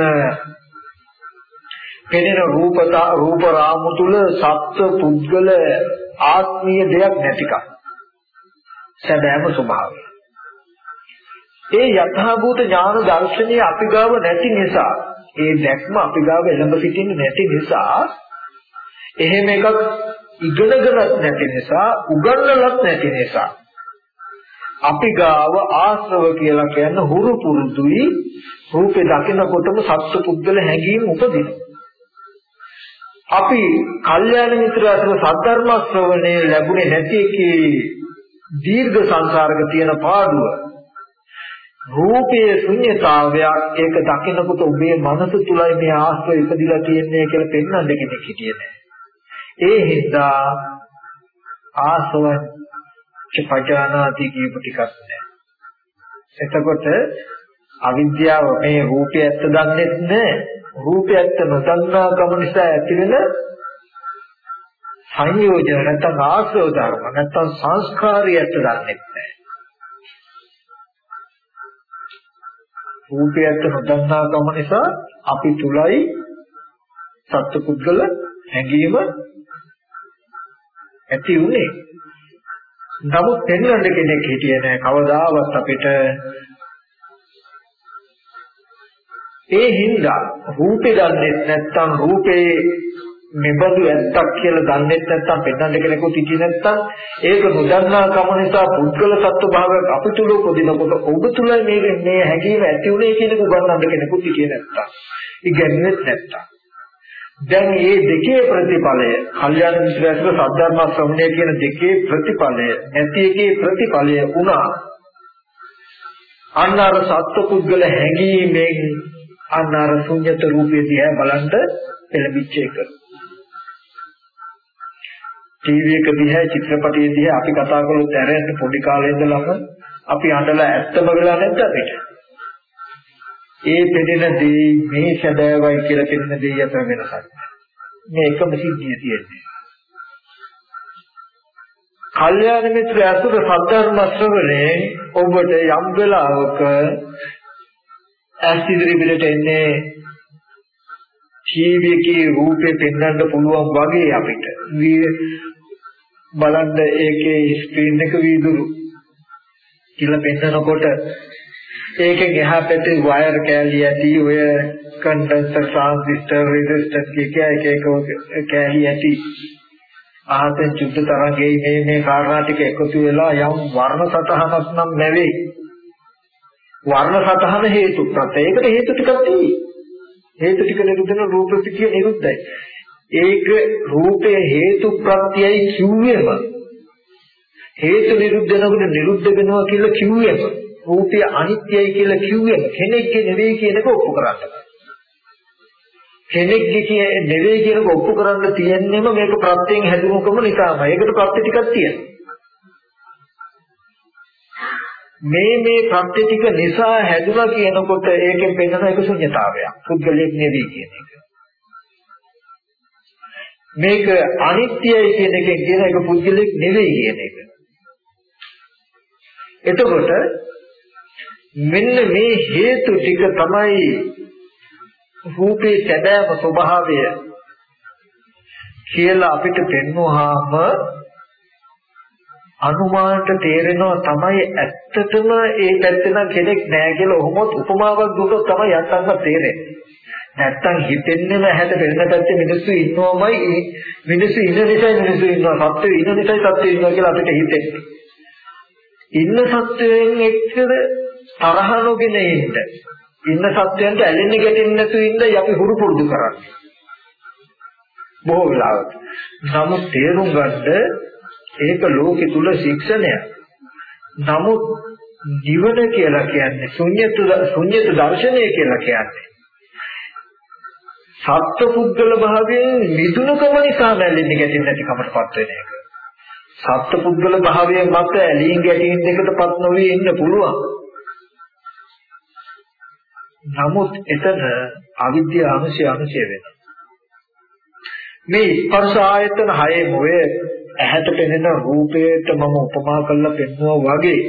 පෙනෙන රූපතා රූප රාමු තුල සත්ව පුද්ගල ආත්මීය දෙයක් නැතිකම. සැබෑම ස්වභාවය. ඒ යථාභූත ඥාන දර්ශනය අපි ගාව නැති නිසා ඒ දැක්ම අපි ගාව එළඹ සිටින්නේ නැති නිසා එහෙම එකක් ඉගෙනගලත් නැති නිසා උගන්වලත් නැති නිසා අපි ගාව ආශ්‍රව කියලා කියන හුරු පුරුදුයි. රූපේ දකිනකොටම සත්‍ය පුද්ගල හැඟීම් උපදිනවා අපි කල්යාණ මිත්‍රාසන සද්ධර්ම ශ්‍රවණේ ලැබුණේ නැති එකේ දීර්ඝ සංසාරක තියෙන පාඩුව. රූපයේ ශුන්්‍යතාවයක් ඒක දකිනකොට ඔබේ මනස තුලයි මේ ආශ්‍රය ඉපදිලා තියෙන්නේ කියලා පෙන්වන්න කෙනෙක් හිටියේ නෑ. ඒ හින්දා ආසව චපජානාති කියපු ටිකක් නෑ. එතකොට අවිද්‍යාව මේ රූපය ඇත්ත දන්නේ නැහැ. රූපය ඇත්ත නොදන්නා කම නිසා ඇතිවෙන සංයෝජන නැත්නම් ආශ්‍රව ධර්ම නැත්නම් සංස්කාරය ඇත්ත දන්නේ නැහැ. රූපයත් නොදන්නා කම නිසා අපි තුලයි සත්පුද්ගල හැඟීම ඇති උනේ. නමුත් පෙන්වන්න කෙනෙක් හිටියේ නෑ. කවදාවත් අපිට ඒ හින්දා රූපේ දන්නේ නැත්නම් රූපේ මෙබඳු ඇත්තක් කියලා දන්නේ නැත්නම් පෙන්වන්න කෙනෙකුට ඉති නැත්නම් ඒක නොදන්නා කම නිසා පුද්ගල සත්ව භාවයක් අපි තුල උපදිනකොට ඔබ තුල මේ මේ හැඟීම ඇති උනේ කියන එක උගන්වන්න කෙනෙකුට ඉති නැත්නම්. ඉගෙනෙන්නේ නැත්නම්. දැන් මේ දෙකේ ප්‍රතිඵලය කල්යාණ මිත්‍රයන්ට සද්ධර්ම ශ්‍රවණය කියන දෙකේ ප්‍රතිඵලය නැති එකේ ප්‍රතිඵලය වුණා අන්න අර සත්ව පුද්ගල හැඟීමෙන් අන්න අර ශුන්්‍යත රූපය දිහා බලන්න පෙළඹිච්ච එක ටීවී එක දිහා චිත්‍රපටයේ දිහා අපි කතා කළොත් ඇරෙන්න පොඩි කාලේ ඉඳලම අපි අඬලා ඇත්තම වෙලා නැද්ද අපිට? ඒ පෙදෙන දේ මේ සැබෑවයි කියලා පෙනෙන දේ අතර වෙනසක්. මේ එකම සිද්ධිය තියෙන්නේ. කල්යාණ මිත්‍ර අසුර සද්ධර්ම ශ්‍රවණේ ඔබට යම් වෙලාවක ඇස් ඉදිරි පිටට එන්නේ ටීවී එකේ රූපේ පෙන්වන්න පුළුවන් වගේ අපිට බලන්න ඒකේ ස්ක්‍රීන් එක වීදුරු කියලා පෙන්නකොට ඒකෙන් එහා පැත්තේ වයර් කෑලි ඇති ඔය කන්ඩෙන්සර් ට්‍රාන්සිස්ටර් රෙසිස්ටර් කිය එක එක කෑලි ඇති. ආහතෙන් චුද්ධ තරංගේ මේ මේ කාරණා ටික එකතු වෙලා යම් වර්ණ සතහනක් නම් නැවේ. වර්ණ සතහන හේතු ප්‍රත්‍ය. ඒකට හේතු ටිකක් තියෙයි. හේතු ටික නිරුද්ධන රූප ටික නිරුද්ධයි. ඒක රූපේ හේතු ප්‍රත්‍යයයි කිව්වෙම හේතු නිරුද්ධ වෙනකොට නිරුද්ධ වෙනවා කියලා කිව්වෙම රූපය අනිත්‍යයි කියලා කිව්වෙම කෙනෙක්ගේ නෙවෙයි කියන එක ඔප්පු කරන්න. කෙනෙක්ගේ කිය නෙවෙයි කියනක ඔප්පු කරන්න තියෙන්නේම මේක ප්‍රත්‍යයෙන් හැදුණුකම නිසාමයි. ඒකට ප්‍රත්‍ය ටිකක් තියෙනවා. මේ මේ ප්‍රත්‍ය ටික නිසා හැදුනා කියනකොට ඒකෙන් පෙන්නන එක ශුන්‍යතාවයක්. පුද්ගලයෙක් නෙවෙයි කියන එක. මේක අනිත්‍යයි කියන එකෙන් කියන එක පුද්ගලයෙක් නෙවෙයි කියන එක. එතකොට මෙන්න මේ හේතු ටික තමයි රූපේ සැබෑම ස්වභාවය කියලා අපිට පෙන්වුවාම අනුමානට තේරෙනවා තමයි ඇත්තටම ඒ පැත්තේ නම් කෙනෙක් නැහැ කියලා ඔහොමත් උපමාවක් දුන්නොත් තමයි යත්තන්ව තේරෙන්නේ. නැත්තම් හිතෙන්නේම ඇහැට පෙනෙන පැත්තේ මිනිස්සු ඉන්නවමයි මිනිස්සු ඉන්න නිසා මිනිස්සු ඉන්නවා සත්ත්වය ඉන්න නිසා සත්ත්වය ඉන්නවා කියලා අපිට හිතෙන්නේ. ඉන්න සත්වයෙන් එක්ක තරහ නොගෙන ඉන්න. ඉන්න සත්වයන්ට ඇලෙන්න ගැටෙන්න නැතුව ඉන්නයි අපි හුරු පුරුදු කරන්නේ. බොහෝ වෙලාවට. නමුත් තේරුම් ගන්න ඒක ලෝකෙ තුල ශික්ෂණය. නමුත් ජීවන කියලා කියන්නේ ශුන්‍යත ශුන්‍යත දර්ශනය කියලා කියන්නේ. සත්පුද්ගල භාවයෙන් මිදුණකම නිසා නැලෙන්නේ ගැටෙන්නේ නැති කමටපත් වෙන එක. සත්පුද්ගල භාවයෙන් මත ඇලීම් ගැටීම් දෙකටපත් නොවී ඉන්න පුළුවන්. නමුත් එතන අවිද්‍යාව අනුශය අනුශය වෙනවා. මේ ස්පර්ශ ආයතන හයේ මොයේ ඇහැට පෙනෙන රූපයට මම උපමා කරලා පෙන්වුවා වගේ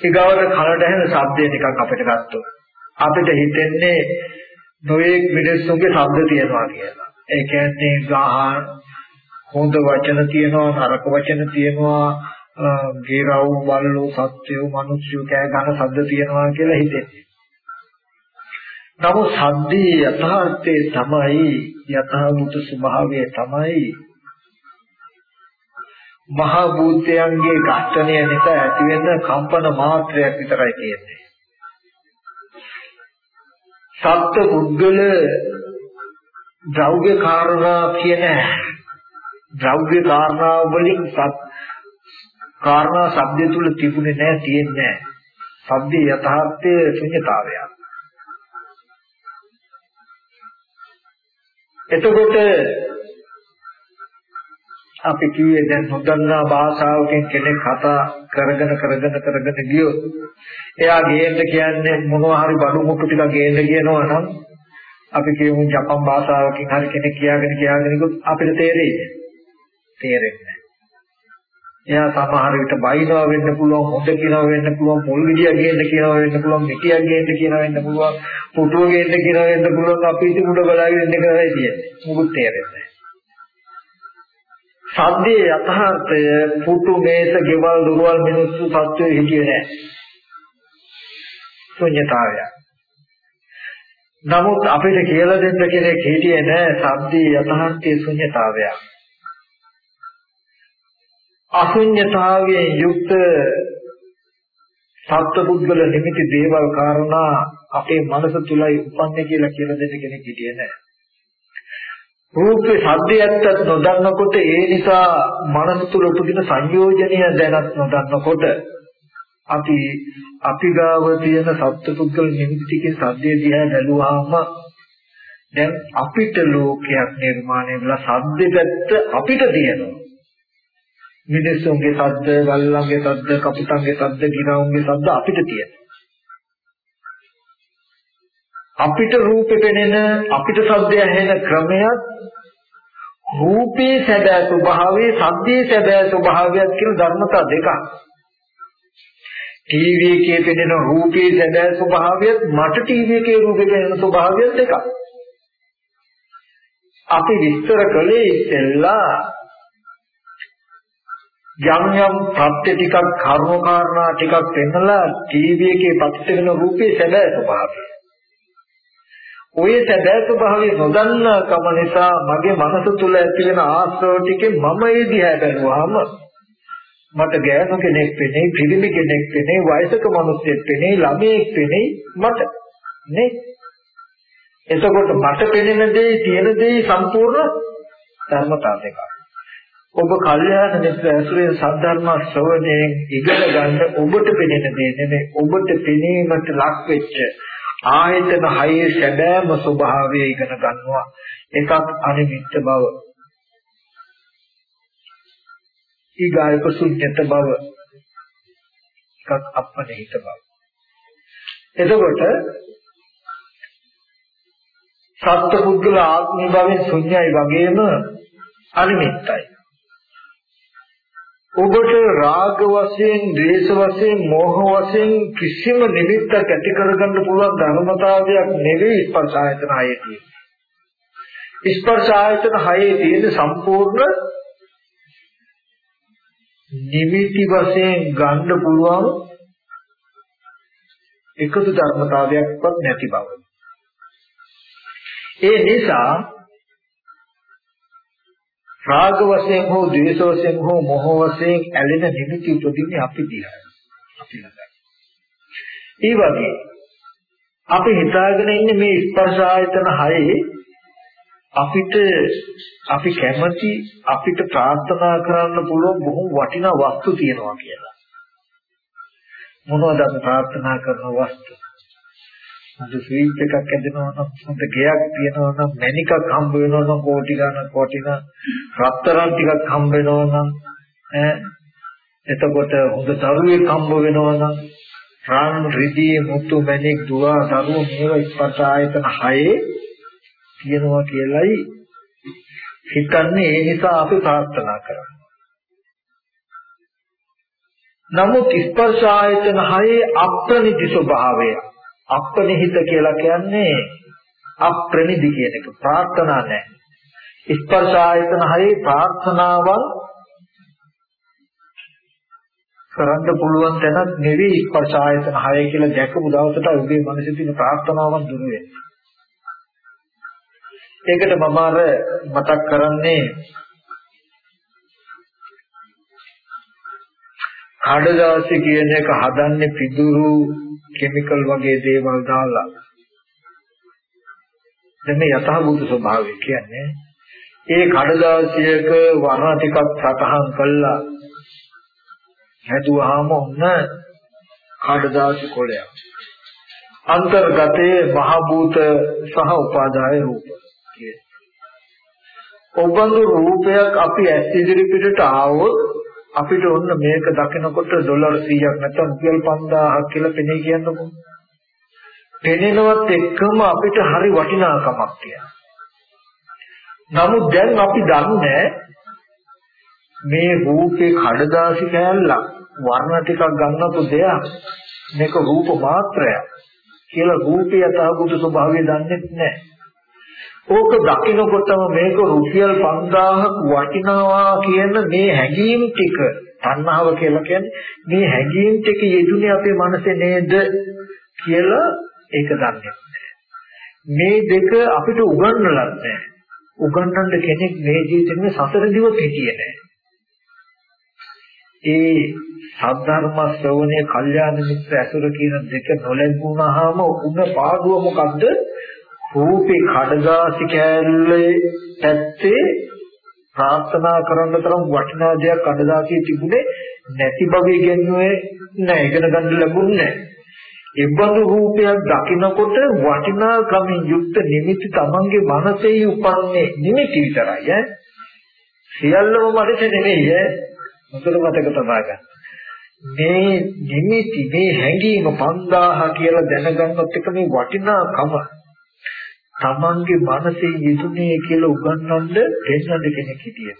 ඊගවට කනට ඇහෙන ශබ්දය නිකන් අපිට ගත්තොත් අපිට හිතෙන්නේ නොයේ මිනිස්සුන්ගේ ශබ්ද තියෙනවා කියලා. ඒ කියන්නේ ගාහන හොඳ වචන තියෙනවා නරක වචන තියෙනවා ගේරව් බල්ලෝ සත්‍යෝ මිනිස්සු කෑ ගන්න ශබ්ද තියෙනවා කියලා හිතෙන්නේ. නමුත් සද්දේ යථාර්ථය තමයි යථාභූත ස්වභාවය තමයි මහා භූතයන්ගේ ඝට්ටණය නිසා ඇතිවෙන කම්පන මාත්‍රයක් විතරයි තියෙන්නේ. සත්ත්ව පුද්ගල ද්‍රව්‍ය කාරණා කියන ද්‍රව්‍ය කාරණා වලින් සත් කාරණා શબ્ද තුල තිබුණේ නැහැ තියෙන්නේ නැහැ. සබ්දේ යථාර්ථයේ ශුන්‍යතාවයක්. එතකොට අපි කිව්වේ දැන් නොදන්නා භාෂාවකින් කෙනෙක් කතා කරගෙන කරගෙන කරගෙන ගියොත් එයා ගේන්න කියන්නේ මොනවා හරි බඩු මුට්ටු ටිකක් ගේන්න කියනවා නම් අපි කියමු ජපන් භාෂාවකින් හරි කෙනෙක් කියාගෙන කියාගෙන ගියොත් අපිට තේරෙන්නේ තේරෙන්නේ එයා සමහර විට බයිනවා වෙන්න පුළුවන් හොඳ කියනවා වෙන්න පුළුවන් පොල් ගෙඩියක් ගේන්න කියනවා වෙන්න පුළුවන් මිටියක් ගේන්න කියනවා වෙන්න පුළුවන් පුටුව ගේන්න කියනවා වෙන්න පුළුවන් අපි ඉතින් උඩ බලාගෙන ඉන්න කරලා තියෙන්නේ මොකුත් තේරෙන්නේ සද්දේ යථාර්ථය පුතු මේස ගෙවල් දුරවල් මිනිස්සු සත්‍යය හිටියේ නැහැ. ශුන්‍යතාවය. නමුත් අපිට කියලා දෙන්න කෙනෙක් හිටියේ නැහැ සද්දේ යථාර්ථයේ ශුන්‍යතාවය. අශුන්‍යතාවයෙන් යුක්ත සත්පුද්ගල නිමිති දේවල් කාරණා අපේ මනස තුලයි උපන්නේ කියලා කියලා දෙන්න කෙනෙක් හිටියේ නැහැ. රූපේ සද්දයන්ට නොදන්නකොට ඒ නිසා මනස තුල උපදින සංයෝජනය දැනත් නොදන්නකොට අපි අපි ගාව තියෙන සත්පුද්ගල නිමිතිකේ සද්දේ දිහා බැලුවාම දැන් අපිට ලෝකයක් නිර්මාණය වෙලා සද්දේ පැත්ත අපිට තියෙනවා මිනිස්සුන්ගේ සද්ද, ගල්ලන්ගේ සද්ද, කපුටන්ගේ සද්ද, ගිරවුන්ගේ සද්ද අපිට තියෙනවා. අපිට රූපේ පෙනෙන අපිට සද්දය ඇහෙන ක්‍රමයක් රූපේ සැබෑ ස්වභාවයේ සද්දේ සැබෑ ස්වභාවයක් කියලා ධර්මතා දෙකක්. ටීවී එකේ පෙනෙන රූපේ සැබෑ ස්වභාවයත් මට ටීවී එකේ රූපේ පෙනෙන ස්වභාවයත් දෙකක්. අපි විස්තර කළේ ඉස්සෙල්ලා යම් යම් ප්‍රත්‍ය ටිකක් කර්ම කාරණා ටිකක් පෙන්නලා ටීවී එකේ පත්වෙන රූපේ සැබෑ ස්වභාවය. ඔය සැබෑ ස්වභාවය නොදන්නා කම නිසා මගේ මනස තුල ඇති වෙන ආශ්‍රව ටිකේ මම ඒ දිහා බැලුවාම මට ගෑනු කෙනෙක් වෙන්නේ, පිරිමි කෙනෙක් වෙන්නේ, වයසක මිනිස්සෙක් වෙන්නේ, ළමයෙක් වෙන්නේ මට නේ. එතකොට මට පෙනෙන දේ, තියෙන දේ සම්පූර්ණ ධර්මතාව දෙකක්. ඔබ කල්යාණ මිත්‍ර ඇසුරේ සද්ධර්ම ශ්‍රවණයෙන් ඉගෙන ගන්න ඔබට පෙනෙන දේ නෙමෙයි ඔබට පෙනීමට ලක් වෙච්ච ආයතන හයේ සැබෑම ස්වභාවය ඉගෙන ගන්නවා. එකක් අනිමිත්ත බව. ඊගායක ශුන්්‍යත බව. එකක් අපනිහිත බව. එතකොට සත්පුද්ගල ආත්ම භාවයෙන් ශුන්‍යයි වගේම අනිමිත්තයි. ඔබට රාග වශයෙන්, ද්වේෂ වශයෙන්, මෝහ වශයෙන් කිසිම නිමිත්තක් ඇති කරගන්න පුළුවන් ධර්මතාවයක් නෙවෙයි ස්පර්ශ ආයතන හයේ තියෙන්නේ. ස්පර්ශ ආයතන හයේ තියෙන සම්පූර්ණ නිමිති වශයෙන් ගන්න පුළුවන් එකතු ධර්මතාවයක්වත් නැති බව. ඒ නිසා රාග වශයෙන් හෝ ද්වේෂ වශයෙන් හෝ මොහ වශයෙන් ඇලෙන නිමිති උපදින්නේ අපි දිහා. අපි ළඟයි. ඒ වගේ අපි හිතාගෙන ඉන්නේ මේ ස්පර්ශ ආයතන හයේ අපිට අපි කැමති අපිට ප්‍රාර්ථනා කරන්න පුළුවන් බොහොම වටිනා වස්තු තියෙනවා කියලා. මොනවද අපි ප්‍රාර්ථනා කරන වස්තු? අද ස්වීට් එකක් ඇදෙනවා නම් හොඳ ගෙයක් තියෙනවා නම් මැණිකක් හම්බ වෙනවා නම් කෝටි ගණන් කෝටින රත්තරන් ටිකක් හම්බ වෙනවා නම් ඈ. එතකොට හොඳ දරුවෙක් හම්බ වෙනවා නම් රාන් රිදී මුතු මැණික් දුව දරුවෝ මේවා ස්පර්ශ ආයතන හයේ තියෙනවා කියලයි හිතන්නේ. ඒ නිසා අපි ප්‍රාර්ථනා කරන්නේ නමුත් ස්පර්ශ ආයතන හයේ අප්‍රනිදි ස්වභාවය අප්‍රනිහිත කියලා කියන්නේ අප්‍රනිදි කියන එක ප්‍රාර්ථනා නැහැ ස්පර්ශ ආයතන හයේ ප්‍රාර්ථනාවන් කරන්න පුළුවන් තැනක් නෙවෙයි ස්පර්ශ ආයතන හය කියලා දැකපු දවසට ඔබේ මනසේ තියෙන ප්‍රාර්ථනාවන් දුර වෙනවා. ඒකට මම අර මතක් කරන්නේ කඩදාසි කියන එක හදන්නේ පිදුරු කිමිකල් වගේ දේවල් දාලා. දැන් මේ යථාභූත ස්වභාවය කියන්නේ ඒ කඩදාසියක වර්ණ ටිකක් සතහන් කළා හැදුවාම ඔන්න කඩදාසි කොළයක්. අන්තර්ගතයේ මහ භූත සහ උපාදාය රූප කියේ. ඔබඳු රූපයක් අපි ඇස් ඉදිරි පිටට ආවොත් අපිට ඔන්න මේක දකිනකොට ඩොලර් 100ක් නැත්නම් රුපියල් 5000ක් කියලා පෙනේ කියන්නකො. පෙනෙනවත් එක්කම අපිට හරි වටිනාකමක් තියෙනවා. නමුත් දැන් අපි දන්නේ මේ රූපේ කඩදාසි කෑල්ලක් වර්ණ ටිකක් ගන්නපු දෙයක් මේක රූප මාත්‍රයක් කියලා රූපය යථාභූත ස්වභාවය දන්නේ නැහැ. ඕක දකිනකොටම මේක රුපියල් 5000ක් වටිනවා කියන මේ හැඟීම් ටික තණ්හාව කියලා කියන්නේ මේ හැඟීම් ටික යෙදුනේ අපේ මනසේ නේද කියලා ඒක දන්නේ මේ දෙක අපිට උගන්වලත් නැහැ. උගන්වන්න කෙනෙක් මේ ජීවිතේ සසර දිවත් හිටියේ නැහැ. ඒ සද්ධර්ම ශ්‍රවණය, කල්යාණ මිත්‍ර ඇසුර කියන දෙක නොලැබුණාම උන පාඩුව මොකද්ද? රූපේ කඩදාසි කෑල්ලේ පැත්තේ ප්‍රාර්ථනා කරන්න තරම් වටිනා දෙයක් කඩදාසියේ තිබුණේ නැති බව ඉගෙනුවේ නැහැ. ඉගෙන ගන්න ලැබුණේ නැහැ. එබඳු රූපයක් දකිනකොට වටිනා කමින් යුක්ත නිමිති තමන්ගේ මනසේ උපන්නේ නිමිති විතරයි. ඈ? සියල්ලම මනස නෙමෙයි ඈ. මොකද මතක තබා ගන්න. මේ නිමිති මේ හැඟීම 5000 කියලා දැනගන්නත් එක මේ වටිනාකම. තමන්ගේ මනසේ යෙදුනේ කියලා උගන්වන්න පෙන්වන්න කෙනෙක් හිටියේ.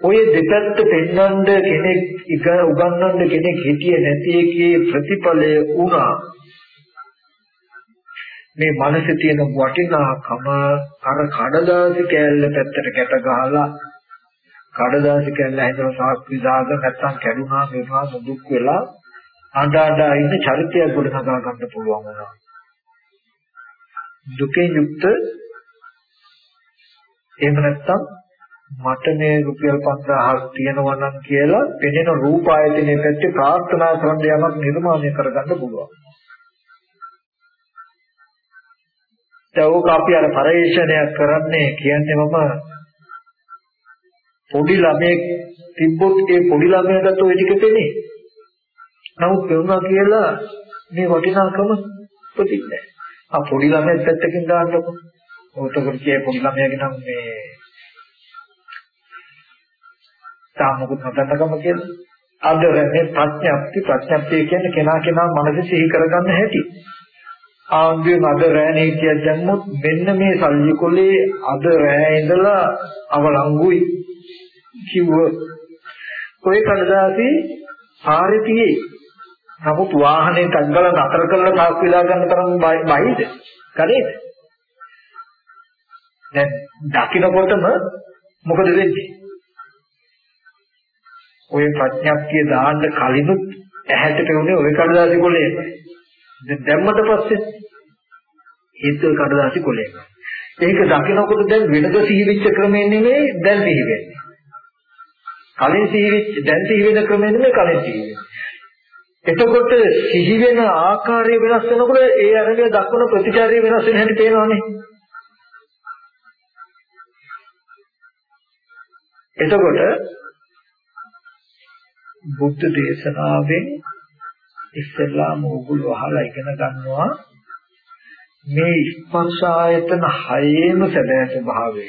ඔය දෙපැත්ත පෙන්වන්න කෙනෙක් ඉක උගන්වන්න කෙනෙක් හිටියේ නැති එකේ ප්‍රතිඵලය වුණා. මේ මනසේ තියෙන වටිනාකම අර කඩදාසි කෑල්ල පැත්තට ගැට ගහලා කඩදාසි කෑල්ල හැදලා සාක්ෂි දාගෙන නැත්තම් කැඩුනා වෙනවා දුක් වෙලා අඬ අඬ ඉන්න චරිතයක් ගොඩ නගා ගන්න පුළුවන් වුණා. දුකේ යුක්ත එහෙම නැත්නම් මට මේ රුපියල් 5000ක් තියෙනවා නම් කියලා පෙනෙන රූප ආයතනයේ පැත්තේ ප්‍රාර්ථනා කරන යමක් නිර්මාණය කරගන්න පුළුවන්. ඒක අපි අර පරිශ්‍රණයක් කරන්නේ කියන්නේ මම පොඩි ළමයෙක් තිබ්බොත් ඒ පොඩි ළමයාට ඔය ටික පෙනේ. නමුත් පෙනුනා කියලා මේ වටිනාකම උපදින්නේ නැහැ. ආ පොඩි ළමයෙක් පැත්තකින් දාන්නකො. ඕතකොට කියේ පොඩි ළමයාගේ නම් මේ සාමුකුත් හදන්නකම කියලා. අද මේ ප්‍රඥප්ති ප්‍රඥප්තිය කියන්නේ කෙනා කෙනා මනස සිහි කරගන්න හැටි. ආන්දියම අද රෑනේ කියක් දැම්මොත් මෙන්න මේ සල්ලි කොලේ අද රෑ ඉඳලා අවලංගුයි කිව්ව ඔය කඩදාසි පාරේ නමුත් වාහනේ තංගල නතර කරලා තාක් වෙලා ගන්න තරම් බයිද? කඩේද? දැන් දකින්නකොටම මොකද වෙන්නේ? ඔය ප්‍රඥාක්තිය දාන්න කලිනුත් ඇහැට පෙවුනේ ඔය කඩදාසි කොලේ. දැන් දැම්මට පස්සේ හේතුව කඩදාසි කොලේ. ඒක දකින්නකොට දැන් වෙනද සිහිවිච්ච ක්‍රමයෙන් නෙමෙයි දැන් සිහි වෙන්නේ. කලින් සිහිවිච්ච දැන් සිහි වෙන ක්‍රමයෙන් නෙමෙයි කලින් සිහි වෙන්නේ. එතකොට සිහි වෙන ආකාරය වෙනස් වෙනකොට ඒ අරගෙන දක්වන ප්‍රතිචාරය වෙනස් වෙන හැටි පේනවනේ. එතකොට බුද්ධ දේශනාවෙන් ඉස්සෙල්ලාම ඕගොල්ලෝ අහලා ඉගෙන ගන්නවා මේ ස්පර්ශ ආයතන හයේම සැබෑ ස්වභාවය.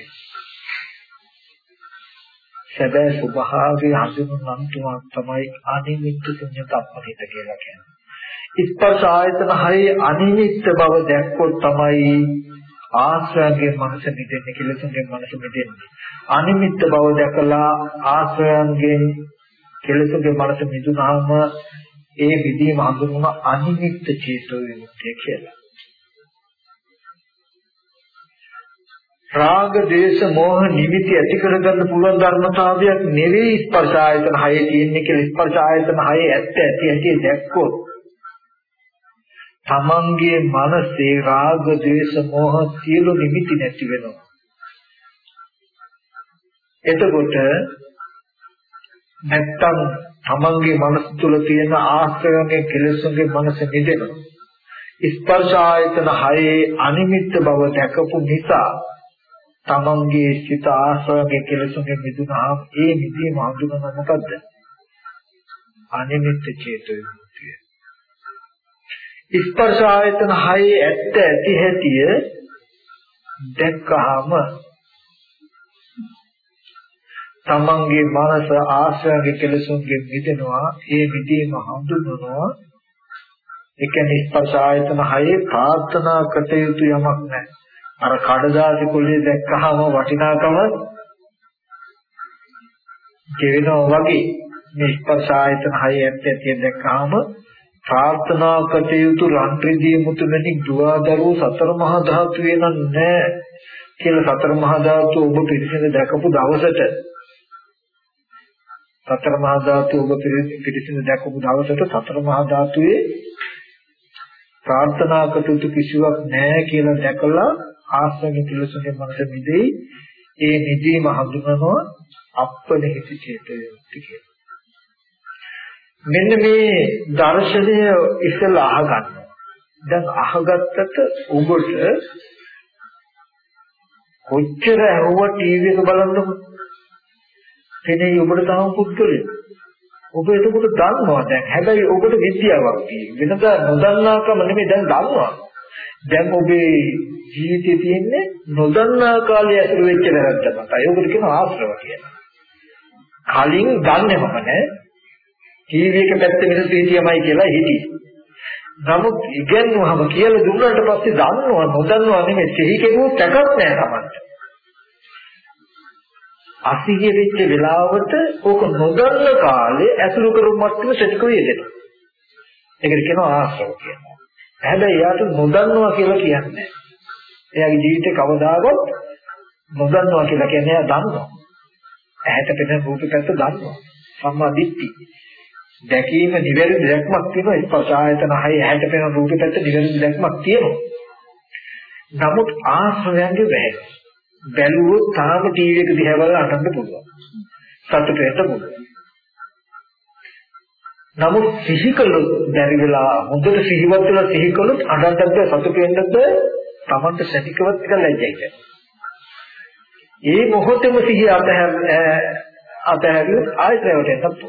සැබෑ ස්වභාවය හඳුන්වන තුමක් තමයි අනිමිත්ත ශුන්‍යත අපරිත කියලා කියන්නේ. ස්පර්ශ ආයතන හයේ අනිමිත්ත බව දැක්කොත් තමයි ආශ්‍රයන්ගේ මනස මිදෙන්නේ කෙලෙසුන්ගේ මනස මිදෙන්නේ. අනිමිත්ත බව දැකලා ආශ්‍රයන්ගේ කෙලෙසුන්ගේ මනස මිදුනහම ඒ විදීම හඳුන්වන අනිමිත්ත චේතෝ විමුක්තිය කියලා. රාග දේශ මොහ නිමිති ඇති කරගන්න පුළුවන් ධර්මතාවයක් නෙවෙයි ස්පර්ශ ආයතන හයේ තියෙන්නේ කියලා. ස්පර්ශ ආයතන හයේ ඇත්ත ඇති ඇති දැක්කොත් තමන්ගේ මනසේ රාග දේශ මොහ සියලු නිමිති නැති වෙනවා. එතකොට නැත්තම් තමන්ගේ මනස තුල තියෙන ආශ්‍රයන්ගේ කෙලෙසුන්ගේ මනස නිදෙනවා ස්පර්ශ ආයතන හයේ අනිමිත්ත බව දැකපු නිසා තමන්ගේ සිත ආශ්‍රවගේ කෙලෙසුන්ගෙන් මිදුනහම ඒ නිදීම හඳුනන මොකද්ද? අනිමිත්ත චේතෝ විමුක්තිය. ස්පර්ශ ආයතන හයේ ඇත්ත ඇති හැටිය දැක්කහම තමන්ගේ මනස ආශ්‍රවගේ කෙලෙසුන්ගෙන් මිදෙනවා ඒ මිදීම හඳුනනවා ඒ කියන්නේ ස්පර්ශ ආයතන හයේ ප්‍රාර්ථනා කටයුතු යමක් නැහැ අර කඩදාසි කුලිය දැක්කහම වටිනාකම ගෙවෙනවා වගේ. මේ ස්පර්ශ ආයතන හය ඇත්ත ඇති දැක්කහම ප්‍රාර්ථනා කටයුතු රන්ත්‍රිදී මුතුමැණි දුවදරුව සතර මහා ධාතු වෙනන් නැහැ කියලා සතර මහා ධාතු ඔබ පිළිසිඳ දැකපු දවසට. සතර මහා ධාතු ඔබ පිළිසිඳ දැකපු දවසට සතර මහා ධාතුවේ ප්‍රාර්ථනා කටයුතු කිසිවක් නැහැ කියලා දැකලා ආශ්‍රය කිලසුනේ මනස මිදෙයි ඒ නිදීම හඳුනනවා අපනිහිත චේතයෝක්ති කියලා. මෙන්න මේ දර්ශනය ඉස්සෙල්ලා අහගන්න. දැන් අහගත්තට ඔබට කොච්චර ඇහුවා ටීවී එක බලන්නකො. එනේ ඔබට තාම පුද්ගලෙ. ඔබ එතකොට දන්නවා දැන්. හැබැයි ඔබට විද්‍යාවක් තියෙන. වෙනදා නොදන්නාකම නෙමෙයි දැන් දන්නවා. දැන් ඔබේ ජීවිතේ තියෙන්නේ නොදන්නා කාලේ ඇතුළු වෙච්ච වැරද්ද මතයි. ඒකට කියන ආශ්‍රව කියලා. කලින් දන්නේම නැහැ. ටීවී එක පැත්තේ මිනිස්සු හිටියමයි කියලා හිටියේ. නමුත් ඉගෙනුවම කියලා දුන්නාට පස්සේ දන්නව නොදන්නව නෙමෙයි සිහි කෙරුවොත් එකක් නෑ තමයි. අසිහිය වෙච්ච වෙලාවට ඕක නොදන්න කාලේ ඇසුරු කරු මට්ටම සෙට්කෝ යෙදෙනවා. ඒකට කියනවා ආශ්‍රව කියලා. හැබැයි යාට නොදන්නවා කියලා කියන්නේ එයාගේ ජීවිතේ කවදාවත් නොදන්නවා කියලා කියන්නේ එයා දන්නවා. ඇහැට පෙනෙන රූපේ පැත්ත දන්නවා. සම්මා දිට්ඨි. දැකීම නිවැරදි දැක්මක් තියෙනවා ස්පර්ශ ආයතන හය ඇහැට පෙනෙන රූපේ පැත්ත නිවැරදි දැක්මක් තියෙනවා. නමුත් ආශ්‍රයයන්ගේ වැය. බැලුවොත් තාම ටීවී එක දිහා බලලා අඬන්න පුළුවන්. සතුට වෙන්න පුළුවන්. නමුත් සිහි කළොත් බැරි වෙලා හොඳට සිහිවත් වෙලා සිහි කළොත් අඬන්නත් සතුට වෙන්නත් තමන්ට සැතිකවත් එක ලැජ්ජයි. ඒ මොහොතේම සිහිය අතහැර අතහැරියොත් ආයතනයට එන්නත්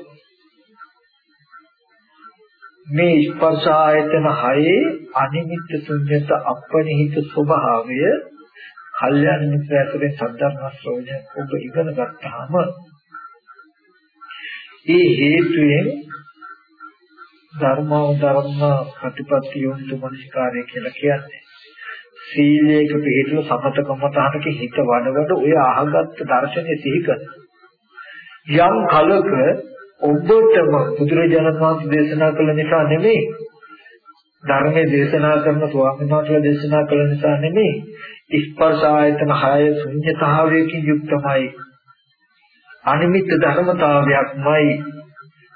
මේ ස්පර්ශ ආයතන හයේ අනිමිත්ත ශුන්‍යත අපනිහිත ස්වභාවය කල්යන මිත්‍ර ඇතුලේ සද්ධර්ම ශ්‍රවණය ඔබ ඉගෙන ගත්තාම ඒ හේතුයෙන් ධර්මව ධර්ම ප්‍රතිපත්ති යොන්තු මනස්කාරය කියලා කියන්නේ සීලයක පිළිතුරු සමතකම තහනක හිත වඩවඩ ඔය අහගත්ත දර්ශනය සිහි කරන යම් කලක ඔබටම බුදුරජාණන් වහන්සේ දේශනා කළ නිසා නෙමෙයි ධර්මයේ දේශනා කරන ස්වාමීන් වහන්සේලා දේශනා කළ නිසා නෙමෙයි ස්පර්ශ ආයතන 6 ශුන්‍යතාවයකින් යුක්තමයි. අනිමිත් ධර්මතාවයක්මයි.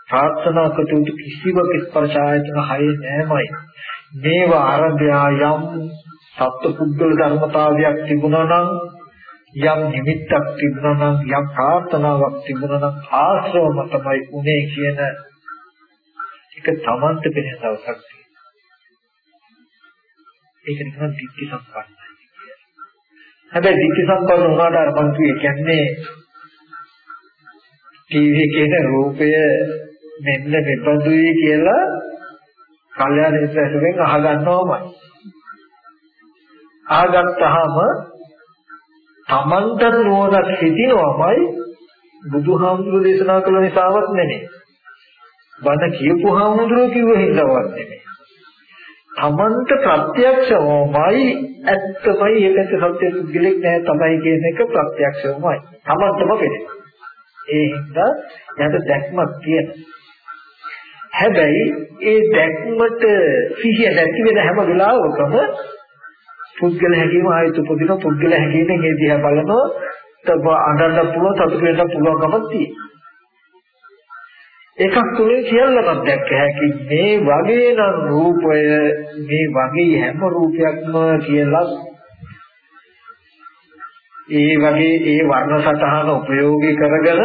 ප්‍රාර්ථනා කටයුතු කිසිවක ස්පර්ශ ආයතන 6 නෑමයි. මේව ආරම්භය යම් සත්පුද්ගල ධර්මතාවයක් තිබුණා නම් යම් නිමිත්තක් තිබුණා නම් යම් ප්‍රාර්ථනාවක් තිබුණා නම් ආශ්‍රවම තමයි උනේ කියන එක තමන්ට පෙනෙන දවසක් ඒක නිකන් දික්ටි සම්පන්නයි හැබැයි දික්ටි සම්පන්න වුණාට අර මං කියේ කියන්නේ ටීවී එකේ රූපය මෙන්න මෙබඳුයි කියලා කල්යාණ මිත්‍රයෙකුගෙන් අහගන්නවමයි. අහගත්තාම තමන්ට නුවණක් හිතිනවමයි බුදුහාමුදුරු දේශනා කළ නිසාවත් නෙමෙයි. බණ කියපු හාමුදුරුවෝ කිව්ව හින්දාවත් නෙමෙයි. තමන්ට ප්‍රත්‍යක්ෂවමයි ඇත්තමයි ඒකට සත්‍ය පුද්ගලෙක් නෑ තමයි කියන එක ප්‍රත්‍යක්ෂවමයි. තමන්ටම පෙනෙනවා. ඒ හින්දා යහට දැක්මක් තියෙනවා. හැබැයි ඒ දැක්මට සිහිය නැති වෙන හැම වෙලාවකම පුද්ගල හැඟීම ආයත උපදින පුද්ගල හැඟීමෙන් ඒ දිහා බලනවා. තව අඬන්න පුළුවන් සතුට වෙන්න පුළුවන්කමක් තියෙනවා. එකක් තුලින් සියල්ලම දැක්ක හැකි මේ වගේ නම් රූපය මේ වගේ හැම රූපයක්ම කියලා. ඒ වගේ ඒ වර්ණ සටහන ප්‍රයෝගී කරගෙන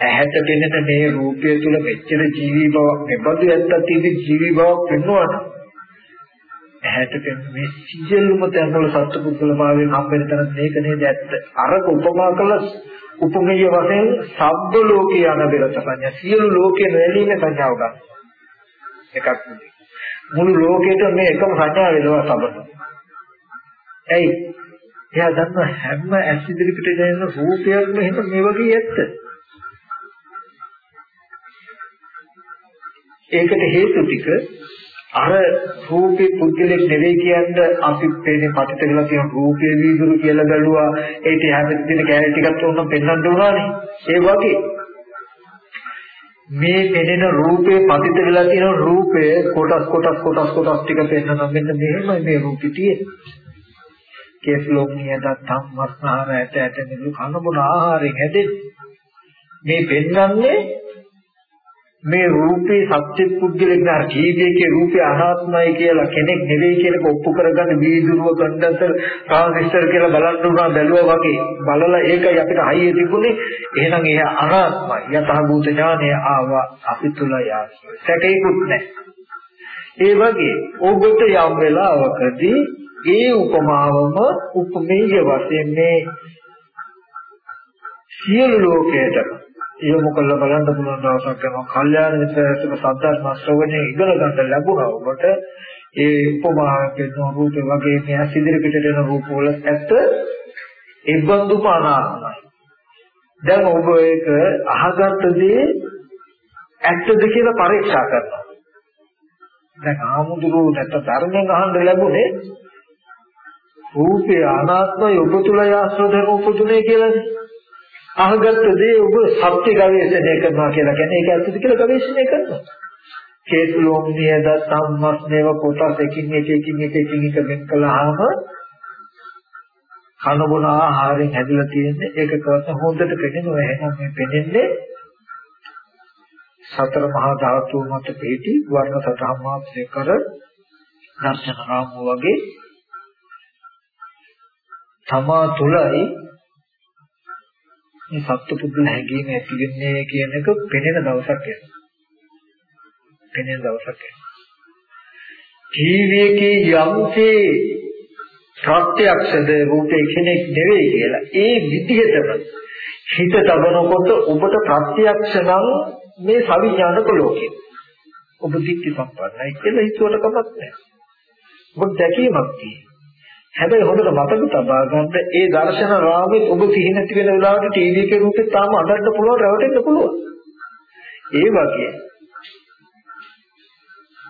ඇහැට පෙනෙන මේ රූපය තුල මෙච්චර ජීවි බවක් මෙබඳු ඇත්තක් තියෙදි ජීවි බවක් පෙන්වනවා ඇහැට පෙනෙන මේ සියලුම තැන්වල සත්පුද්ගල භාවයෙන් හම්බෙන තැන මේක නේද ඇත්ත. අරක උපමා කළ උපමේය වශයෙන් සබ්බ ලෝකේ යන බෙරත සංඥා සියලු ලෝකේ නොඇලීමේ සංඥාව ගන්න. එකක් මුළු ලෝකෙට මේ එකම සංඥාව වෙනවා සබන ඇයි? එයා දන්න හැම ඇස් ඉදිරි පිට දැනෙන රූපයක්ම එහෙම මේ වගේ ඇත්ත. ඒකට හේතු ටික අර රූපේ පුද්ගලෙක් නෙවෙයි කියන්නේ අපි පේන්නේ පතිත වෙලා තියෙන රූපේ වීදුරු කියලා බැලුවා. ඒක හැමතිස්සෙම තියෙන කැලේ ටිකක් උනම් පෙන්වන්න උනානේ. ඒ වගේ. මේ පෙනෙන රූපේ පතිත වෙලා තියෙන රූපය කොටස් කොටස් කොටස් කොටස් ටික පෙන්වනවා මෙන්න මෙහෙමයි මේ රූපේ තියෙන්නේ. කේස් ලෝකීයද සම්මස්නහර ඇට ඇට නිලු කන බොන ආහාරයෙන් හැදෙන්නේ. මේ පෙන්වන්නේ මේ රූපේ සත්‍ය පුද්ගලෙක් නාර ජීවිතයේ රූපේ අනාත්මයි කියලා කෙනෙක් නෙවෙයි කියලාක ඔප්පු කරගන්න වීදුරුව කණ්ඩන්සර් ට්‍රාන්සිස්ටර් කියලා බලන්න උනා බැලුවා වගේ බලලා ඒකයි අපිට හයිය තිබුණේ. එහෙනම් එය අනාත්මයි. යතහභූත ඥානය ආවා. අපි තුල යාසය සැකේකුත් නැහැ. ඒ වගේ ඔබට යම් වෙලාවකදී ඒ උපමාවම උපමේය වශයෙන් මේ සියලු ලෝකයට යොමු කරලා බලන්න පුළුවන් දවසක් යනවා. කල්යාණ මිත්‍රයන්ට සද්ධර්ම ශ්‍රවණය ඉගෙන ගන්න ලැබුණා ඔබට. ඒ උපමාවක් වෙන රූපේ වගේ මේ ඇසිදිරි පිටට එන රූප වල ඇත්ත ඉබ්බන්දු පානාමයි. දැන් ඔබ ඒක අහගත්ත දේ ඇත්තද කියලා පරීක්ෂා කරනවා. දැන් ආමුදුරු නැත්නම් ධර්මයෙන් අහන්න ලැබුණේ රූපේ අනාත්මයි ඔබ තුල ආශ්‍රද රූපුනේ කියලානේ. අහගත්ත දේ ඔබ සත්‍ය ගවේෂණය කරනවා කියලා කියන්නේ ඒක ඇත්තද කියලා ගවේෂණය කරනවා. චේතුලෝම් නියද සම්මස්නේව කොටස් එකින් එක එකින් එක එකින් එක වෙන් කළාම කන බොන ආහාරයෙන් හැදිලා තියෙන්නේ ඒක කරත් හොඳට පෙනෙනවා එහෙනම් මේ පෙනෙන්නේ සතර මහා ධාතු මත පිටි වර්ණ සතහන් මාත්‍රේ කර දර්ශන රාමුව වගේ තමා තුලයි මේ සත්පුද්ගල හැඟීම ඇති වෙන්නේ කියන එක පෙනෙන දවසක් එනවා. පෙනෙන දවසක් එනවා. ජීවිතයේ යම්සේ ප්‍රත්‍යක්ෂද රූපේ කෙනෙක් නෙවෙයි කියලා ඒ විදිහටම හිත තබනකොට ඔබට ප්‍රත්‍යක්ෂ නම් මේ සවිඥානික ලෝකෙ. ඔබ දික්ටි සම්පන්නයි කියලා හිතුවට කමක් නැහැ. ඔබ දැකීමක් තියෙනවා. හැබැයි හොඳට මතක තබා ගන්න ඒ දර්ශන රාමයේ ඔබ සිහි නැති වෙන වෙලාවට ටීවී එකේ රූපේ තාම අඬන්න පුළුවන් රැවටෙන්න පුළුවන්. ඒ වගේ.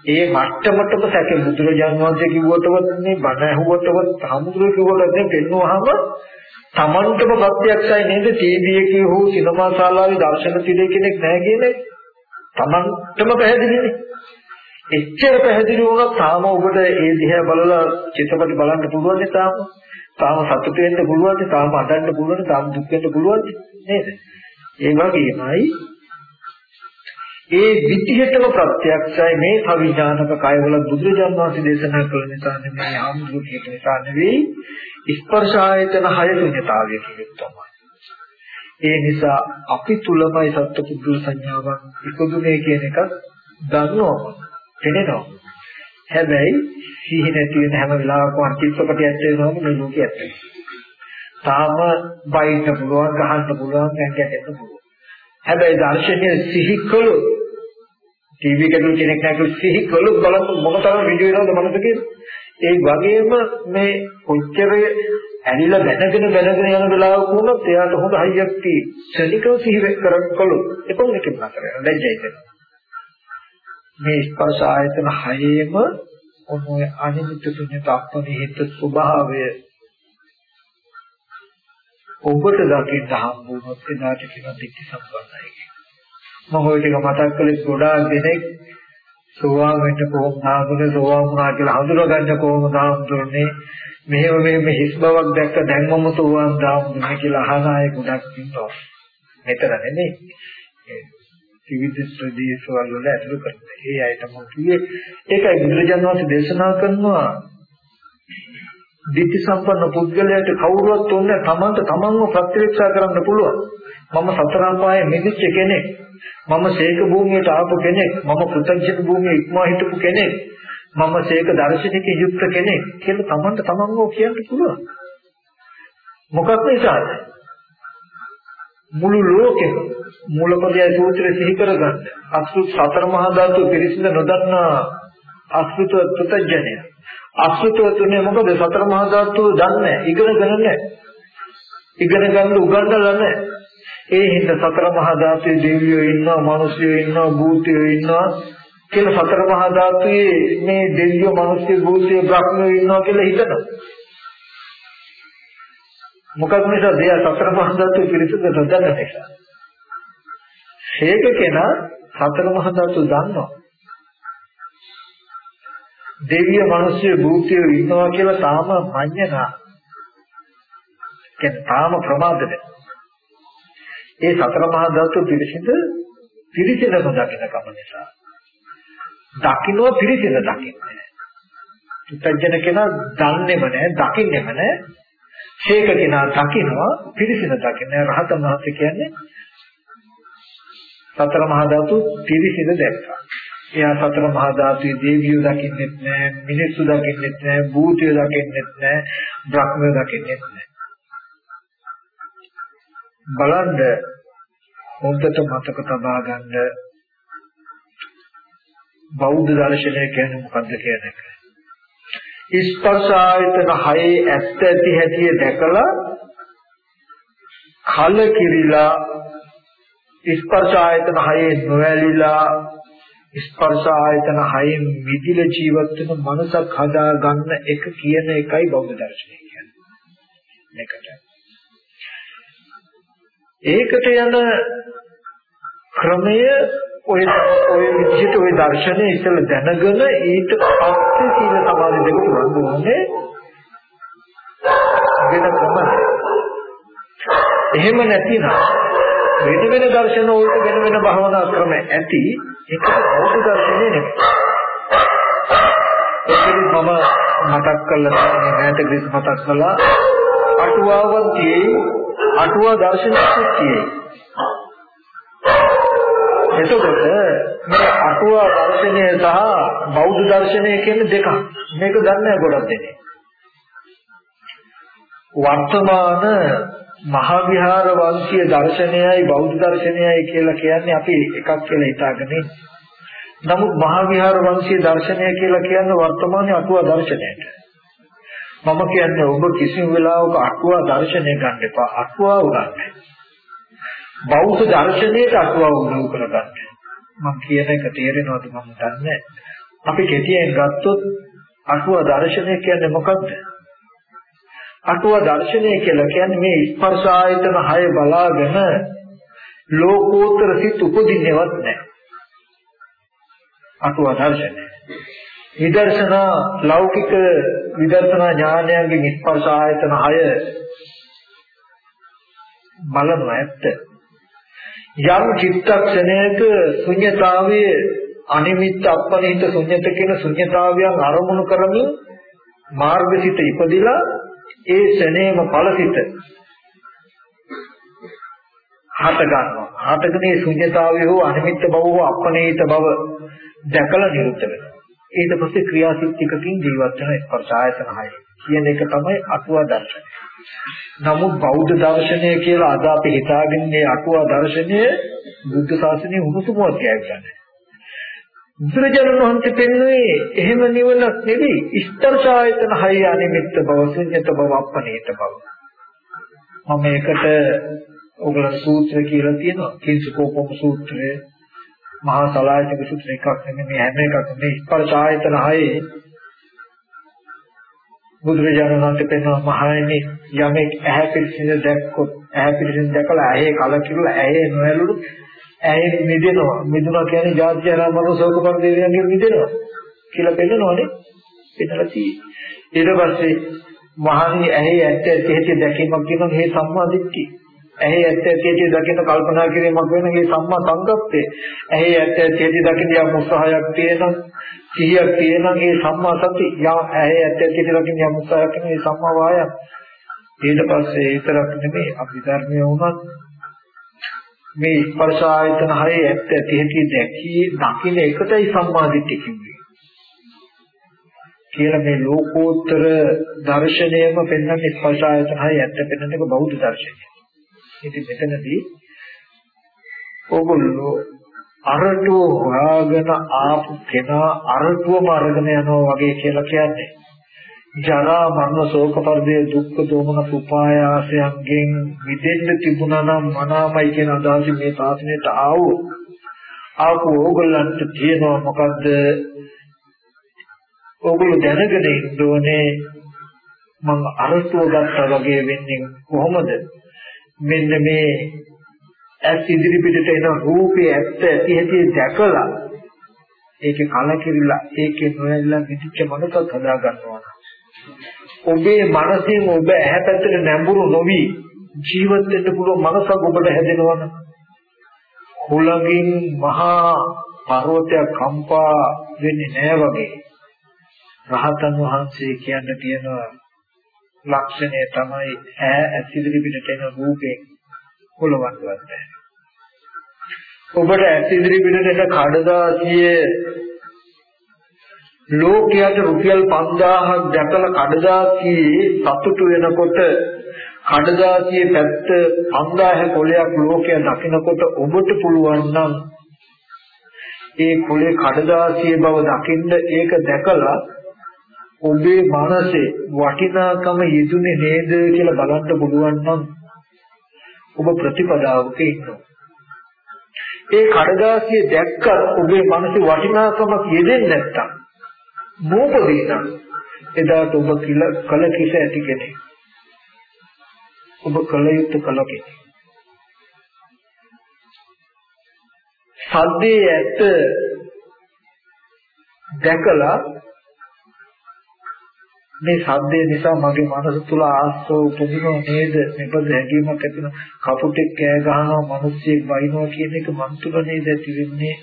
ඒ මට්ටමටම සැක බුදුරජාණන් වහන්සේ කිව්වටවත් මේ බණ ඇහුවටවත් සමුදුර කිව්වටවත් මේ පෙන්වුවාම Tamanටම ප්‍රත්‍යක්ෂයි නේද ටීවී එකේ හෝ සිනමා ශාලාවේ දර්ශන තිරේ කෙනෙක් නැහැ කියන්නේ Tamanටම පැහැදිලිනේ. එච්චර පැහැදිලි වුණොත් තාම ඔබට ඒ දිහා බලලා චිත්තපටි බලන්න පුළුවන් නේ තාම. තාම සතුට වෙන්න පුළුවන් නේ තාම අඬන්න පුළුවන් නේ තාම දුක් වෙන්න පුළුවන් නේද? ඒ වගේමයි ඒ විදිහටම ප්‍රත්‍යක්ෂයි මේ අවිඥානික කයවල බුදුරජාණන් වහන්සේ දේශනා කළ නිසා නෙමෙයි ආමුදුක කියන නිසා නෙවෙයි ස්පර්ශ ආයතන හය ශුන්‍යතාවය කියන්නේ. ඒ නිසා අපි තුලමයි සත්පුද්ගල සංඥාවක් ඉපදුනේ කියන එක දන්නවා. පෙනෙනවා. හැබැයි සිහි නැති වෙන හැම වෙලාවකම චිත්තපටියක් වෙනවම මේ ලෝකයේ ඇත්තයි. තාම බයින්න පුළුවන්, ගහන්න පුළුවන්, ගැටෙන්න පුළුවන්. හැබැයි දර්ශනීය සිහි කළොත් ටීවී එකේ කෙනෙක් නැගලා සිහි කළොත් බලන්න මොන තරම් වීඩියෝ එනවද මනස ඒ වගේම මේ කොච්චර ඇනිලා දැනගෙන දැනගෙන යන වෙලාවක වුණොත් එයාට හොඳ හයියක් තියෙයි. ශනිකව සිහි කරන් කළොත් එතකොට කිව්ව නතර වෙනවා. ලැජ්ජයි වෙනවා. මේ ස්පර්ශ ආයතන හයේම ඔන්න අනිමිත් ශුන්‍යත අපනිහිත ස්වභාවය ඔබට දකින්න හම්බුනොත් එදාට කියන දික්ටි සම්බන්ධයි. මම ඔය ටික මතක් කළේ ගොඩාක් දෙනෙක් සෝවාන් වෙන්න කොහොමද ආවද සෝවාන් වුණා කියලා හඳුනගන්න කොහොමද ආවුනේ මෙහෙම මේ හිස් බවක් දැක්ක දැන් මම සෝවාන් දාමුනේ කියලා අහන අය ගොඩක් ඉන්නවා. මෙතන නෙමෙයි. විවිධ ප්‍රදේශවල වල ඇතුළු කරනවා. ඒ අයට මම කිව්වේ ඒකයි බුදුරජාණන් වහන්සේ දේශනා කරනවා ditthi සම්පන්න පුද්ගලයාට කවුරුවත් ඕනේ තමන්ට තමන්ව ප්‍රත්‍යක්ෂ කරන්න පුළුවන්. මම සතර අපායේ මිදිච්ච කෙනෙක්. මම ශේක භූමියට ආපු කෙනෙක්. මම පෘථග්ජන භූමියේ ඉක්මවා හිටපු කෙනෙක්. මම ශේක දර්ශනික යුක්ත කෙනෙක් කියලා තමන්ට තමන්ව කියන්න පුළුවන්. මොකක් නිසාද? මුළු ලෝකෙම මූලපදයේ සූත්‍රය සිහි කරගන්න. අසුත් සතර මහා ධාතු පිරිසිඳ නොදන්නා අසුත පුතඥය. අසුත තුනේ මොකද සතර මහා ධාතු දන්නේ ඉගෙනගෙන නැහැ. ඉගෙන ගන්න උගන්වලා නැහැ. ඒ හින්දා සතර මහා ධාතුවේ දෙවියෝ ඉන්නවා, මිනිස්සුයෝ ඉන්නවා, භූතයෝ ඉන්නවා කියලා සතර මහා ධාතුවේ මේ දෙවියෝ, මිනිස්සුයෝ, භූතයෝ, බ්‍රහ්මයෝ ඉන්නවා කියලා හිතනවා. මොකක් නිසා දෙය සතර මහා ධාතු පිරිසුදු නොදන්න නිසා. හේක කෙනා සතර මහා ධාතු දන්නවා. දෙවිය මිනිස්සු භූතයෝ ඉන්නවා කියලා තාම මඤ්ඤණා. කියන්නේ තාම ප්‍රමාදද. ඒ සතර මහා ධාතු පිරිසිඳ පිරිසිඳම දකින කම නිසා. දකින්න පිරිසිඳ දකින්නේ. පුතජන කෙනා දන්නේම නැහැ, දකින්නේම නැහැ. ශේක කෙනා දකිනවා පිරිසින දකින්න රහතන් වහන්සේ කියන්නේ සතර මහා ධාතු පිරිසින දැක්කා. එයා සතර මහා ධාතුයේ දේවියෝ දකින්නෙත් නෑ, මිනිස්සු දකින්නෙත් නෑ, භූතයෝ දකින්නෙත් නෑ, බ්‍රහ්මයෝ දකින්නෙත් නෑ. බලන්න හොඳට මතක තබා ගන්න බෞද්ධ දර්ශනය කියන්නේ මොකද්ද කියන එක. ස්පර්ශ ආයතන හයේ ඇත්ත ඇති හැටි දැකලා කල කිරිලා ස්පර්ශ ආයතන හයේ නොඇලිලා ස්පර්ශ ආයතන හයෙන් මිදිල ජීවත් වෙන මනසක් හදා ගන්න එක කියන එකයි බෞද්ධ දර්ශනය කියන්නේ. මේකට. ඒකට යන ක්‍රමය ඔය ඔය විදිහට ඔය දර්ශනය ඉතල දැනගෙන ඊට පස්සේ සීල සමාධි දෙක පුරන්න ඕනේ වෙන ක්‍රම එහෙම නැතිනම් වෙන වෙන දර්ශන වලට වෙන වෙන භවනා ක්‍රම ඇති ඒක බෞද්ධ දර්ශනය නෙමෙයි. ඒකෙදි මම මතක් කළා නැහැට ග්‍රීස් මතක් කළා. අටුවාවන් තියෙයි අටුවා දර්ශනයක් තියෙයි එතකොට මේ අටුවා දර්ශනය සහ බෞද්ධ දර්ශනය කියන දෙකක්. මේක දන්නේ ගොඩක් දෙනෙක්. වර්තමාන මහා විහාර වංශීය දර්ශනයයි බෞද්ධ දර්ශනයයි කියලා කියන්නේ අපි එකක් කියලා හිතාගෙන නමුත් මහා විහාර වංශීය දර්ශනය කියලා කියන්නේ වර්තමානයේ අටුවා දර්ශනයට. මම කියන්නේ ඔබ කිසිම වෙලාවක අටුවා දර්ශනය ගන්න එපා. අටුවා උගන්න. බෞද්ධ දර්ශනයට අටුවා උදව් කරගන්න. මම කියන එක තේරෙනවද මම දන්නේ අපි කෙටියෙන් ගත්තොත් අටුවා දර්ශනය කියන්නේ මොකක්ද? අටුවා දර්ශනය කියලා කියන්නේ මේ ස්පර්ශ ආයතන හය බලාගෙන ලෝකෝත්තර සිත් උපදින්නේවත් නැහැ. අටුවා දර්ශනය. විදර්ශනා ලෞකික විදර්ශනා ඥානයන්ගේ ස්පර්ශ ආයතන හය බලන ඇත්ත. යම් චිත්තක්ෂණයක ශුන්‍යතාවයේ අනිමිත්ත අපනිත ශුන්‍යත කියන ශුන්‍යතාවයන් අරමුණු කරමින් මාර්ගසිත ඉපදිලා ඒ ශනේම ඵලසිත හට ගන්නවා. හටගෙන මේ ශුන්‍යතාවය හෝ අනිමිත්ත බව හෝ අපනිත බව දැකලා නිරුද්ධ වෙනවා. ඊට පස්සේ ක්‍රියාසිටිකකින් ජීවත් වෙන ස්පර්ශ ආයතන හය කියන එක තමයි අටුවා දර්ශනය. නමුත් බෞද්ධ දර්ශනය කියලා අද අපි හිතාගෙන ඉන්නේ අටුවා දර්ශනය බුද්ධ ශාසනයේ උණුසුමක් කියන්නේ. බුදුරජාණන් වහන්සේ පෙන්වන්නේ එහෙම නිවනක් නෙවෙයි ස්පර්ශ ආයතන හය අනිමිත්ත බව ශුන්‍යත බව අපනේත බව. මම ඒකට ඔයගලන් සූත්‍ර කියලා තියෙනවා. කිංසකෝපම සූත්‍රය, මහා සලායතක සූත්‍ර එකක් නෙමෙයි මේ හැම එකක්ම මේ ස්පර්ශ ආයතන හයේ බුදුරජාණන් වහන්සේ පෙන්වන මහණෙනි යමෙක් ඇහැ පිළිසිඳ දැක්කොත් ඇහැ පිළිසිඳ දැකලා ඇහි කලකිරලා ඇහි නොඇලුණු ඇහි මිදෙනවා. මිදුණා කියන්නේ ජාති ජරා මරණ ශෝක පරිදේවයන්ගෙන් මිදෙනවා කියලා පෙන්නනෝනේ පෙන්නලා තියෙන්නේ ඊට පස්සේ මහණෙනි ඇහි ඇත්ත ඇත්ත ඇති දැකීමක් කියනවා මේ සම්මා දිට්ඨිය. ඇහි ඇත්ත ඇති දකින්න කල්පනා කිරීමක් වෙන මේ සම්මා සංකප්පේ ඇහි ඇත්ත ඇති දකින්න යම් උත්සාහයක් තියෙනවා සිහියක් තියෙනවා මේ සම්මා සති. යා ඇහි ඇත්ත ඇති දකින්න යම් උත්සාහයක් තියෙනවා මේ සම්මා වායම්. ඊට පස්සේ ඒතරක් නෙමෙයි අපි ධර්මයේ වුණත් මේ ස්පර්ශ ආයතන හයේ ඇත්ත ඇති හැටි දැකී දකින්න එකටයි සම්මාදිට්ඨිය කිව්වේ කියලා මේ ලෝකෝත්තර දර්ශනයම පෙන්වන්නේ ස්පර්ශ ආයතන හයේ ඇත්ත පෙන්වන එක බෞද්ධ දර්ශනය. ඉතින් මෙතනදී ඕගොල්ලෝ අරටුව හොයාගෙන ආපු කෙනා අරටුවම අරගෙන යනවා වගේ කියලා කියන්නේ. ජරා මරණ ශෝක පරිදේ දුක්ඛ දෝමන උපායාසයන්ගෙන් මිදෙන්න තිබුණා නම් මනාමයි කියන අදහසින් මේ තාසනයට ආවෝ. ආපු ඕගොල්ලන්ට තියෙනවා මොකද්ද? ඕගොල්ලෝ දැනගෙන ඉන්න ඕනේ මම අරටුව ගත්තා වගේ වෙන්නේ කොහොමද? මෙන්න මේ ඇස් ඉදිරි පිටට එන රූපේ ඇත්ත ඇති හැටි දැකලා ඒකේ කලකිරිලා ඒකේ නොයල්ලා පිටිච්ච මනසක් හදා ගන්නවා. ඔබේ මනසින් ඔබ ඇහැ පැත්තට නැඹුරු නොවි ජීවත් වෙන්න පුළුවන් මනසක් ඔබට හැදෙනවනේ හුලඟින් මහා පර්වතයක් කම්පා වෙන්නේ නැහැ වගේ. රහතන් වහන්සේ කියන්න තියෙන ලක්ෂණය තමයි ඈ ඇසිදිරි පිටට එන රූපේ කොලවන්නවත් නැහැ. ඔබට ඇසිදිරි පිටට එන කඩදාසිය ලෝකයට රුපියල් 5000ක් දැකලා කඩදාසියේ සතුටු වෙනකොට කඩදාසියේ පැත්ත 5000 කොලයක් ලෝකය දකිනකොට ඔබට පුළුවන් නම් ඒ කොලේ කඩදාසියේ බව දකින්න ඒක දැකලා ඔබේ මනසේ වටිනාකම යෙදුනේ නේද කියලා බලන්න පුළුවන් නම් ඔබ ප්‍රතිපදාවක ඉන්නවා. ඒ කඩදාසිය දැක්කත් ඔබේ මනසේ වටිනාකමක් යෙදෙන්නේ නැත්තම් නූපදීනම් එදාට ඔබ කල කිස ඇති කෙනෙක්. ඔබ කල යුතු කල කෙනෙක්. සද්දේ ඇත්ත දැකලා මේ සද්දේ නිසා මගේ මනස තුල ආස්තෝ උපදිනව නේද? මෙබඳ හැඟීමක් ඇති වෙන කපුටෙක් කෑ ගහනවා මිනිස්සෙක් වයින්නවා කියන එක මන් තුල නේද ඇති වෙන්නේ?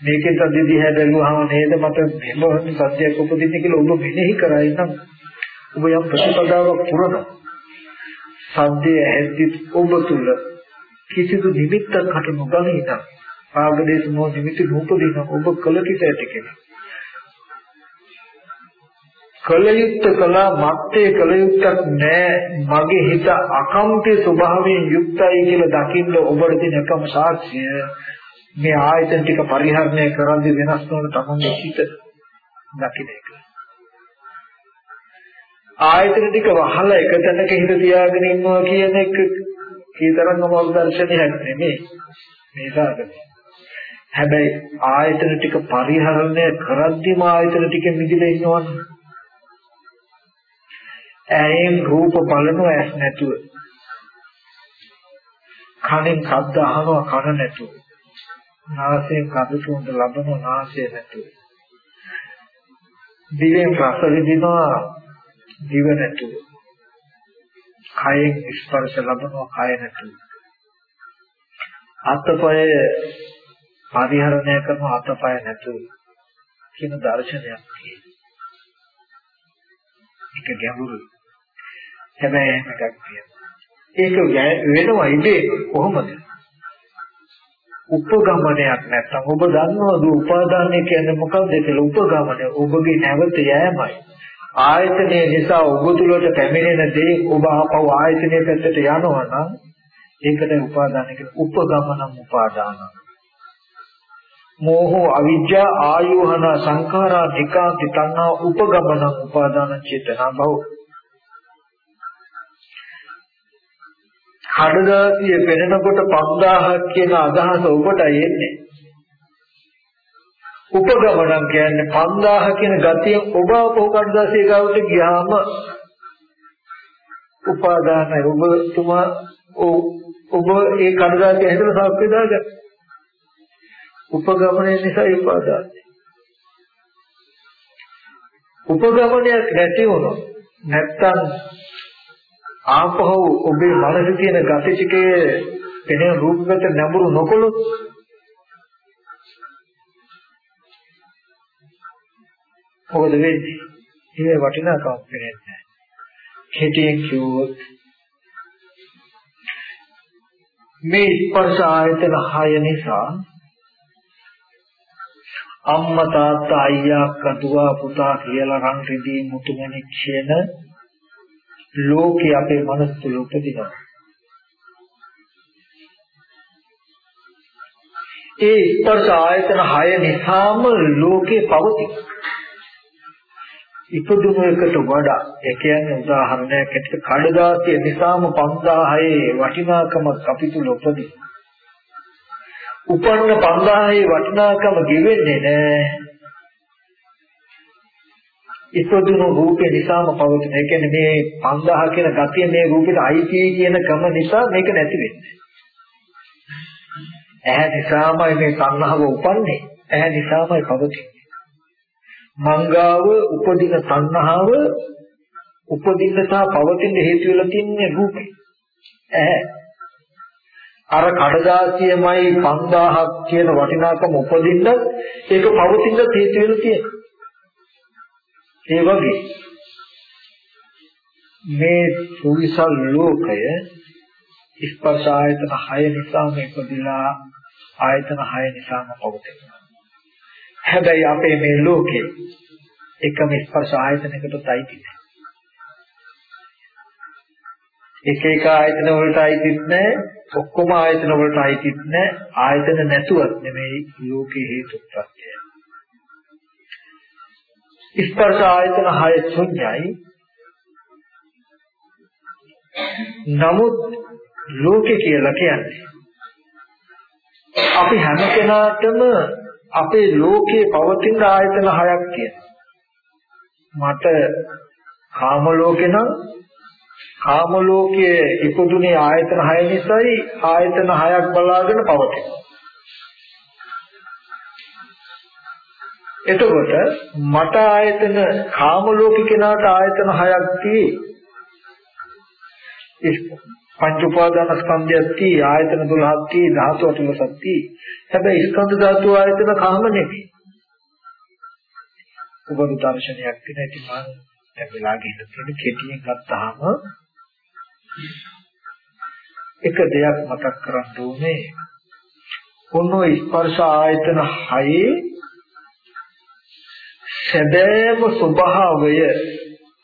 මේකෙන් සද්දේ දිහා බැලුවාම නේද මට මෙබඳ සද්දයක් උපදින්නේ කියලා ඔබ මෙනෙහි කරයි නම් ඔබ යම් ප්‍රතිපදාවක් පුරන සද්දේ ඇද්දි ඔබ තුල කිසිදු නිමිත්තක් හට නොගනී නම් ආගදේශ මොහ නිමිති රූපදින ඔබ කල කිස ඇති කෙනා. කලයුත්ත කළා මත්තේ කලයුත්තක් නෑ මගේ හිත අකම්පිත ස්වභාවයෙන් යුක්තයි කියලා දකින්න ඔබට තියෙන එකම සාක්ෂිය මේ ආයතන ටික පරිහරණය කරද්දී වෙනස් වෙන තමන්ගේ හිත දකින්න එක. ආයතන ටික වහලා එක තැනක හිත තියාගෙන ඉන්නවා කියන එක කීතරම් අමාරු දර්ශනයක් නෙමෙයි. මේ සාගතේ. හැබැයි ආයතන ටික පරිහරණය කරද්දිම ආයතන ටික මිදිලා ඉන්නවනේ. ඇයෙන් රූප බලනවා ඇස් නැතුව. කනෙන් ශබ්ද අහනවා කන නැතුව. නාසයෙන් කඳ සුවඳ ලබනවා නාසය නැතුව. දිවෙන් රස විඳිනවා දිව නැතුව. කයෙන් ස්පර්ශ ලබනවා කය නැතුව. අතපය පරිහරණය කරන අතපය නැතුව කියන දර්ශනයක් තියෙනවා. ඒක ගැඹුරුයි. හැබැයි එහෙම එකක් තියෙනවා. ඒක වෙනවා ඉබේ කොහොමද? උපගමනයක් නැත්තම් ඔබ දන්නවද? උපාදානය කියන්නේ මොකක්ද කියලා උපගමනය. ඔබගේ නැවත යෑමයි. ආයතනය නිසා ඔබ තුළට පැමිණෙන දේ ඔබ ආපහු ආයතනයේ පැත්තට යනවා නම් ඒකට උපාදානය කියන උපගමනම් උපාදාන. මෝහෝ අවිජ්ජා ආයෝහන සංඛාරා නිකාති තණ්හා උපගමනම් උපාදාන චේතනා භව. කඩදාසිය පෙනෙනකොට 5000ක් කියන අදහස ඔබටයි එන්නේ. උපගමනම් කියන්නේ 5000 කියන ගතිය ඔබ අපෝ කඩදාසිය ගාවට ගියාම උපාදානයි ඔබතුමා ඔබ ඒ කඩදාසිය හැදලා සාක්ෂි දාගන්න. උපගමනය නිසා උපාදානයි. උපගමනයක් නැති වුණොත් නැත්තම් ආපහු ඔබේ මනසේ තියෙන gati ටිකේ පෙනෙන රූපගත නැඹුරු නොකොළොත් මොකද වෙන්නේ? ඒ වටිනාකමක් වෙන්නේ නැහැ. කෙටියෙන් කිව්වොත් මේ ස්පර්ශ ආයතන 6 නිසා අම්මා තාත්තා අයියා අක්කා පුතා කියලා රන් රිදී මුතුමැණික් කියන ලෝකේ අපේ මනස තුල උපදිනවා. ඒ ස්පර්ශ ආයතන 6 නිසාම ලෝකේ පවතී. ඉපදුණු එකට වඩා ඒ කියන්නේ උදාහරණයක් ඇටියට කඩදාසිය නිසාම 5000 වටිනාකම අපි තුල උපදී. උපන්න 5000 වටිනාකම ගෙවෙන්නේ නැහැ. ඉපදුණු රූපේ නිසාම පවතින. ඒ කියන්නේ මේ 5000 කියන ගතිය මේ රූපෙට අයිති කියන කම නිසා මේක නැති වෙන්නේ. ඇහැ නිසාමයි මේ සංහව උපන්නේ. ඇහැ නිසාමයි පවතින්නේ. මංගාව උපදින සංහව උපදින්න සහ පවතින හේතු වෙලා තින්නේ රූපේ. ඇහැ අර කඩදාසියමයි 5000ක් කියන වටිනාකම උපදින්න ඒක පවතින හේතු වෙලා තියෙනවා. ඒ වගේ. මේ සුවිසල් ලෝකය ස්පර්ශ ආයතන 6 නිසාම ඉපදිලා ආයතන 6 නිසාම පවතිනවා. හැබැයි අපේ මේ ලෝකේ එකම ස්පර්ශ ආයතනයකට තයිති එක එක ආයතන වලට අයිතිත් නැහැ ඔක්කොම ආයතන වලට අයිතිත් නැහැ ආයතන නැතුවත් නෙමෙයි ලෝකේ හේතු ප්‍රත්‍යය ස්පර්ශ ආයතන 6 ශුන්‍යයි. නමුත් ලෝකේ කියලා කියන්නේ අපි හැම කෙනාටම අපේ ලෝකේ පවතින ආයතන 6ක් කියනවා. මට කාම ලෝකේ නම් කාම ලෝකයේ ඉපදුනේ ආයතන 6 නිසායි ආයතන 6ක් බලාගෙන පවතිනවා. එතකොට මට ආයතන කාම ලෝක කෙනාට ආයතන හයක් තියෙයි. පංච උපාදාන ස්කන්ධයක් තියෙයි ආයතන 12ක් තියෙයි ධාතු 18ක් තියෙයි. හැබැයි ස්කන්ධ ධාතු ආයතන කාම නෙමෙයි. උපද දර්ශනයක් තියෙන ඉතින් මම දැන් වෙලා ගිහින් තියෙන කෙටියෙන් ගත්තාම එක දෙයක් මතක් කරගන්න ඕනේ. ඔන්න ස්පර්ශ ආයතන 6 සැබෑම ස්වභාවය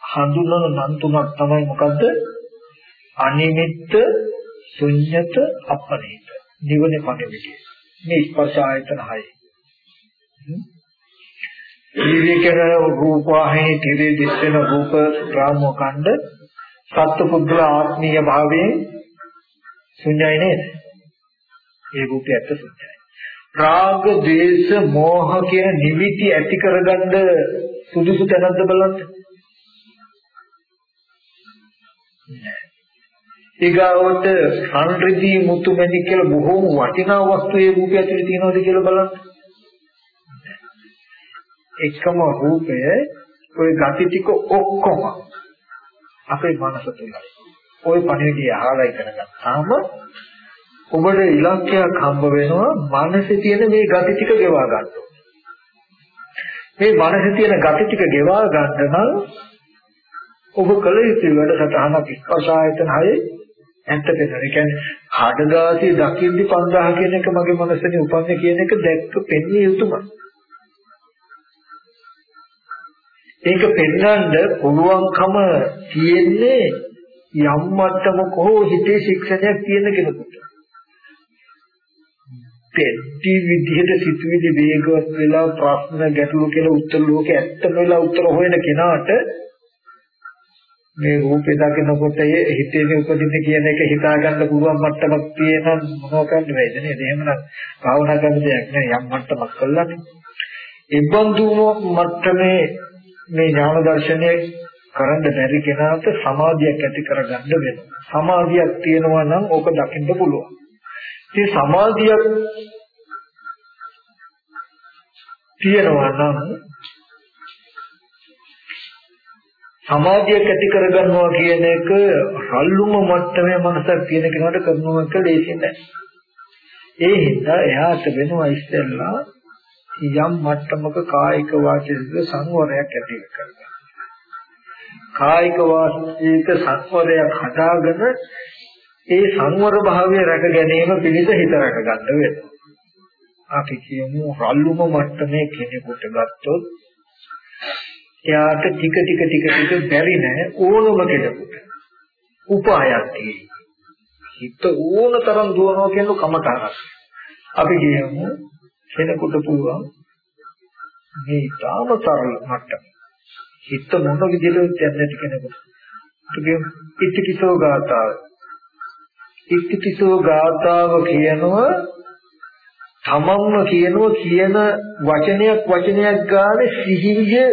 හඳුනන නම් තුනක් තමයි මොකද්ද? අනිමිත්ත, ශුන්්‍යත, අපනිත. නිවනේ පණිවිඩය. මේ ස්පර්ශ ආයතන හය. ජීවිකන රූප වාහිනී තිරේ දිස්සන රූප රාමෝ කණ්ඩ සත්පුද්ගල ආත්මීය භාවයෙන් ශුන්‍යයි නේද? ඒ රූපය ඇත්ත ශුන්‍යයි. රාග, දේශ, මෝහ කියන නිමිති ඇති කරගන්න සුදුසු තැනක්ද බලන්න. ඊගාවට සංරිදි මුතුමැණි කියලා බොහෝම වටිනා වස්තුයේ රූපය ඇතුලේ තියෙනවද කියලා බලන්න. එකම රූපය ওই gati ටික ඔක්කොම අපේ මනස තුලයි. ওই පණිවිඩය අහලා ඉගෙන ගත්තාම ඔබට ඉලක්කයක් හම්බ වෙනවා මනසේ තියෙන මේ gati ටික ගෙවා ගන්න. මේ මනසේ තියෙන gati ටික ගෙවා ගන්න නම් ඔබ කල යුතු වැඩසටහනක් ස්පර්ශායතන හයේ ඇත්ත පෙන්නන. ඒ කියන්නේ හඩදාසිය දකින්දි 5000 කියන එක මගේ මනසනේ උපන්නේ කියන එක දැක්ක පෙන්විය යුතුමයි. ඒක පෙන්වන්න පුළුවන්කම තියෙන්නේ යම් මට්ටමක හෝ හිතේ ශික්ෂණයක් තියෙන කෙනෙකුට. පෙට්ටි විදිහට සිතුවිලි වේගවත් වෙලා ප්‍රශ්න ගැටලු කියලා උත්තර ලෝකේ ඇත්තම වෙලා උත්තර හොයන කෙනාට මේ රූපේ දකිනකොට හිතේ උපදින්න කියන එක හිතා ගන්න පුළුවන් මට්ටමක් තියෙන මොනවා කරන්න බැයිද නේද? එහෙමනම් භාවනා කරන දෙයක් නෑ යම් මට්ටමක් කළානේ. ඉබ්බන්දු මට්ටමේ මේ ඥාන දර්ශනය කරන්න බැරි කෙනාට සමාධියක් ඇති කරගන්න වෙනවා. සමාධියක් තියෙනවා නම් ඕක දකින්න පුළුවන්. ඉතින් සමාධියක් තියෙනවා නම් සමාධියක් ඇති කරගන්නවා කියන එක රල්ලුම මට්ටමේ මනසක් තියෙන කෙනාට කරනවා කියලා ලේසි නෑ. ඒ හින්දා එයාට වෙනවා ඉස්සෙල්ලා යම් මට්ටමක කායික වාචික සංවරයක් ඇති කරගන්න. කායික වාචික සංවරයක් හදාගෙන ඒ සංවර භාවය රැක ගැනීම පිණිස හිත රැක ගන්න වෙනවා. අපි කියමු රල්ලුම මට්ටමේ කෙනෙකුට ගත්තොත් එයාට ටික ටික ටික ටික බැරි නෑ ඕනම කෙනෙකුට උපායක් තියෙනවා. හිත ඕන තරම් දුවනවා කියන කමටහනක්. අපි කියමු කෙනෙකුට පුළුවන් මේ තාම තරල මට්ටම. හිත මොන විදිහට යන්නේ නැති කෙනෙකුට. අපි ඉතිකිසෝ ගාතාව. ඉතිකිසෝ ගාතාව කියනවා තමන්ම කියනවා කියන වචනයක් වචනයක් ගානේ සිහිය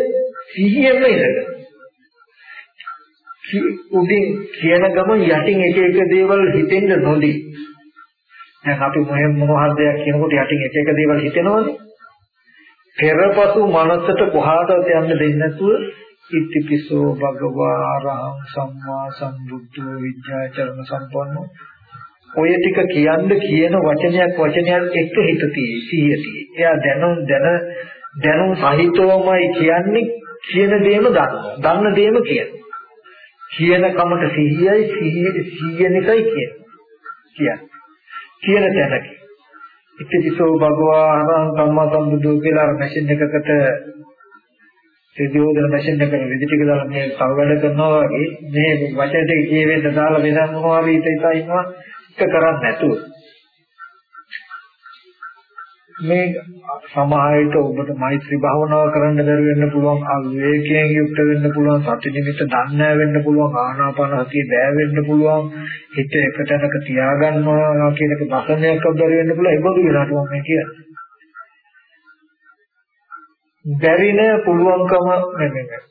සිහියෙම ඉඳලා. උඩින් කියන ගමන් යටින් එක එක දේවල් හිතෙන්න නොදී. දැන් අපි මොහෙන් මොනවද දෙයක් කියනකොට යටින් එක එක දේවල් හිතෙනවනේ පෙරපසු මනසට කොහාටවත් යන්න දෙන්නේ නැතුව ඉතිපිසෝ භගවා අරහං සම්මා සම්බුද්ධෝ විද්‍යාචරණ සම්පන්නෝ ඔය ටික කියන්න කියන වචනයක් වචනයක් එක්ක හිත තියෙයි සිහිය තියෙයි. එයා දැනුම් දැන දැනුම් සහිතවමයි කියන්නේ කියන දේම දන්නවා. දන්න දේම කියනවා. කියන කමට සිහියයි සිහිය සිහිය නිසයි කියන්නේ. කියන තැනක. ඉතිවිසෝ භගවා අරහං සම්මා සම්බුද්ධෝ කියලා අර මැෂින් එකකට සිදියෝදන මැෂින් එකට විදි ටික දාලා මේ තව වැඩ කරනවා වගේ මේ වචන ටික කියවෙන්න දාලා වෙනම මොනවා හරි හිත හිතා ඉන්නවා කරන්නේ නැතුව. මේ සමාහයට ඔබට මෛත්‍රී භාවනාව කරන්න බැරි වෙන්න පුළුවන් අවිවේකයෙන් යුක්ත වෙන්න පුළුවන් සති නිමිත්ත දන්නේ වෙන්න පුළුවන් ආනාපාන සතිය බෑ වෙන්න පුළුවන් හිත එක තැනක තියාගන්නවා කියන එක වසනයක් බැරි වෙන්න පුළුවන්. ඒ බඳු වෙලාවට මම මේ කියන්නේ. බැරි නෑ පුළුවන්කම නෙමෙයි.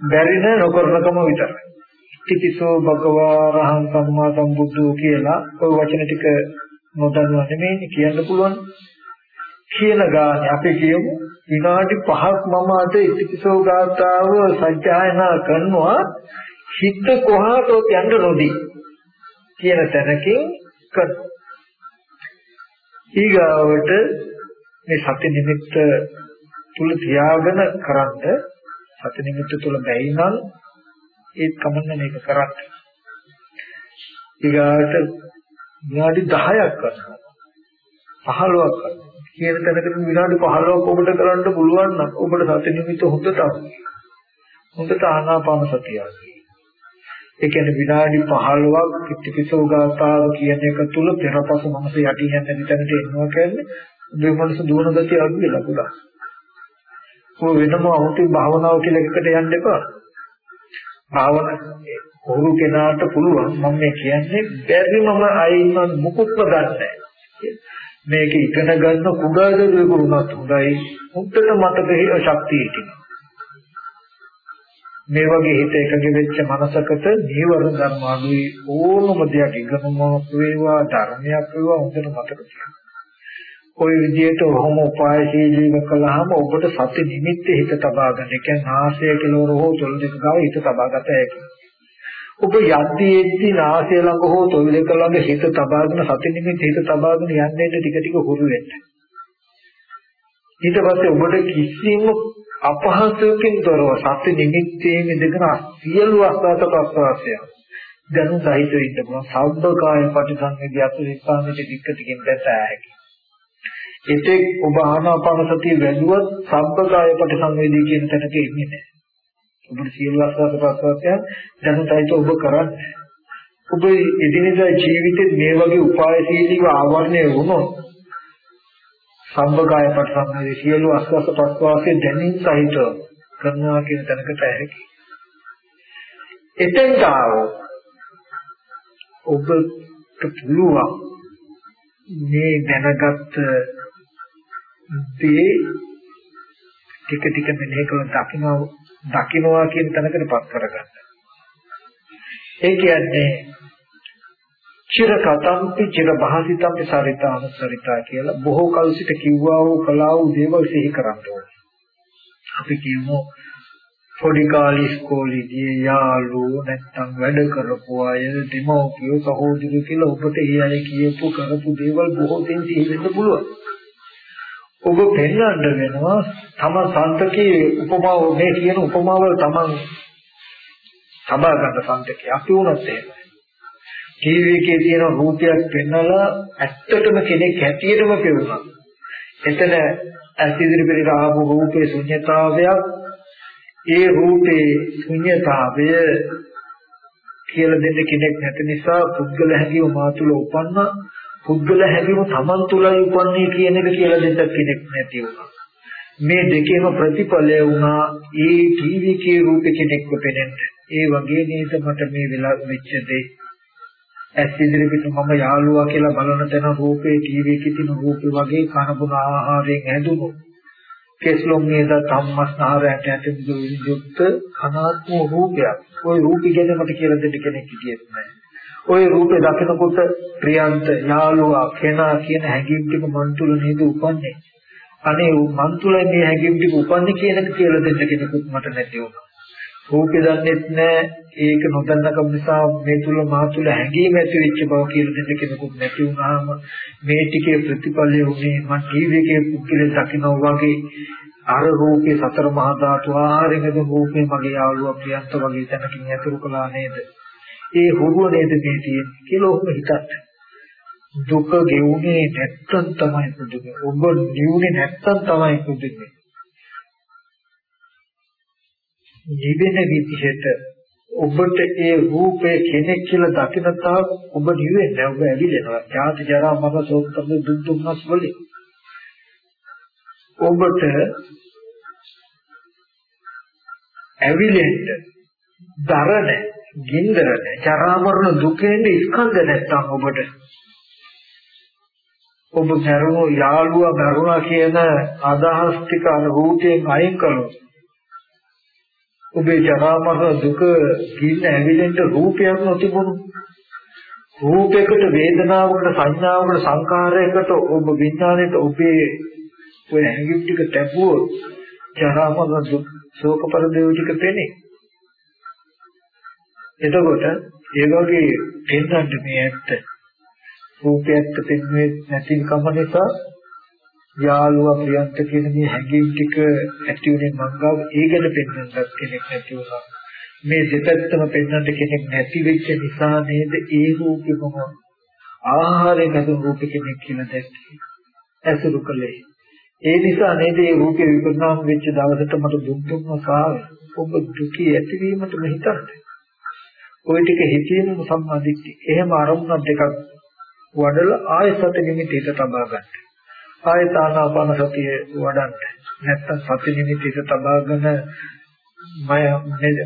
බැරි නෑ නොකරනකම විතරයි. තිතිසෝ භගවා රහං සම්මා සම්බුද්ධෝ කියලා ওই වචන ටික නොදන්නවා නෙමෙයි කියන්න පුළුවන්. කියන ගානේ අපි කියමු විනාඩි 5ක් මම අද ඉතිපිසෝ ගාතාව සජ්ජායනා කරනවා. හිත කොහාටවත් යන්න නොදී කියන තැනකින් කර. ඊගාවට මේ සති නිමිත්ත තුල තියාගෙන කරන්ද සති නිමිත්ත තුල බැයි නම් ඒත් කමන්න මේක කරන්න ඊගාවට විනාඩි 10ක් කරනවා 15ක් කරනවා කියන තැනකට විනාඩි 15ක් ඔබට කරන්න පුළුවන් නම් ඔබට සති නිමිත්ත හොඳට හොඳට ආනාපාන සතිය. ඒ කියන්නේ විනාඩි 15ක් පිටිපිසෝ ගාතාව කියන එක තුල පෙරපස මනස යටින් යන තැනට එනවා කියන්නේ මේ මනස දුවන ගතිය අඩු වෙලා පුරා. ඔය වෙනම අමුතු භාවනාව කියලා එකකට යන්න එපා. භාවන හුරු කෙනාට පුළුවන් මම මේ කියන්නේ බැරිමම අයින් මුකුත්ම ගන්නෑ. මේක ඉගෙන ගන්න කුඩා දරුවෙකු වුණත් හොඳයි. මුත්තට මතක ශක්තිය තියෙනවා. මේ වගේ හිත එකග වෙච්ච මනසකට නීවරණ ධර්ම අනුයි ඕනම දෙයක් ඉගෙනුමක් වේවා ධර්මයක් වේවා හොඳට මතක තියාගන්න. ওই විදිහට ඔහොම උපායශීලීව කළාම ඔබට සති නිමිත්තේ හිත තබා ගන්න. ඒ කියන්නේ ආශය කෙලවර හෝ තොල් දෙක ගාව හිත තබා ගත හැකියි. ඔබ යද්දී එද්දී නාසය ළඟ හෝ තොල් දෙක ළඟ හිත තබාගෙන සති නිමිත්තේ හිත තබාගෙන යන්නේ ටික ටික හුරු වෙන්න. ඊට පස්සේ ඔබට කිසිම අපහසුකකින් තොරව සති නිමිත්තේ ඉඳගෙන සියලු අස්වාද ප්‍රස්වාසය දැනු සහිත ඉන්න පුළුවන් සබ්බකාය පටිසංවේදී අතුරිස්ථානෙට ටික ටිකින් දැස හැකියි. එතෙක් ඔබ ආනාපාන සතිය වැළුවත් සබ්බකාය පටිසංවේදී කියන තැනක ඉන්නේ නැහැ. ඔබට සියලු අස්වාද ප්‍රස්වාසය දැනු සහිත ඔබ කරන්නේ. ඔබ එදිනෙදා ජීවිතේ මේ වගේ උපායශීලීව ආවරණය වුණොත් සම්බකාය පරිසම්මේ සියලු අස්වාස ප්‍රස්වාසයේ දැනීම සහිත කරනවා කියන තැනකට ඇහැකි. එතෙන්ට ආවොත් ඔබට පුළුවන් මේ දැනගත් දේ ටික ටික මෙනෙහි කරලා දකින්න දකින්නවා කියන තැනකටපත් කරගන්න. ඒ කියන්නේ චිර කතම්පි චිර භාසිතම්පි සරිතා අනුසරිතා කියලා බොහෝ කල සිට කිව්වා වූ කලාව දේවල් සිහි කරන්න ඕනේ. අපි කියමු පොඩි කාලේ ඉස්කෝලේදී යාළුවෝ නැත්තම් වැඩ කරපු අය දෙමව්පියෝ සහෝදරයෝ කියලා ඔබට ඒ අය කියපු කරපු දේවල් බොහෝ දෙන් සිහි වෙන්න පුළුවන්. ඔබ පෙන්වන්න වෙනවා තම සන්තකේ උපමාව මේ කියන උපමාවල තමන් සබා ගන්න සන්තකේ අපි වුණත් එහෙමයි. ටීවී එකේ තියෙන රූපයක් පෙන්නලා ඇත්තටම කෙනෙක් හැටියටම පෙවුනා. එතන ඇස් ඉදිරිපිට ආපු රූපේ ශුන්‍යතාවයක් ඒ රූපේ ශුන්‍යතාවය කියලා දෙන්න කෙනෙක් නැති නිසා පුද්ගල හැඟීම මා තුළ උපන්න පුද්ගල හැඟීම Taman තුලයි උපන්නේ කියන එක කියලා දෙන්න කෙනෙක් නැති වුණා. මේ දෙකේම ප්‍රතිඵලය වුණා ඒ ත්‍රිවිධකේ රූප කෙනෙක්ව පෙනෙන්න. ඒ වගේ නේද මට මේ වෙලාව වෙච්ච දේ. ඇස් ඉදිරියට මම යාළුවා කියලා බලන තැන රූපේ ටීවී එකේ තියෙන රූපේ වගේ කනබුන ආහාරයෙන් ඇඳුණු. කෙස්ලොම් නේද ධම්මස්නාරයට ඇතුළු යුක්ත කනාත්ම රූපයක්. કોઈ රූපي ගැන මට කියලා දෙන්න කෙනෙක් හිටියෙත් නැහැ. ওই රූපේ දකිනකොට ප්‍රියන්ත යාළුවා කෙනා කියන හැඟීම් ටික මන් තුල නේද උපන්නේ. අනේ මන් තුල මේ හැඟීම් ටික උපන්නේ කියන එක කියලා දෙන්න කෙනෙකුත් මට නැති වුණා. රූපේ දන්නේත් නැහැ ඒක නොදන්නකම නිසා මේ තුල මා තුල හැඟීම ඇති වෙච්ච බව කියලා දෙන්න කෙනෙකුත් නැති වුණාම මේ ටිකේ ප්‍රතිඵලය උනේ මම ටීවී එකේ පුද්ගලෙක් දකිනවා වගේ අර රූපේ සතර මහා ධාතු ආරෙමද රූපේ මගේ යාළුවා ප්‍රියන්ත වගේ තැනකින් ඇතුළු කළා නේද ඒ හුරුව නේද මේ තියෙන්නේ කියලා ඔහොම හිතත් දුක ගෙවුනේ නැත්තම් තමයි පුදුමයි ඔබ නිවුනේ නැත්තම් තමයි පුදුමයි නිවෙන විදිහට ඔබට ඒ රූපේ කෙනෙක් කියලා දකින තාක් ඔබ නිවෙන්නේ ඔබ ඇවිලෙනවා. ජාති ජරා මරණ ශෝක කරන දුක් දුම්නස් වලින්. ඔබට ඇවිලෙන්න දරණ ගින්දරන ජරා මරණ දුකෙන් ස්කන්ධ නැත්තම් ඔබට? ඔබ දරුණු යාළුවා දරුණා කියන අදහස් ටික අනුරූපයෙන් අයින් කළොත් ඔබේ ජරා මරණ දුක ගින්න ඇවිලෙන්න රූපයක් නොතිබුණු රූපයකට වේදනාවකට සංඥාවකට සංකාරයකට ඔබ විඥාණයට ඔබේ ඔය හැඟීම් ටික තැබුවොත් ජරා මරණ දුක් ශෝක පරිදේව ටික පෙනේ. එතකොට ඒ වගේ පෙන්වන්න මේ ඇත්ත රූපයක් පෙන්වෙන්නේ නැති කම නිසා යාළුවා ප්‍රියන්ත කියන මේ හැඟීම් ටික ඇති උනේ මංගව ඒ ගැන පෙන්වන්නත් කෙනෙක් නැති වුණා. මේ දෙපැත්තම පෙන්වන්න කෙනෙක් නැති වෙච්ච නිසා නේද ඒ රූපෙම ආහාරයෙන් ඇතුළු රූප කෙනෙක් කියලා දැක්කේ. ඇසුරු කළේ. ඒ නිසා නේද මේ රූපේ විපරිණාම වෙච්ච දවසට මට දුක් දුක්ම කාවේ. ඔබ දුකී ඇතිවීමට මෙහිතන්නේ. ওই ටික හිතේම සම්මාදිට්ඨිය. එහෙම අරමුණක් දෙකක් වඩලා ආයසත නිමිති හිත තබා ගන්න. ආයත ආනාපාන සතිය වඩන්න. නැත්තම් සති නිමිති හිත තබාගෙන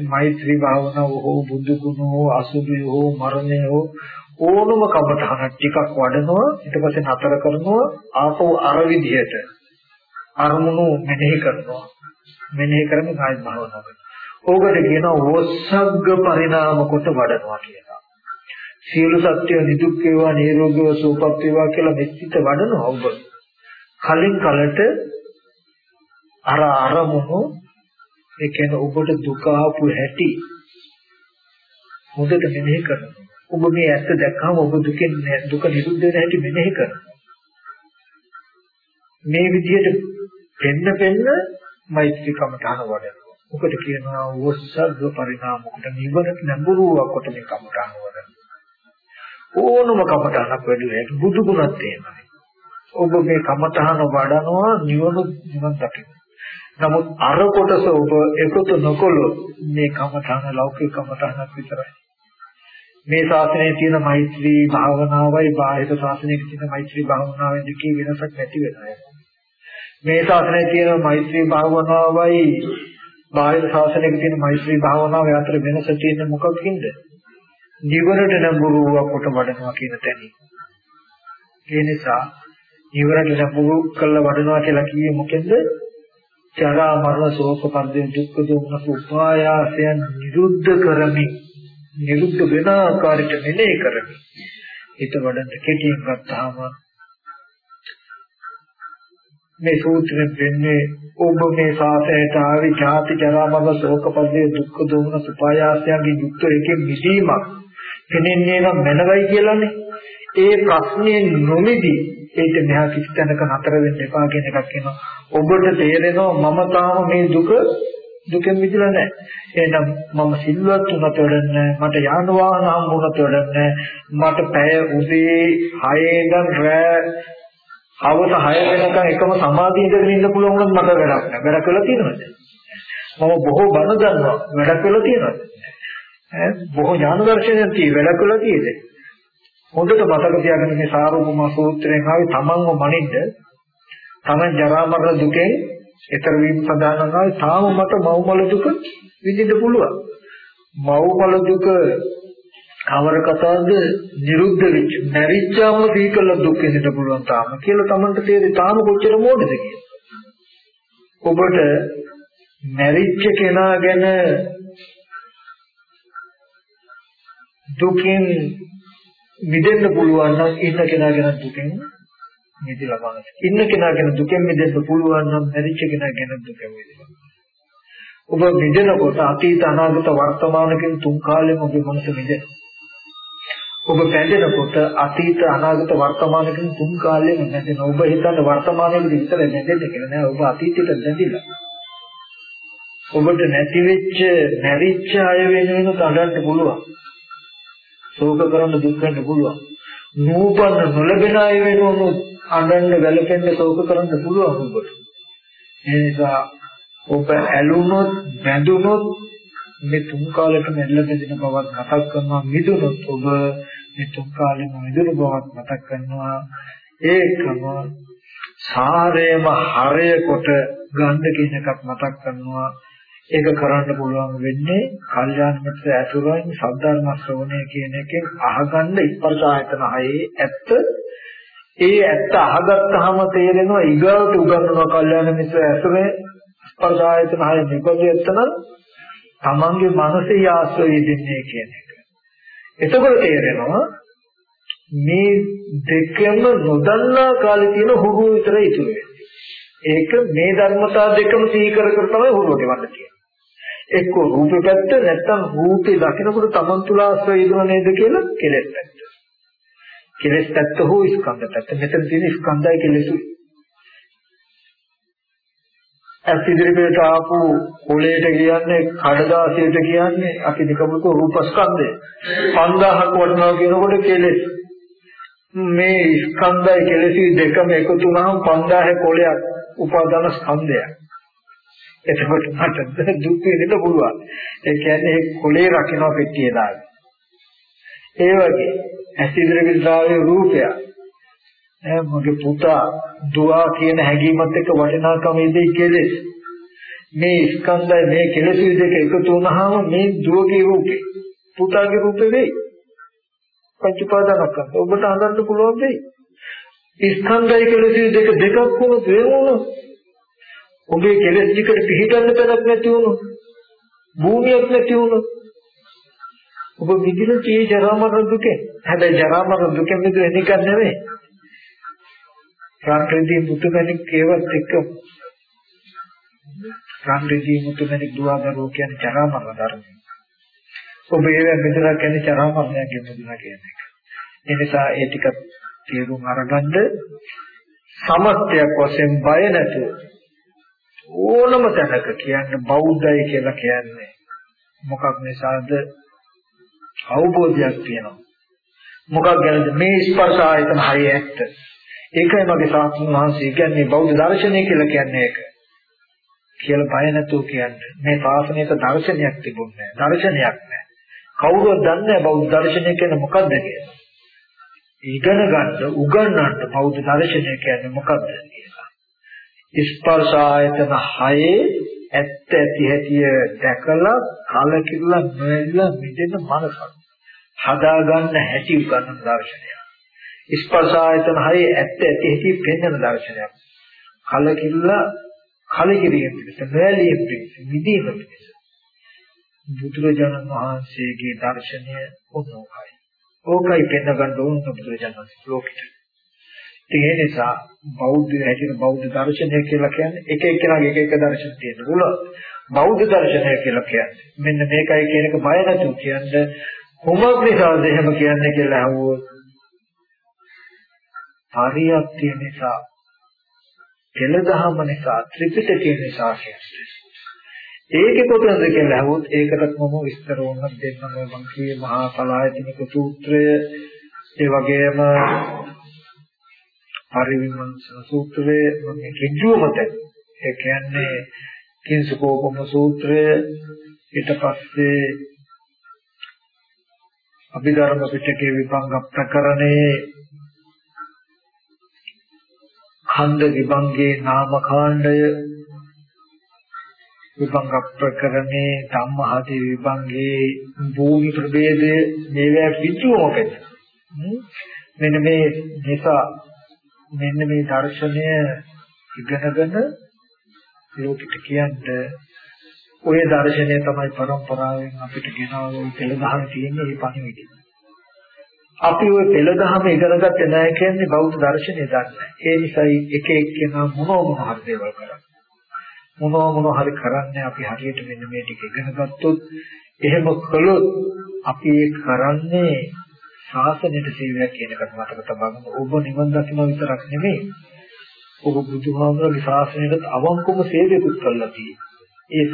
මෛත්‍රී භාවනාව හෝ බුදු ගුණ හෝ අසුභය හෝ මරණය හෝ ඕනම කමතහන ටිකක් වඩනවා ඊට පස්සේ නතර කරනවා ආපහු අර විදිහට අරමුණු මෙනෙහි කරනවා මෙනෙහි කරමින් ආයෙත් භාවනා කරනවා ඕකට කියනවා වොස්සග්ග පරිණාම කොට වඩනවා කියලා සියලු සත්‍ය නිදුක් වේවා නිරෝගීව සුවපත් වේවා කියලා මෙච්චිත වඩනවා ඔබ කලින් කලට අර අරමුණු ඒ කියන්නේ ඔබට දුක ආපු හැටි හොඳට මෙනෙහි කරනවා. ඔබ මේ ඇත්ත දැක්කම ඔබ දුකෙන් දුක නිරුද්ධ වෙන හැටි මෙනෙහි කරනවා. මේ විදිහට පෙන්න පෙන්න මෛත්‍රී කමඨාන වඩනවා. ඔකට කියනවා වස්සග්ග පරිණාමකට නිවනට නැඹුරුවක් කොට මේ කමඨාන වඩනවා. ඕනම කමඨානක් වැඩි වෙයි බුදු ගුණත් එහෙමයි. ඔබ මේ කමඨාන වඩනවා නිවන නිවන් දකින්න. නමුත් අර කොටස ඔබ එකතු නොකළොත් මේ කමඨාන ලෞකික කමඨානක් විතරයි. මේ ශාසනයේ තියෙන මෛත්‍රී භාවනාවයි බාහිර ශාසනයක තියෙන මෛත්‍රී භාවනාවයි දෙකේ වෙනසක් නැති වෙනවා. මේ ශාසනයේ තියෙන මෛත්‍රී භාවනාවයි බාහිර ශාසනයක තියෙන මෛත්‍රී භාවනාව අතර වෙනස තියෙන මොකක්ද? නිවරට නඹුරුවක් කොට වඩනවා කියන තැනින්. ඒ නිසා නිවරට නඹුරු කළ වඩනවා කියලා කියේ මොකෙන්ද? ජරා මරණ ශෝක පරිදේ දුක්ඛ දුක්ඛ උපායාසයන් නිරුද්ධ කරමි නිරුද්ධ වෙන ආකාරයට මෙලේ කරමි හිත වඩන්න කෙටියෙන් ගත්තාම මේ සූත්‍රයෙන් දෙන්නේ ඔබ මේ සාසයට ආවි ජාති ජරා මරණ ශෝක පරිදේ දුක්ඛ දුක්ඛ උපායාසයන්ගේ යුක්ත එකෙන් මිදීමක් පෙනෙන්නේ නම් මනවයි කියලානේ ඒ ප්‍රශ්නේ නොමිදී ඒක මෙහා කිසි තැනක නතර වෙන්න එපා කියන එකක් කියනවා. ඔබට තේරෙනවා මම තාම මේ දුක දුකෙන් මිදලා නැහැ. එහෙනම් මම සිල්වත් වුණත් වැඩන්නේ මට යාන වාහන හම්බුණත් වැඩන්නේ මට පැය උදේ 6 ඉඳන් රෑ හවස 6 වෙනකන් එකම සමාධිය ඉඳගෙන ඉන්න පුළුවන් නම් මට වැඩක් නැහැ. වැඩක් වෙලා තියෙනවද? මම බොහෝ බණ දන්නවා. වැඩක් වෙලා තියෙනවද? ඈ බොහෝ ඥාන දර්ශනයක් තියෙයි වැඩක් වෙලා තියෙන්නේ. හොඳට මතක තියාගන්න මේ සාරෝපම සූත්‍රයෙන් ආවේ තමන්ව මනින්න තමන් ජරා මරණ දුකෙන් ඈතර වීම සඳහන් ආවේ තාම මට මව්මල දුක විඳින්න පුළුවන් මව්මල දුක කවර කතාවද නිරුද්ධ වෙච්ච මැරිච්චාම සීකල දුක් විඳින්න පුළුවන් තාම කියලා තමන්ට තේරෙයි තාම කොච්චර මෝඩද කියලා ඔබට මැරිච්ච කෙනා ගැන දුකින් මිදෙන්න පුළුවන් නම් ඉන්න කෙනා ගැන දුකෙන් මිදලා බලන්න. ඉන්න කෙනා ගැන දුකෙන් මිදෙන්න පුළුවන් නම් මැරිච්ච කෙනා ගැන දුකෙන් මිදෙන්න. ඔබ මිදෙනකොට අතීත අනාගත වර්තමාන කියන තුන් කාලෙම ඔබේ මනස මිදෙනවා. ඔබ බැඳෙනකොට අතීත අනාගත වර්තමාන කියන තුන් කාලෙම බැඳෙනවා. ඔබ හිතන්නේ වර්තමානයේදී විතර බැඳෙන්නේ කියලා නෑ. ඔබ අතීතයට බැඳිලා. ඔබට නැති වෙච්ච, මැරිච්ච අය වෙනුවෙන් තඩන්න පුළුවන්. ශෝක කරන්න දුක් වෙන්න පුළුවන්. නූපන්න නොලබෙන අය වෙනුවොත් අඬන්න වැළපෙන්න ශෝක කරන්න පුළුවන් ඔබට. ඒ නිසා ඔබ ඇලුනොත් බැඳුනොත් මේ තුන් කාලෙටම ඇල්ල බැඳෙන බවක් මතක් කරනවා මිදුනොත් ඔබ මේ තුන් කාලෙම මිදුණු බවක් මතක් කරනවා. ඒකම සාරේම හරය කොට ගන්න කියන එකක් මතක් කරනවා. ඒක කරන්න පුළුවන් වෙන්නේ කල්යාණ මිත්‍ර ඇසුරෙන් සද්ධර්ම ශ්‍රවණය කියන එකෙන් අහගන්න ස්පර්ශ ආයතන හයේ ඇත්ත. ඒ ඇත්ත අහගත්තාම තේරෙනවා ඊගාවට උගන්වන කල්යාණ මිත්‍ර ඇසුරේ ස්පර්ශ ආයතන හයේ නිකොදෙත්තන තමන්ගේ මනසේ ආශ්‍රය දෙන්නේ කියන එක. එතකොට තේරෙනවා මේ දෙකම නොදන්නා කාලේ තියෙන හුරු විතරයි ඉතුරු ඒක මේ ධර්මතා දෙකම සීකර කර තමයි හුරුව ගෙවන්න කියන්නේ. එක්ක රූපේ පැත්ත නැත්නම් රූපේ දකිනකොට තමන් තුල ආශ්‍රය ඉදව නේද කියලා කෙලෙස් පැත්ත. කෙලෙස් පැත්ත හෝ ස්කන්ධ පැත්ත. මෙතන තියෙන ස්කන්ධය කෙලෙසුයි. ඇස් ඉදිරියට ආපු කොලේට කියන්නේ කඩදාසියට කියන්නේ අපි නිකමුක රූපස්කන්ධය 5000ක් වටනවා කියනකොට කෙලෙස් මේ ස්කන්ධය කෙලෙසි දෙකම එකතු වුණාම 5000 කොලයක් උපාදාන ස්කන්ධයක් එතකොට මට දුක් වෙන්න පුළුවන්. ඒ කියන්නේ කොලේ රකින්න පෙට්ටිය දාගෙන. ඒ වගේ ඇස් ඉදිරි විද්‍රාවේ රූපය ඈ මගේ පුතා දුව කියන හැඟීමත් එක්ක වටිනාකම ඉදේ කෙලෙස්. මේ ස්කන්ධය මේ කෙලෙස් දෙක එකතු වුණාම මේ දුවගේ රූපේ පුතාගේ රූපේ වෙයි. පංච උපාදානස්කන්ධ ඔබට හඳන්න පුළුවන් වෙයි. ස්කන්ධය කෙලෙස් දෙක දෙකක් වුණොත් වේවුණොත් ඔබේ කෙලෙස් ටිකට පිළිගන්න තැනක් නැති වුණොත් භූමියක් නැති වුණොත් ඔබ විදින තී ජරා මරණ දුකේ හැබැයි ජරා මරණ දුකෙන් මිදෙන්න එක නෙවෙයි රාත්‍රිදී මුතුමැණික් ඒවත් එක්ක රාත්‍රිදී මුතුමැණික් දුවදරෝ කියන්නේ ජරා මරණ ධර්ම. ඔබ ඒවා මෙතන කියන්නේ ජරා මරණයෙන් මිදුණා කියන එක. ඒ නිසා ඒ ටික තේරුම් අරගන්න සමස්තයක් වශයෙන් බය නැතුව ඕනම තැනක කියන්නේ බෞද්ධය කියලා කියන්නේ. මොකක් නිසාද? අවබෝධයක් තියෙනවා. මොකක් ගැනද? මේ ස්පර්ශ ආයතන හය ඇත්ත. ඒකයි මගේ සාස්ත්‍රඥ වහන්සේ කියන්නේ බෞද්ධ දර්ශනය කියලා කියන්නේ ඒක. කියලා බය නැතුව කියන්නේ. මේ ශාසනයක දර්ශනයක් තිබුණේ නැහැ. දර්ශනයක් නැහැ. කවුරුවත් දන්නේ නැහැ බෞද්ධ දර්ශනය කියන්නේ මොකක්ද කියලා. ඉගෙන ගන්න උගන්වන්න බෞද්ධ දර්ශනය කියන්නේ මොකක්ද කියලා. ස්පර්ශ ආයතන හයේ ඇත්ත ඇති හැටි දැකලා කලකිරලා නොඇලිලා මිදෙන මනසක් හදාගන්න හැටි උගන්වන දර්ශනය. ස්පර්ශ ආයතන හයේ ඇත්ත ඇති ඇති පෙන්වන දර්ශනයක්. කලකිරල කලකිරීම පිණිස වැළිය පිණිස විදීම පිණිස බුදුරජාණන් වහන්සේගේ දර්ශනය උනෝකයි. ඕකයි පෙන්න ගන්න ඕන බුදුරජාණන් වහන්සේ ලෝකෙට. ඒ නිසා බෞද්ධ හැටියට බෞද්ධ දර්ශනය කියලා කියන්නේ එක එක්කෙනාගේ එක එක දර්ශන තියෙන දුල බෞද්ධ දර්ශනය කියලා කියන්නේ මෙන්න මේකයි කියන එක බය නැතුව කියන්නේ කොමක් නිසාද එහෙම කියන්නේ කියලා අහුවොත් හරියත්‍ය නිසා පෙළදහම නිසා ත්‍රිපිටකය නිසා කියන්නේ. ඒකේ කොතනද කියලා අහුවොත් ඒකටත් මම විස්තර වුණා දෙන්නම මම කියේ මහා පලායතනික සූත්‍රය ඒ වගේම පරිවිමංශ සූත්‍රයේ මම කිජ්ජුවමත ඒ කියන්නේ කිංසකෝපම සූත්‍රය ඊට පස්සේ අභිධර්ම පිටකේ විභංග ප්‍රකරණේ ඛණ්ඩ විභංගේ නාමකාණ්ඩය විභංග ප්‍රකරණේ ධම්මහති විභංගේ භූමි ප්‍රභේදය මේවා පිටුව මොකද මෙන්න මේ නිසා මෙන්න මේ දර්ශනය ඉගෙනගෙන ලෝකෙට කියන්නේ ඔය දර්ශනය තමයි પરම්පරාවෙන් අපිට ගෙනාවු පෙළදහම තියෙන්නේ මේ පණිවිඩය. අපි ওই පෙළ දහම ඉගෙන ගත්තේ නැහැ කියන්නේ බෞද්ධ දර්ශනය දන්නේ. ඒ නිසායි එක එක්කෙනා මොනෝ මොන හරි දේවල් කරන්නේ. මොනෝ මොන හරි කරන්නේ අපි හරියට මෙන්න මේ ටික ඉගෙන ගත්තොත් එහෙම කළොත් අපි ඒ කරන්නේ ශාසනයට සේවයක් කියන එකට මතක තබන්න. ඔබ නිවන් දකින්න විතරක් නෙමෙයි. ඔබ බුදුහාමුදුරගේ ශාසනයට අවංකවම සේවයකුත් කළා තියෙනවා. ඒ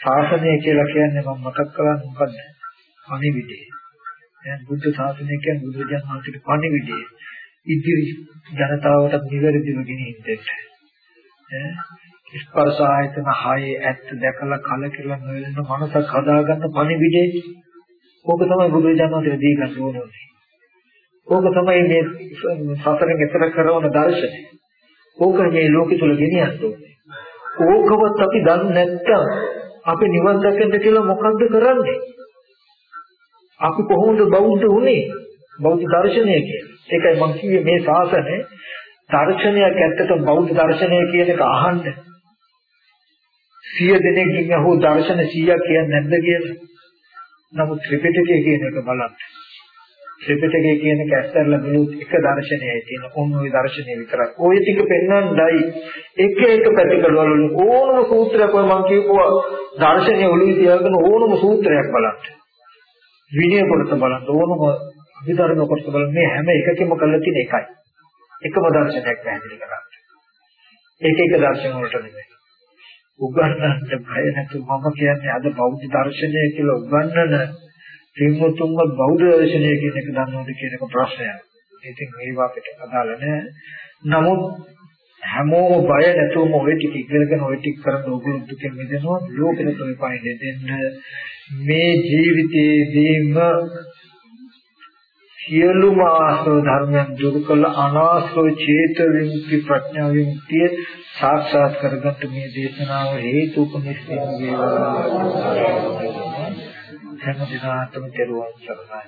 ශාසනය කියලා කියන්නේ මම මතක් කරන්නේ මොකද්ද? අනිවිදේ. දැන් බුද්ධ ශාසනය කියන්නේ බුදුරජාණන් වහන්සේගේ පණිවිඩය. ඉදිරි ජනතාවට නිවැරදිව ගෙනිහින් දෙන්න. ඈ ස්පර්ශ ආයතන හයේ ඇත්ත දැකලා කලකිරලා නොවෙන මනසක් හදාගන්න පණිවිඩය. ඕක තමයි බුදුරජාණන් වහන්සේ දී ගන්න ඕනේ. ඕක තමයි මේ සසරෙන් එතර කරන දර්ශනය. ඕක මේ ලෝකෙ තුල ගෙනියන්න ඕනේ. ඕකවත් අපි දන්නේ නැත්තම් අපි නිවන් දකින්න කියලා මොකද්ද කරන්නේ? අපි කොහොමද බෞද්ධ වුනේ? බෞද්ධ දර්ශනය කියන්නේ. ඒකයි මම කිව්වේ මේ ශාසනය දර්ශනයක් ඇත්තටම බෞද්ධ දර්ශනය කියන එක අහන්න. සිය දෙනෙක්ගෙන් අහුව දර්ශන 100ක් කියන්නේ නැද්ද කියලා. නමුත් ත්‍රිපිටකය කියන එක බලන්න. ත්‍රිපිටකය කියන එක ඇත්තටම බලුත් එක දර්ශනයයි තියෙන. ඕන ওই දර්ශනය විතරයි. ওই ටික පෙන්වන්නයි එක එක පැතිකඩ වල ඕනම සූත්‍රයක් ඔය මම කියපුවා දර්ශනය ඔළුවේ තියාගෙන ඕනම සූත්‍රයක් බලන්න. විනය කොටස බලන්න ඕනම විතරම කොටස බලන්න මේ හැම එකකෙම කරලා තියෙන එකයි. එකම දර්ශනයක් පැහැදිලි කරන්නේ. ඒක එක දර්ශන වලට නෙමෙයි. උගන්නන්න බය නැතු මම කියන්නේ අද බෞද්ධ දර්ශනය කියලා උගන්නන පින්වතුන්ව බෞද්ධ දර්ශනය කියන එක දන්නවද කියන එක ප්‍රශ්නයක්. ඉතින් මේවා අපිට අදාළ නැහැ. නමුත් හැමෝම බය නැතුවම ওই ටික ඉගෙනගෙන ওই ටික කරන් ඕගොල්ලෝ දුකෙන් මිදෙනවා ලෝකෙට ඔය පයින් දෙන්න මේ ජීවිතයේදීම සියලුම ආශ්‍රව ධර්මයන් දුරු කළ අනාශ්‍රව චේත විමුක්ති ප්‍රඥා විමුක්තිය සාක්ෂාත් කරගන්න මේ දේශනාව හේතු උපනිශ්‍රේම වේවා. හැම දිනකටම දරුවන් සරණයි.